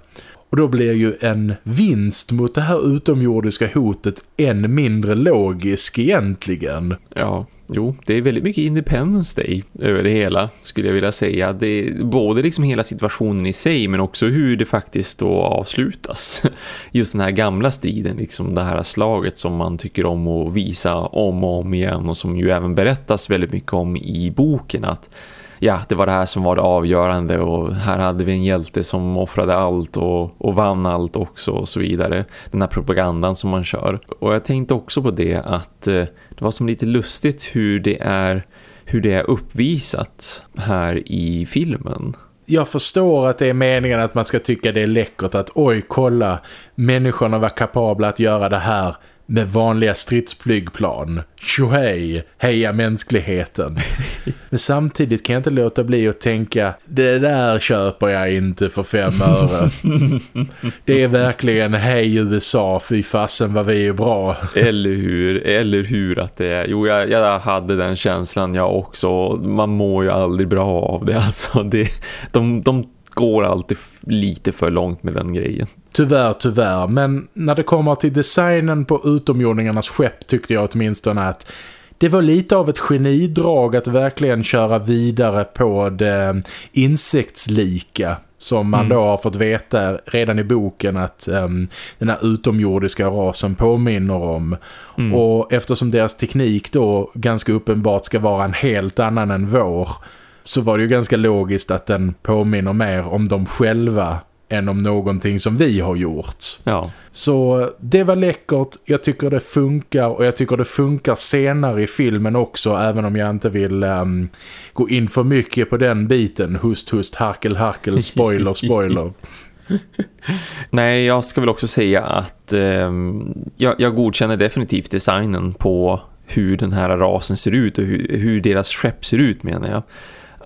Och då blir ju en vinst mot det här utomjordiska hotet än mindre logisk egentligen. Ja, Jo, det är väldigt mycket Independence Day över det hela skulle jag vilja säga. Det är både liksom hela situationen i sig men också hur det faktiskt då avslutas. <laughs> Just den här gamla striden, liksom det här slaget som man tycker om att visa om och om igen och som ju även berättas väldigt mycket om i boken att ja, det var det här som var det avgörande och här hade vi en hjälte som offrade allt och, och vann allt också och så vidare. Den här propagandan som man kör. Och jag tänkte också på det att eh, det var som lite lustigt hur det är hur det är uppvisat här i filmen. Jag förstår att det är meningen att man ska tycka det är läckert att oj kolla, människorna var kapabla att göra det här med vanliga stridsflygplan. Tjohej, heja mänskligheten. <laughs> Men samtidigt kan jag inte låta bli att tänka, det där köper jag inte för fem öre. <laughs> Det är verkligen, hej USA, fy fasen vad vi är bra. Eller hur, eller hur att det är. Jo, jag, jag hade den känslan jag också. Man mår ju aldrig bra av det. Alltså, det, de, de går alltid lite för långt med den grejen. Tyvärr, tyvärr. Men när det kommer till designen på utomjordingarnas skepp tyckte jag åtminstone att det var lite av ett genidrag att verkligen köra vidare på det insektslika som man mm. då har fått veta redan i boken att um, den här utomjordiska rasen påminner om. Mm. Och eftersom deras teknik då ganska uppenbart ska vara en helt annan än vår så var det ju ganska logiskt att den påminner mer om dem själva än om någonting som vi har gjort. Ja. Så det var läckert, jag tycker det funkar och jag tycker det funkar senare i filmen också även om jag inte vill um, gå in för mycket på den biten. Hust, hust, harkel, harkel, spoiler, spoiler. <laughs> Nej, jag ska väl också säga att um, jag, jag godkänner definitivt designen på hur den här rasen ser ut och hur, hur deras skepp ser ut menar jag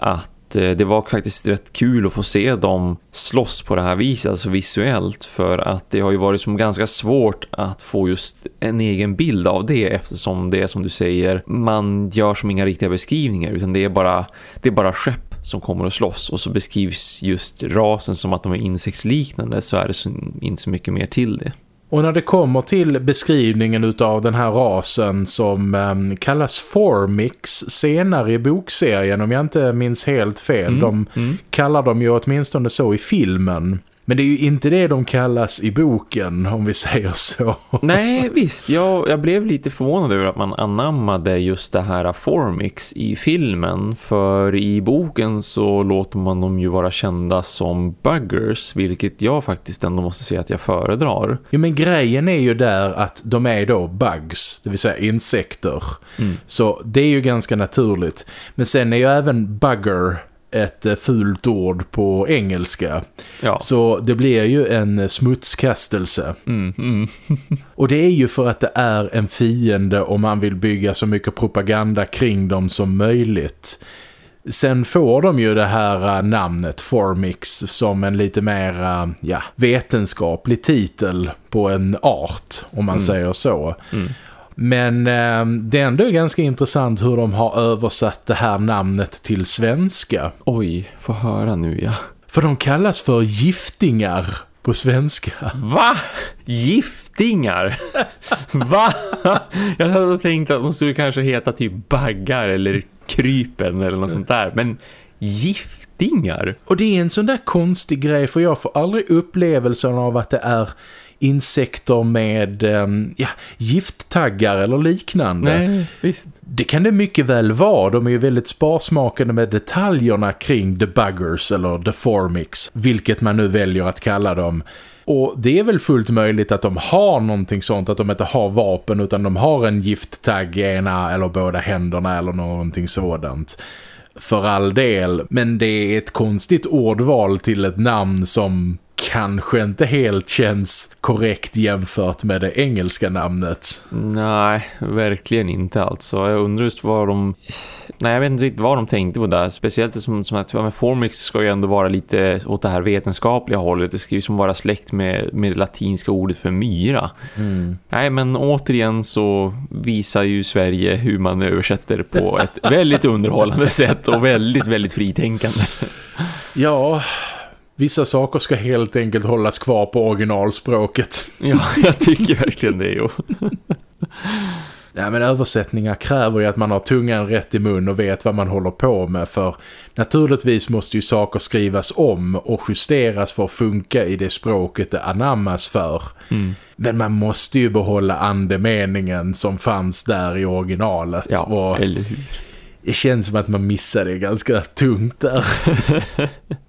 att eh, det var faktiskt rätt kul att få se dem slåss på det här viset, alltså visuellt för att det har ju varit som ganska svårt att få just en egen bild av det eftersom det är som du säger, man gör som inga riktiga beskrivningar utan det är bara, det är bara skepp som kommer att slåss och så beskrivs just rasen som att de är insektsliknande så är det så, inte så mycket mer till det. Och när det kommer till beskrivningen av den här rasen som um, kallas Formix senare i bokserien om jag inte minns helt fel. Mm, de mm. kallar dem ju åtminstone så i filmen. Men det är ju inte det de kallas i boken, om vi <laughs> säger så. Nej, visst. Jag, jag blev lite förvånad över att man anammade just det här Formix i filmen. För i boken så låter man dem ju vara kända som buggers, vilket jag faktiskt ändå måste säga att jag föredrar. Jo, men grejen är ju där att de är då bugs, det vill säga insekter. Mm. Så det är ju ganska naturligt. Men sen är ju även bugger ett eh, fult ord på engelska. Ja. Så det blir ju en smutskastelse. Mm, mm. <laughs> och det är ju för att det är en fiende och man vill bygga så mycket propaganda kring dem som möjligt. Sen får de ju det här uh, namnet Formix som en lite mer uh, ja, vetenskaplig titel på en art om man mm. säger så. Mm. Men eh, det är ändå ganska intressant hur de har översatt det här namnet till svenska. Oj, få höra nu ja. För de kallas för giftingar på svenska. Va? Giftingar? Va? Jag hade tänkt att de skulle kanske heta typ baggar eller krypen eller något sånt där. Men giftingar? Och det är en sån där konstig grej för jag får aldrig upplevelsen av att det är insekter med um, ja, gifttaggar eller liknande. Nej, visst. Det kan det mycket väl vara. De är ju väldigt sparsmakande med detaljerna kring the buggers eller the formix. Vilket man nu väljer att kalla dem. Och det är väl fullt möjligt att de har någonting sånt, att de inte har vapen utan de har en gifttagg i ena eller båda händerna eller någonting sådant. För all del, men det är ett konstigt ordval till ett namn som kanske inte helt känns korrekt jämfört med det engelska namnet. Nej, verkligen inte alltså. Jag undrar just vad de... Nej, jag vet inte riktigt vad de tänkte på där. Speciellt som, som att med Formix ska ju ändå vara lite åt det här vetenskapliga hållet. Det ska ju som vara släkt med, med det latinska ordet för myra. Mm. Nej, men återigen så visar ju Sverige hur man översätter på ett väldigt underhållande sätt och väldigt, väldigt fritänkande. Ja, Vissa saker ska helt enkelt hållas kvar på originalspråket. <laughs> Ja, jag tycker verkligen det, jo. <laughs> Ja, men översättningar kräver ju att man har tungan rätt i mun och vet vad man håller på med för naturligtvis måste ju saker skrivas om och justeras för att funka i det språket det anammas för. Mm. Men man måste ju behålla andemeningen som fanns där i originalet. Ja, och eller hur? Det känns som att man missade det ganska tungt där. <laughs>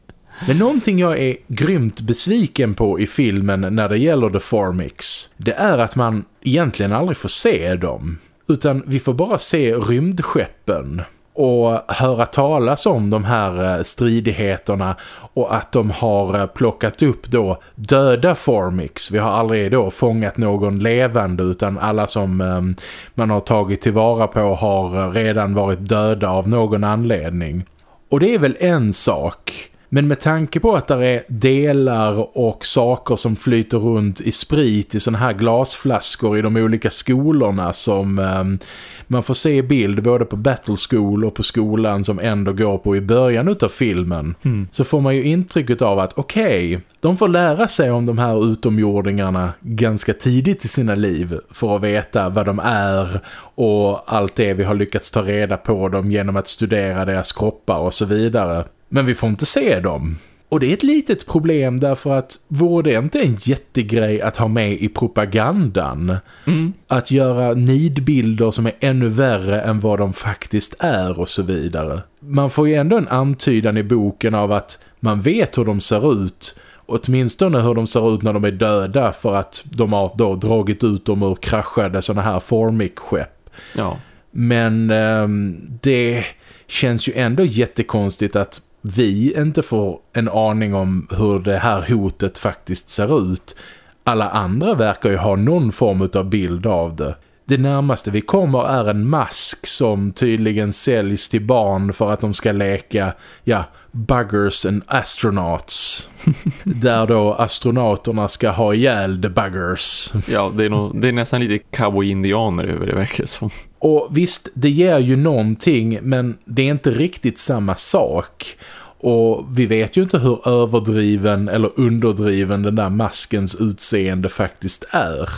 Men någonting jag är grymt besviken på i filmen när det gäller The Formix, det är att man egentligen aldrig får se dem. Utan vi får bara se rymdskeppen och höra talas om de här eh, stridigheterna och att de har eh, plockat upp då döda Formix. Vi har aldrig då fångat någon levande utan alla som ehm, man har tagit tillvara på har eh, redan varit döda av någon anledning. Och det är väl en sak men med tanke på att det är delar och saker som flyter runt i sprit i såna här glasflaskor i de olika skolorna som um, man får se bild både på Battle School och på skolan som ändå går på i början av filmen. Mm. Så får man ju intrycket av att okej, okay, de får lära sig om de här utomjordingarna ganska tidigt i sina liv för att veta vad de är och allt det vi har lyckats ta reda på dem genom att studera deras kroppar och så vidare. Men vi får inte se dem. Och det är ett litet problem därför att vore det inte en jättegrej att ha med i propagandan? Mm. Att göra nidbilder som är ännu värre än vad de faktiskt är och så vidare. Man får ju ändå en antydan i boken av att man vet hur de ser ut åtminstone hur de ser ut när de är döda för att de har då dragit ut dem ur kraschade sådana här Formic-skepp. Ja. Men eh, det känns ju ändå jättekonstigt att vi inte får en aning om hur det här hotet faktiskt ser ut. Alla andra verkar ju ha någon form av bild av det. Det närmaste vi kommer är en mask som tydligen säljs till barn för att de ska leka, ja, buggers and astronauts. <laughs> där då astronauterna ska ha ihjäl the buggers. Ja, det är, nog, det är nästan lite cowboy-indianer över det verkar som. Och visst, det ger ju någonting men det är inte riktigt samma sak. Och vi vet ju inte hur överdriven eller underdriven den där maskens utseende faktiskt är.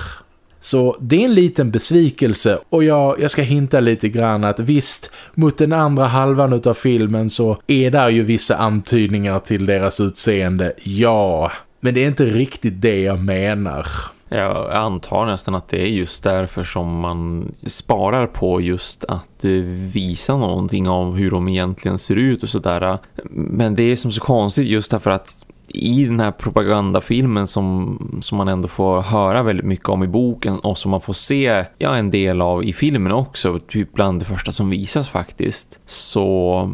Så det är en liten besvikelse och jag, jag ska hinta lite grann att visst, mot den andra halvan av filmen så är där ju vissa antydningar till deras utseende, ja. Men det är inte riktigt det jag menar. Jag antar nästan att det är just därför som man sparar på just att eh, visa någonting av hur de egentligen ser ut och sådär. Men det är som så konstigt just därför att i den här propagandafilmen som, som man ändå får höra väldigt mycket om i boken och som man får se ja, en del av i filmen också, typ bland det första som visas faktiskt så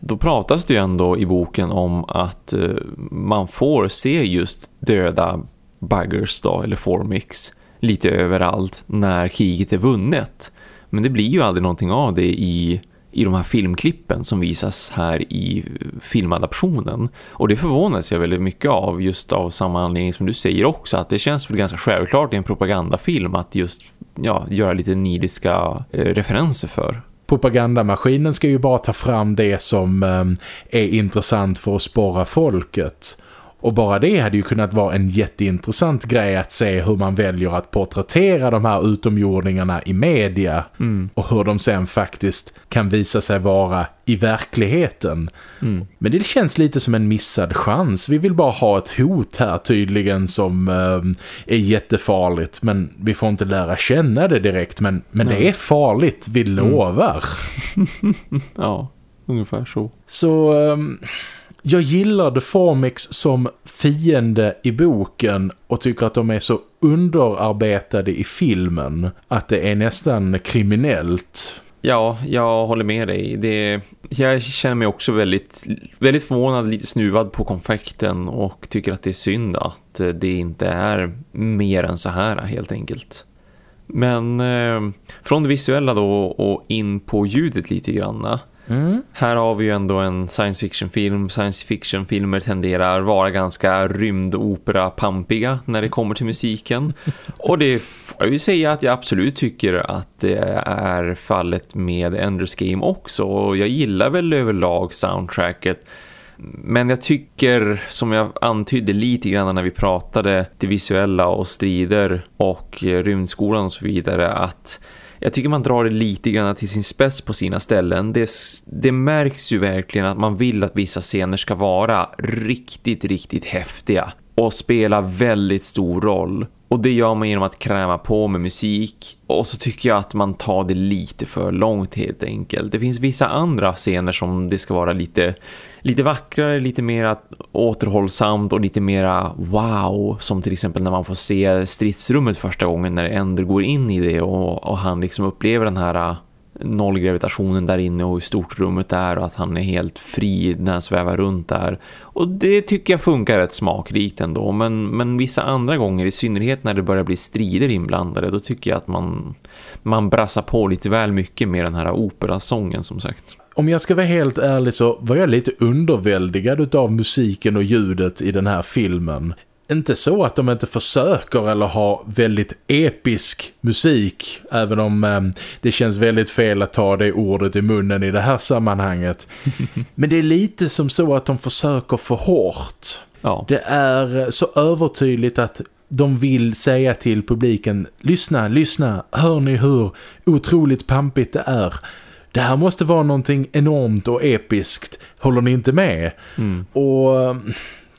då pratas det ju ändå i boken om att uh, man får se just döda buggers då, eller formix lite överallt när kriget är vunnet. Men det blir ju aldrig någonting av det i i de här filmklippen som visas här i filmadaptionen. Och det förvånas jag väldigt mycket av just av samma anledning som du säger också att det känns väl ganska självklart i en propagandafilm att just ja, göra lite nidiska eh, referenser för propagandamaskinen ska ju bara ta fram det som eh, är intressant för att spara folket. Och bara det hade ju kunnat vara en jätteintressant grej att se hur man väljer att porträttera de här utomjordingarna i media mm. och hur de sen faktiskt kan visa sig vara i verkligheten. Mm. Men det känns lite som en missad chans. Vi vill bara ha ett hot här tydligen som eh, är jättefarligt men vi får inte lära känna det direkt. Men, men det är farligt, vi mm. lovar. Mm. <laughs> ja, ungefär så. Så... Eh, jag gillar The Formix som fiende i boken och tycker att de är så underarbetade i filmen att det är nästan kriminellt. Ja, jag håller med dig. Det, jag känner mig också väldigt, väldigt förvånad, lite snuvad på konfekten och tycker att det är synd att eh, det inte är mer än så här helt enkelt. Men eh, från det visuella då och in på ljudet lite grann. Mm. Här har vi ju ändå en science fiction-film. Science fiction-filmer tenderar vara ganska rymdopera-pampiga när det kommer till musiken. <laughs> Och det får jag ju säga att jag absolut tycker att det är fallet med Enders Game också. Och jag gillar väl överlag soundtracket. Men jag tycker, som jag antydde lite grann när vi pratade det visuella och strider och rymdskolan och så vidare, att jag tycker man drar det lite grann till sin spets på sina ställen. Det, det märks ju verkligen att man vill att vissa scener ska vara riktigt, riktigt häftiga och spela väldigt stor roll. Och det gör man genom att kräma på med musik. Och så tycker jag att man tar det lite för långt helt enkelt. Det finns vissa andra scener som det ska vara lite, lite vackrare, lite mer återhållsamt och lite mera wow. Som till exempel när man får se stridsrummet första gången när Ender går in i det och, och han liksom upplever den här äh, nollgravitationen där inne och hur stort rummet är och att han är helt fri när han svävar runt där. Och det tycker jag funkar rätt smakrikt ändå. Men, men vissa andra gånger, i synnerhet när det börjar bli strider inblandade, då tycker jag att man, man brassar på lite väl mycket med den här operasången som sagt. Om jag ska vara helt ärlig så var jag lite underväldigad av musiken och ljudet i den här filmen inte så att de inte försöker eller har väldigt episk musik även om eh, det känns väldigt fel att ta det ordet i munnen i det här sammanhanget. <laughs> Men det är lite som så att de försöker för hårt. Ja. Det är så övertydligt att de vill säga till publiken lyssna, lyssna, hör ni hur otroligt pampigt det är. Det här måste vara någonting enormt och episkt. Håller ni inte med? Mm. Och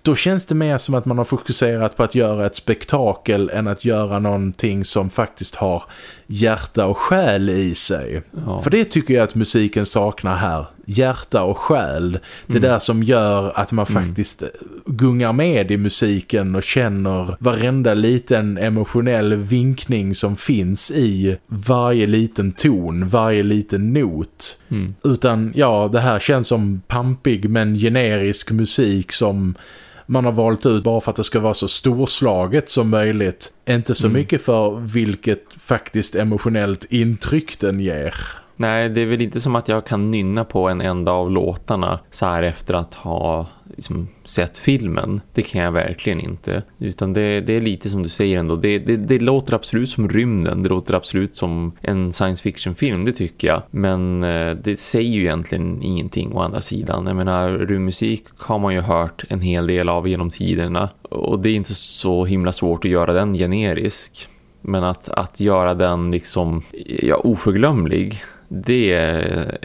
då känns det mer som att man har fokuserat på att göra ett spektakel än att göra någonting som faktiskt har hjärta och själ i sig. Ja. För det tycker jag att musiken saknar här. Hjärta och själ. Det mm. där som gör att man mm. faktiskt gungar med i musiken och känner varenda liten emotionell vinkning som finns i varje liten ton, varje liten not. Mm. Utan ja, det här känns som pampig men generisk musik som man har valt ut bara för att det ska vara så storslaget som möjligt. Inte så mm. mycket för vilket faktiskt emotionellt intryck den ger. Nej, det är väl inte som att jag kan nynna på en enda av låtarna så här efter att ha liksom, sett filmen. Det kan jag verkligen inte. Utan det, det är lite som du säger ändå. Det, det, det, låter absolut som rymden. Det låter absolut som en science fiction film, det tycker jag. Men eh, det säger ju egentligen ingenting å andra sidan. Jag menar, rymdmusik har man ju hört en hel del av genom tiderna. Och det är inte så himla svårt att göra den generisk. Men att, att göra den liksom ja, oförglömlig det,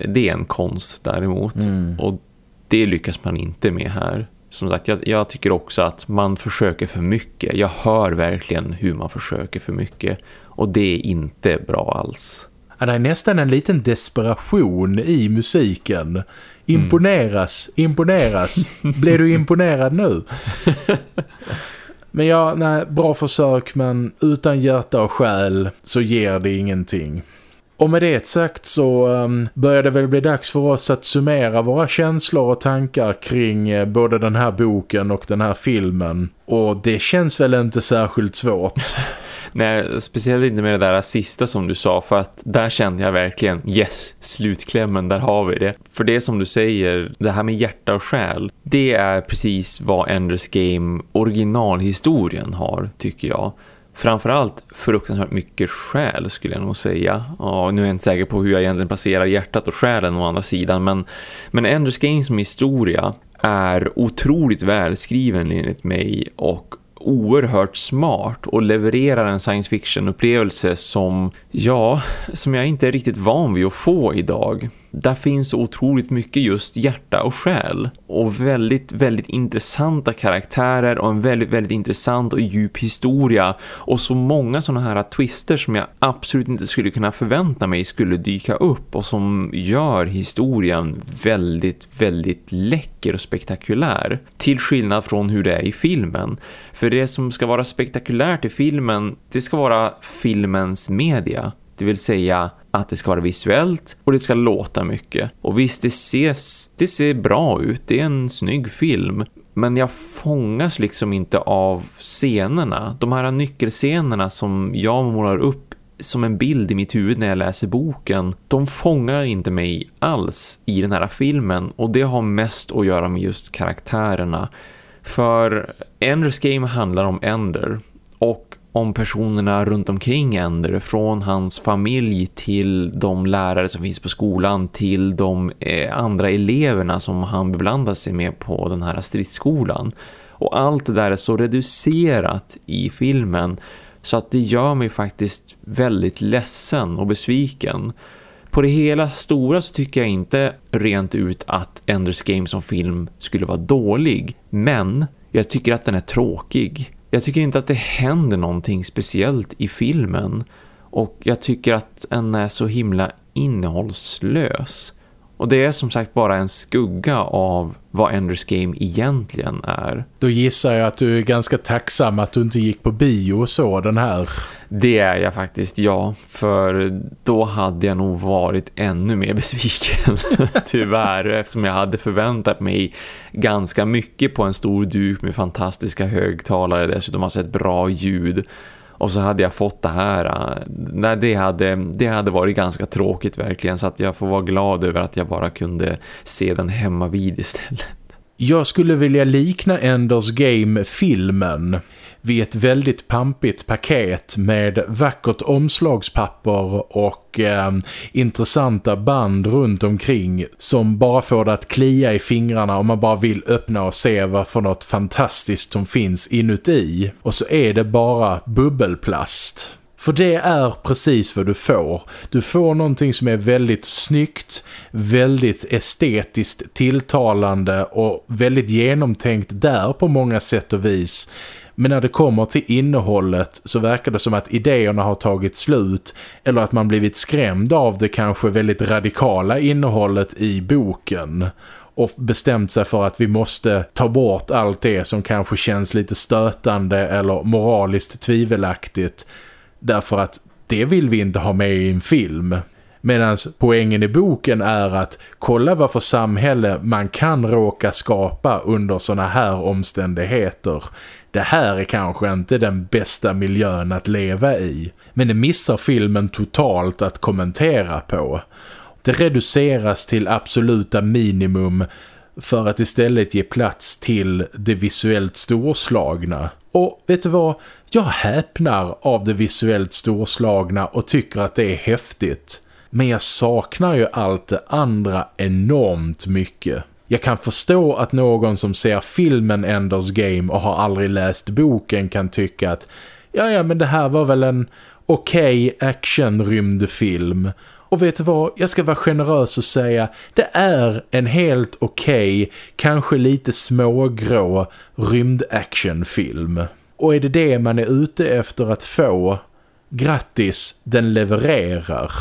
det är en konst däremot. Mm. Och det lyckas man inte med här. Som sagt, jag, jag, tycker också att man försöker för mycket. Jag hör verkligen hur man försöker för mycket. Och det är inte bra alls. Ja, det är nästan en liten desperation i musiken. Imponeras, mm. imponeras. <laughs> Blir du imponerad nu? Men ja, nej, bra försök men utan hjärta och själ så ger det ingenting. Och med det sagt så um, börjar det väl bli dags för oss att summera våra känslor och tankar kring uh, både den här boken och den här filmen. Och det känns väl inte särskilt svårt. <laughs> Nej, speciellt inte med det där sista som du sa för att där kände jag verkligen, yes, slutklämmen, där har vi det. För det som du säger, det här med hjärta och själ, det är precis vad Enders Game originalhistorien har, tycker jag framförallt fruktansvärt mycket själ skulle jag nog säga. Ja, nu är jag inte säker på hur jag egentligen placerar hjärtat och själen å andra sidan. Men, men Enders Game som historia är otroligt välskriven enligt mig och oerhört smart och levererar en science fiction upplevelse som, ja, som jag inte är riktigt van vid att få idag där finns otroligt mycket just hjärta och själ. Och väldigt, väldigt intressanta karaktärer och en väldigt, väldigt intressant och djup historia. Och så många sådana här twister som jag absolut inte skulle kunna förvänta mig skulle dyka upp. Och som gör historien väldigt, väldigt läcker och spektakulär. Till skillnad från hur det är i filmen. För det som ska vara spektakulärt i filmen, det ska vara filmens media. Det vill säga att det ska vara visuellt och det ska låta mycket. Och visst, det, ses, det ser bra ut. Det är en snygg film. Men jag fångas liksom inte av scenerna. De här nyckelscenerna som jag målar upp som en bild i mitt huvud när jag läser boken. De fångar inte mig alls i den här filmen. Och det har mest att göra med just karaktärerna. För Enders Game handlar om Ender. Om personerna runt omkring Ender från hans familj till de lärare som finns på skolan till de eh, andra eleverna som han beblandar sig med på den här stridsskolan. Och allt det där är så reducerat i filmen så att det gör mig faktiskt väldigt ledsen och besviken. På det hela stora så tycker jag inte rent ut att Enders Game som film skulle vara dålig. Men jag tycker att den är tråkig jag tycker inte att det händer någonting speciellt i filmen och jag tycker att den är så himla innehållslös. Och det är som sagt bara en skugga av vad Enders Game egentligen är. Då gissar jag att du är ganska tacksam att du inte gick på bio och så den här. Det är jag faktiskt, ja. För då hade jag nog varit ännu mer <laughs> besviken. Tyvärr, eftersom jag hade förväntat mig ganska mycket på en stor duk med fantastiska högtalare. Dessutom alltså har sett bra ljud. Och så hade jag fått det här. Äh, nej, det, hade, det hade varit ganska tråkigt verkligen. Så att jag får vara glad över att jag bara kunde se den hemma vid istället. Jag skulle vilja likna Enders Game-filmen vid ett väldigt pampigt paket med vackert omslagspapper och eh, intressanta band runt omkring som bara får det att klia i fingrarna om man bara vill öppna och se vad för något fantastiskt som finns inuti. Och så är det bara bubbelplast. För det är precis vad du får. Du får någonting som är väldigt snyggt, väldigt estetiskt tilltalande och väldigt genomtänkt där på många sätt och vis. Men när det kommer till innehållet så verkar det som att idéerna har tagit slut eller att man blivit skrämd av det kanske väldigt radikala innehållet i boken och bestämt sig för att vi måste ta bort allt det som kanske känns lite stötande eller moraliskt tvivelaktigt därför att det vill vi inte ha med i en film. Medan poängen i boken är att kolla vad för samhälle man kan råka skapa under såna här omständigheter. Det här är kanske inte den bästa miljön att leva i. Men det missar filmen totalt att kommentera på. Det reduceras till absoluta minimum för att istället ge plats till det visuellt storslagna. Och vet du vad? Jag häpnar av det visuellt storslagna och tycker att det är häftigt. Men jag saknar ju allt det andra enormt mycket. Jag kan förstå att någon som ser filmen Enders Game och har aldrig läst boken kan tycka att ja, ja men det här var väl en okej okay action-rymdfilm. Och vet du vad, jag ska vara generös och säga det är en helt okej, okay, kanske lite smågrå rymdactionfilm. Och är det det man är ute efter att få, grattis, den levererar.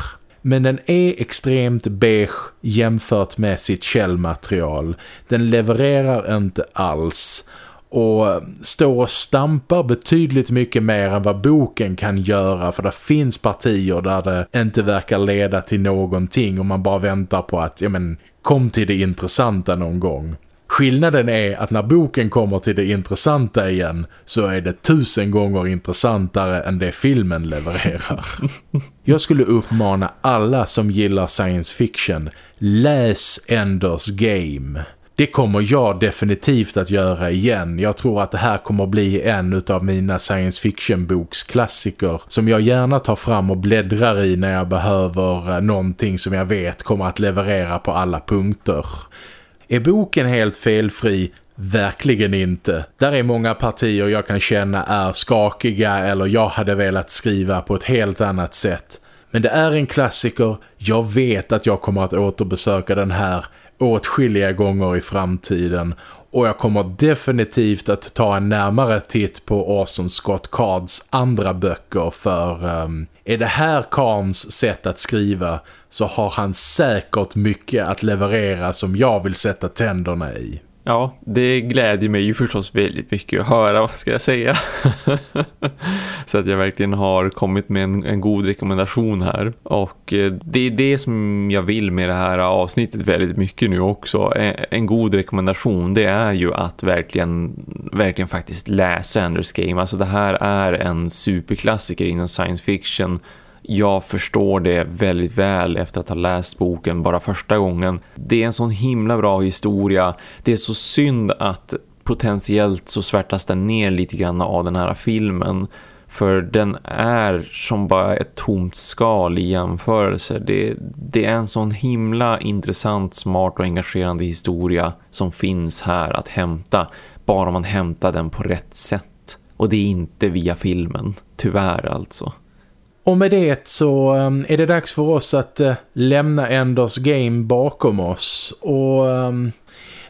Men den är extremt beige jämfört med sitt källmaterial. Den levererar inte alls och står och stampar betydligt mycket mer än vad boken kan göra för det finns partier där det inte verkar leda till någonting och man bara väntar på att ja men kom till det intressanta någon gång. Skillnaden är att när boken kommer till det intressanta igen så är det tusen gånger intressantare än det filmen levererar. <laughs> Jag skulle uppmana alla som gillar science fiction, läs Enders Game. Det kommer jag definitivt att göra igen. Jag tror att det här kommer bli en av mina science fiction boksklassiker som jag gärna tar fram och bläddrar i när jag behöver eh, någonting som jag vet kommer att leverera på alla punkter. Är boken helt felfri? Verkligen inte. Där är många partier jag kan känna är skakiga eller jag hade velat skriva på ett helt annat sätt. Men det är en klassiker. Jag vet att jag kommer att återbesöka den här åtskilliga gånger i framtiden och jag kommer definitivt att ta en närmare titt på Orson Scott Cards andra böcker för um, är det här Karns sätt att skriva så har han säkert mycket att leverera som jag vill sätta tänderna i. Ja, det glädjer mig ju förstås väldigt mycket att höra, vad ska jag säga. <laughs> så att jag verkligen har kommit med en, en, god rekommendation här. Och eh, det är det som jag vill med det här avsnittet väldigt mycket nu också. En, en god rekommendation det är ju att verkligen, verkligen faktiskt läsa Enders Game. Alltså det här är en superklassiker inom science fiction- jag förstår det väldigt väl efter att ha läst boken bara första gången. Det är en sån himla bra historia. Det är så synd att potentiellt så svärtas den ner lite grann av den här filmen. För den är som bara ett tomt skal i jämförelse. Det, det är en sån himla intressant, smart och engagerande historia som finns här att hämta. Bara man hämtar den på rätt sätt. Och det är inte via filmen, tyvärr alltså. Och med det så ehm, är det dags för oss att eh, lämna Enders Game bakom oss. Och ehm,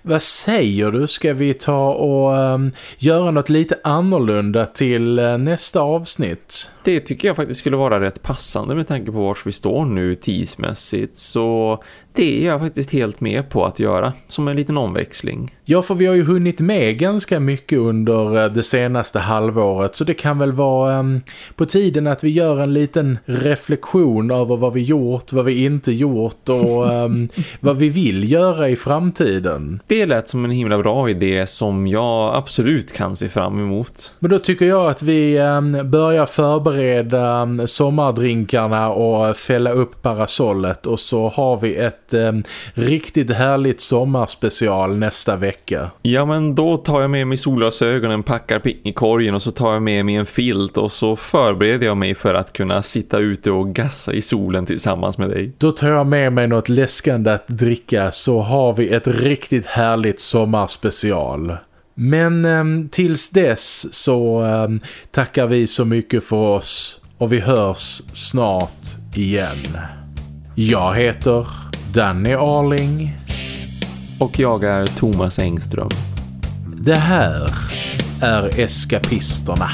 vad säger du? Ska vi ta och ehm, göra något lite annorlunda till eh, nästa avsnitt? Det tycker jag faktiskt skulle vara rätt passande med tanke på var vi står nu tidsmässigt. Så det är jag faktiskt helt med på att göra som en liten omväxling. Ja, för vi har ju hunnit med ganska mycket under eh, det senaste halvåret så det kan väl vara um, på tiden att vi gör en liten reflektion över vad vi gjort, vad vi inte gjort och um, <laughs> vad vi vill göra i framtiden. Det lät som en himla bra idé som jag absolut kan se fram emot. Men då tycker jag att vi um, börjar förbereda sommardrinkarna och fälla upp parasollet och så har vi ett ett eh, riktigt härligt sommarspecial nästa vecka. Ja men då tar jag med mig solglasögonen, packar picknickkorgen och så tar jag med mig en filt och så förbereder jag mig för att kunna sitta ute och gassa i solen tillsammans med dig. Då tar jag med mig något läskande att dricka så har vi ett riktigt härligt sommarspecial. Men eh, tills dess så eh, tackar vi så mycket för oss och vi hörs snart igen. Jag heter Danny Arling. Och jag är Thomas Engström. Det här är Eskapisterna.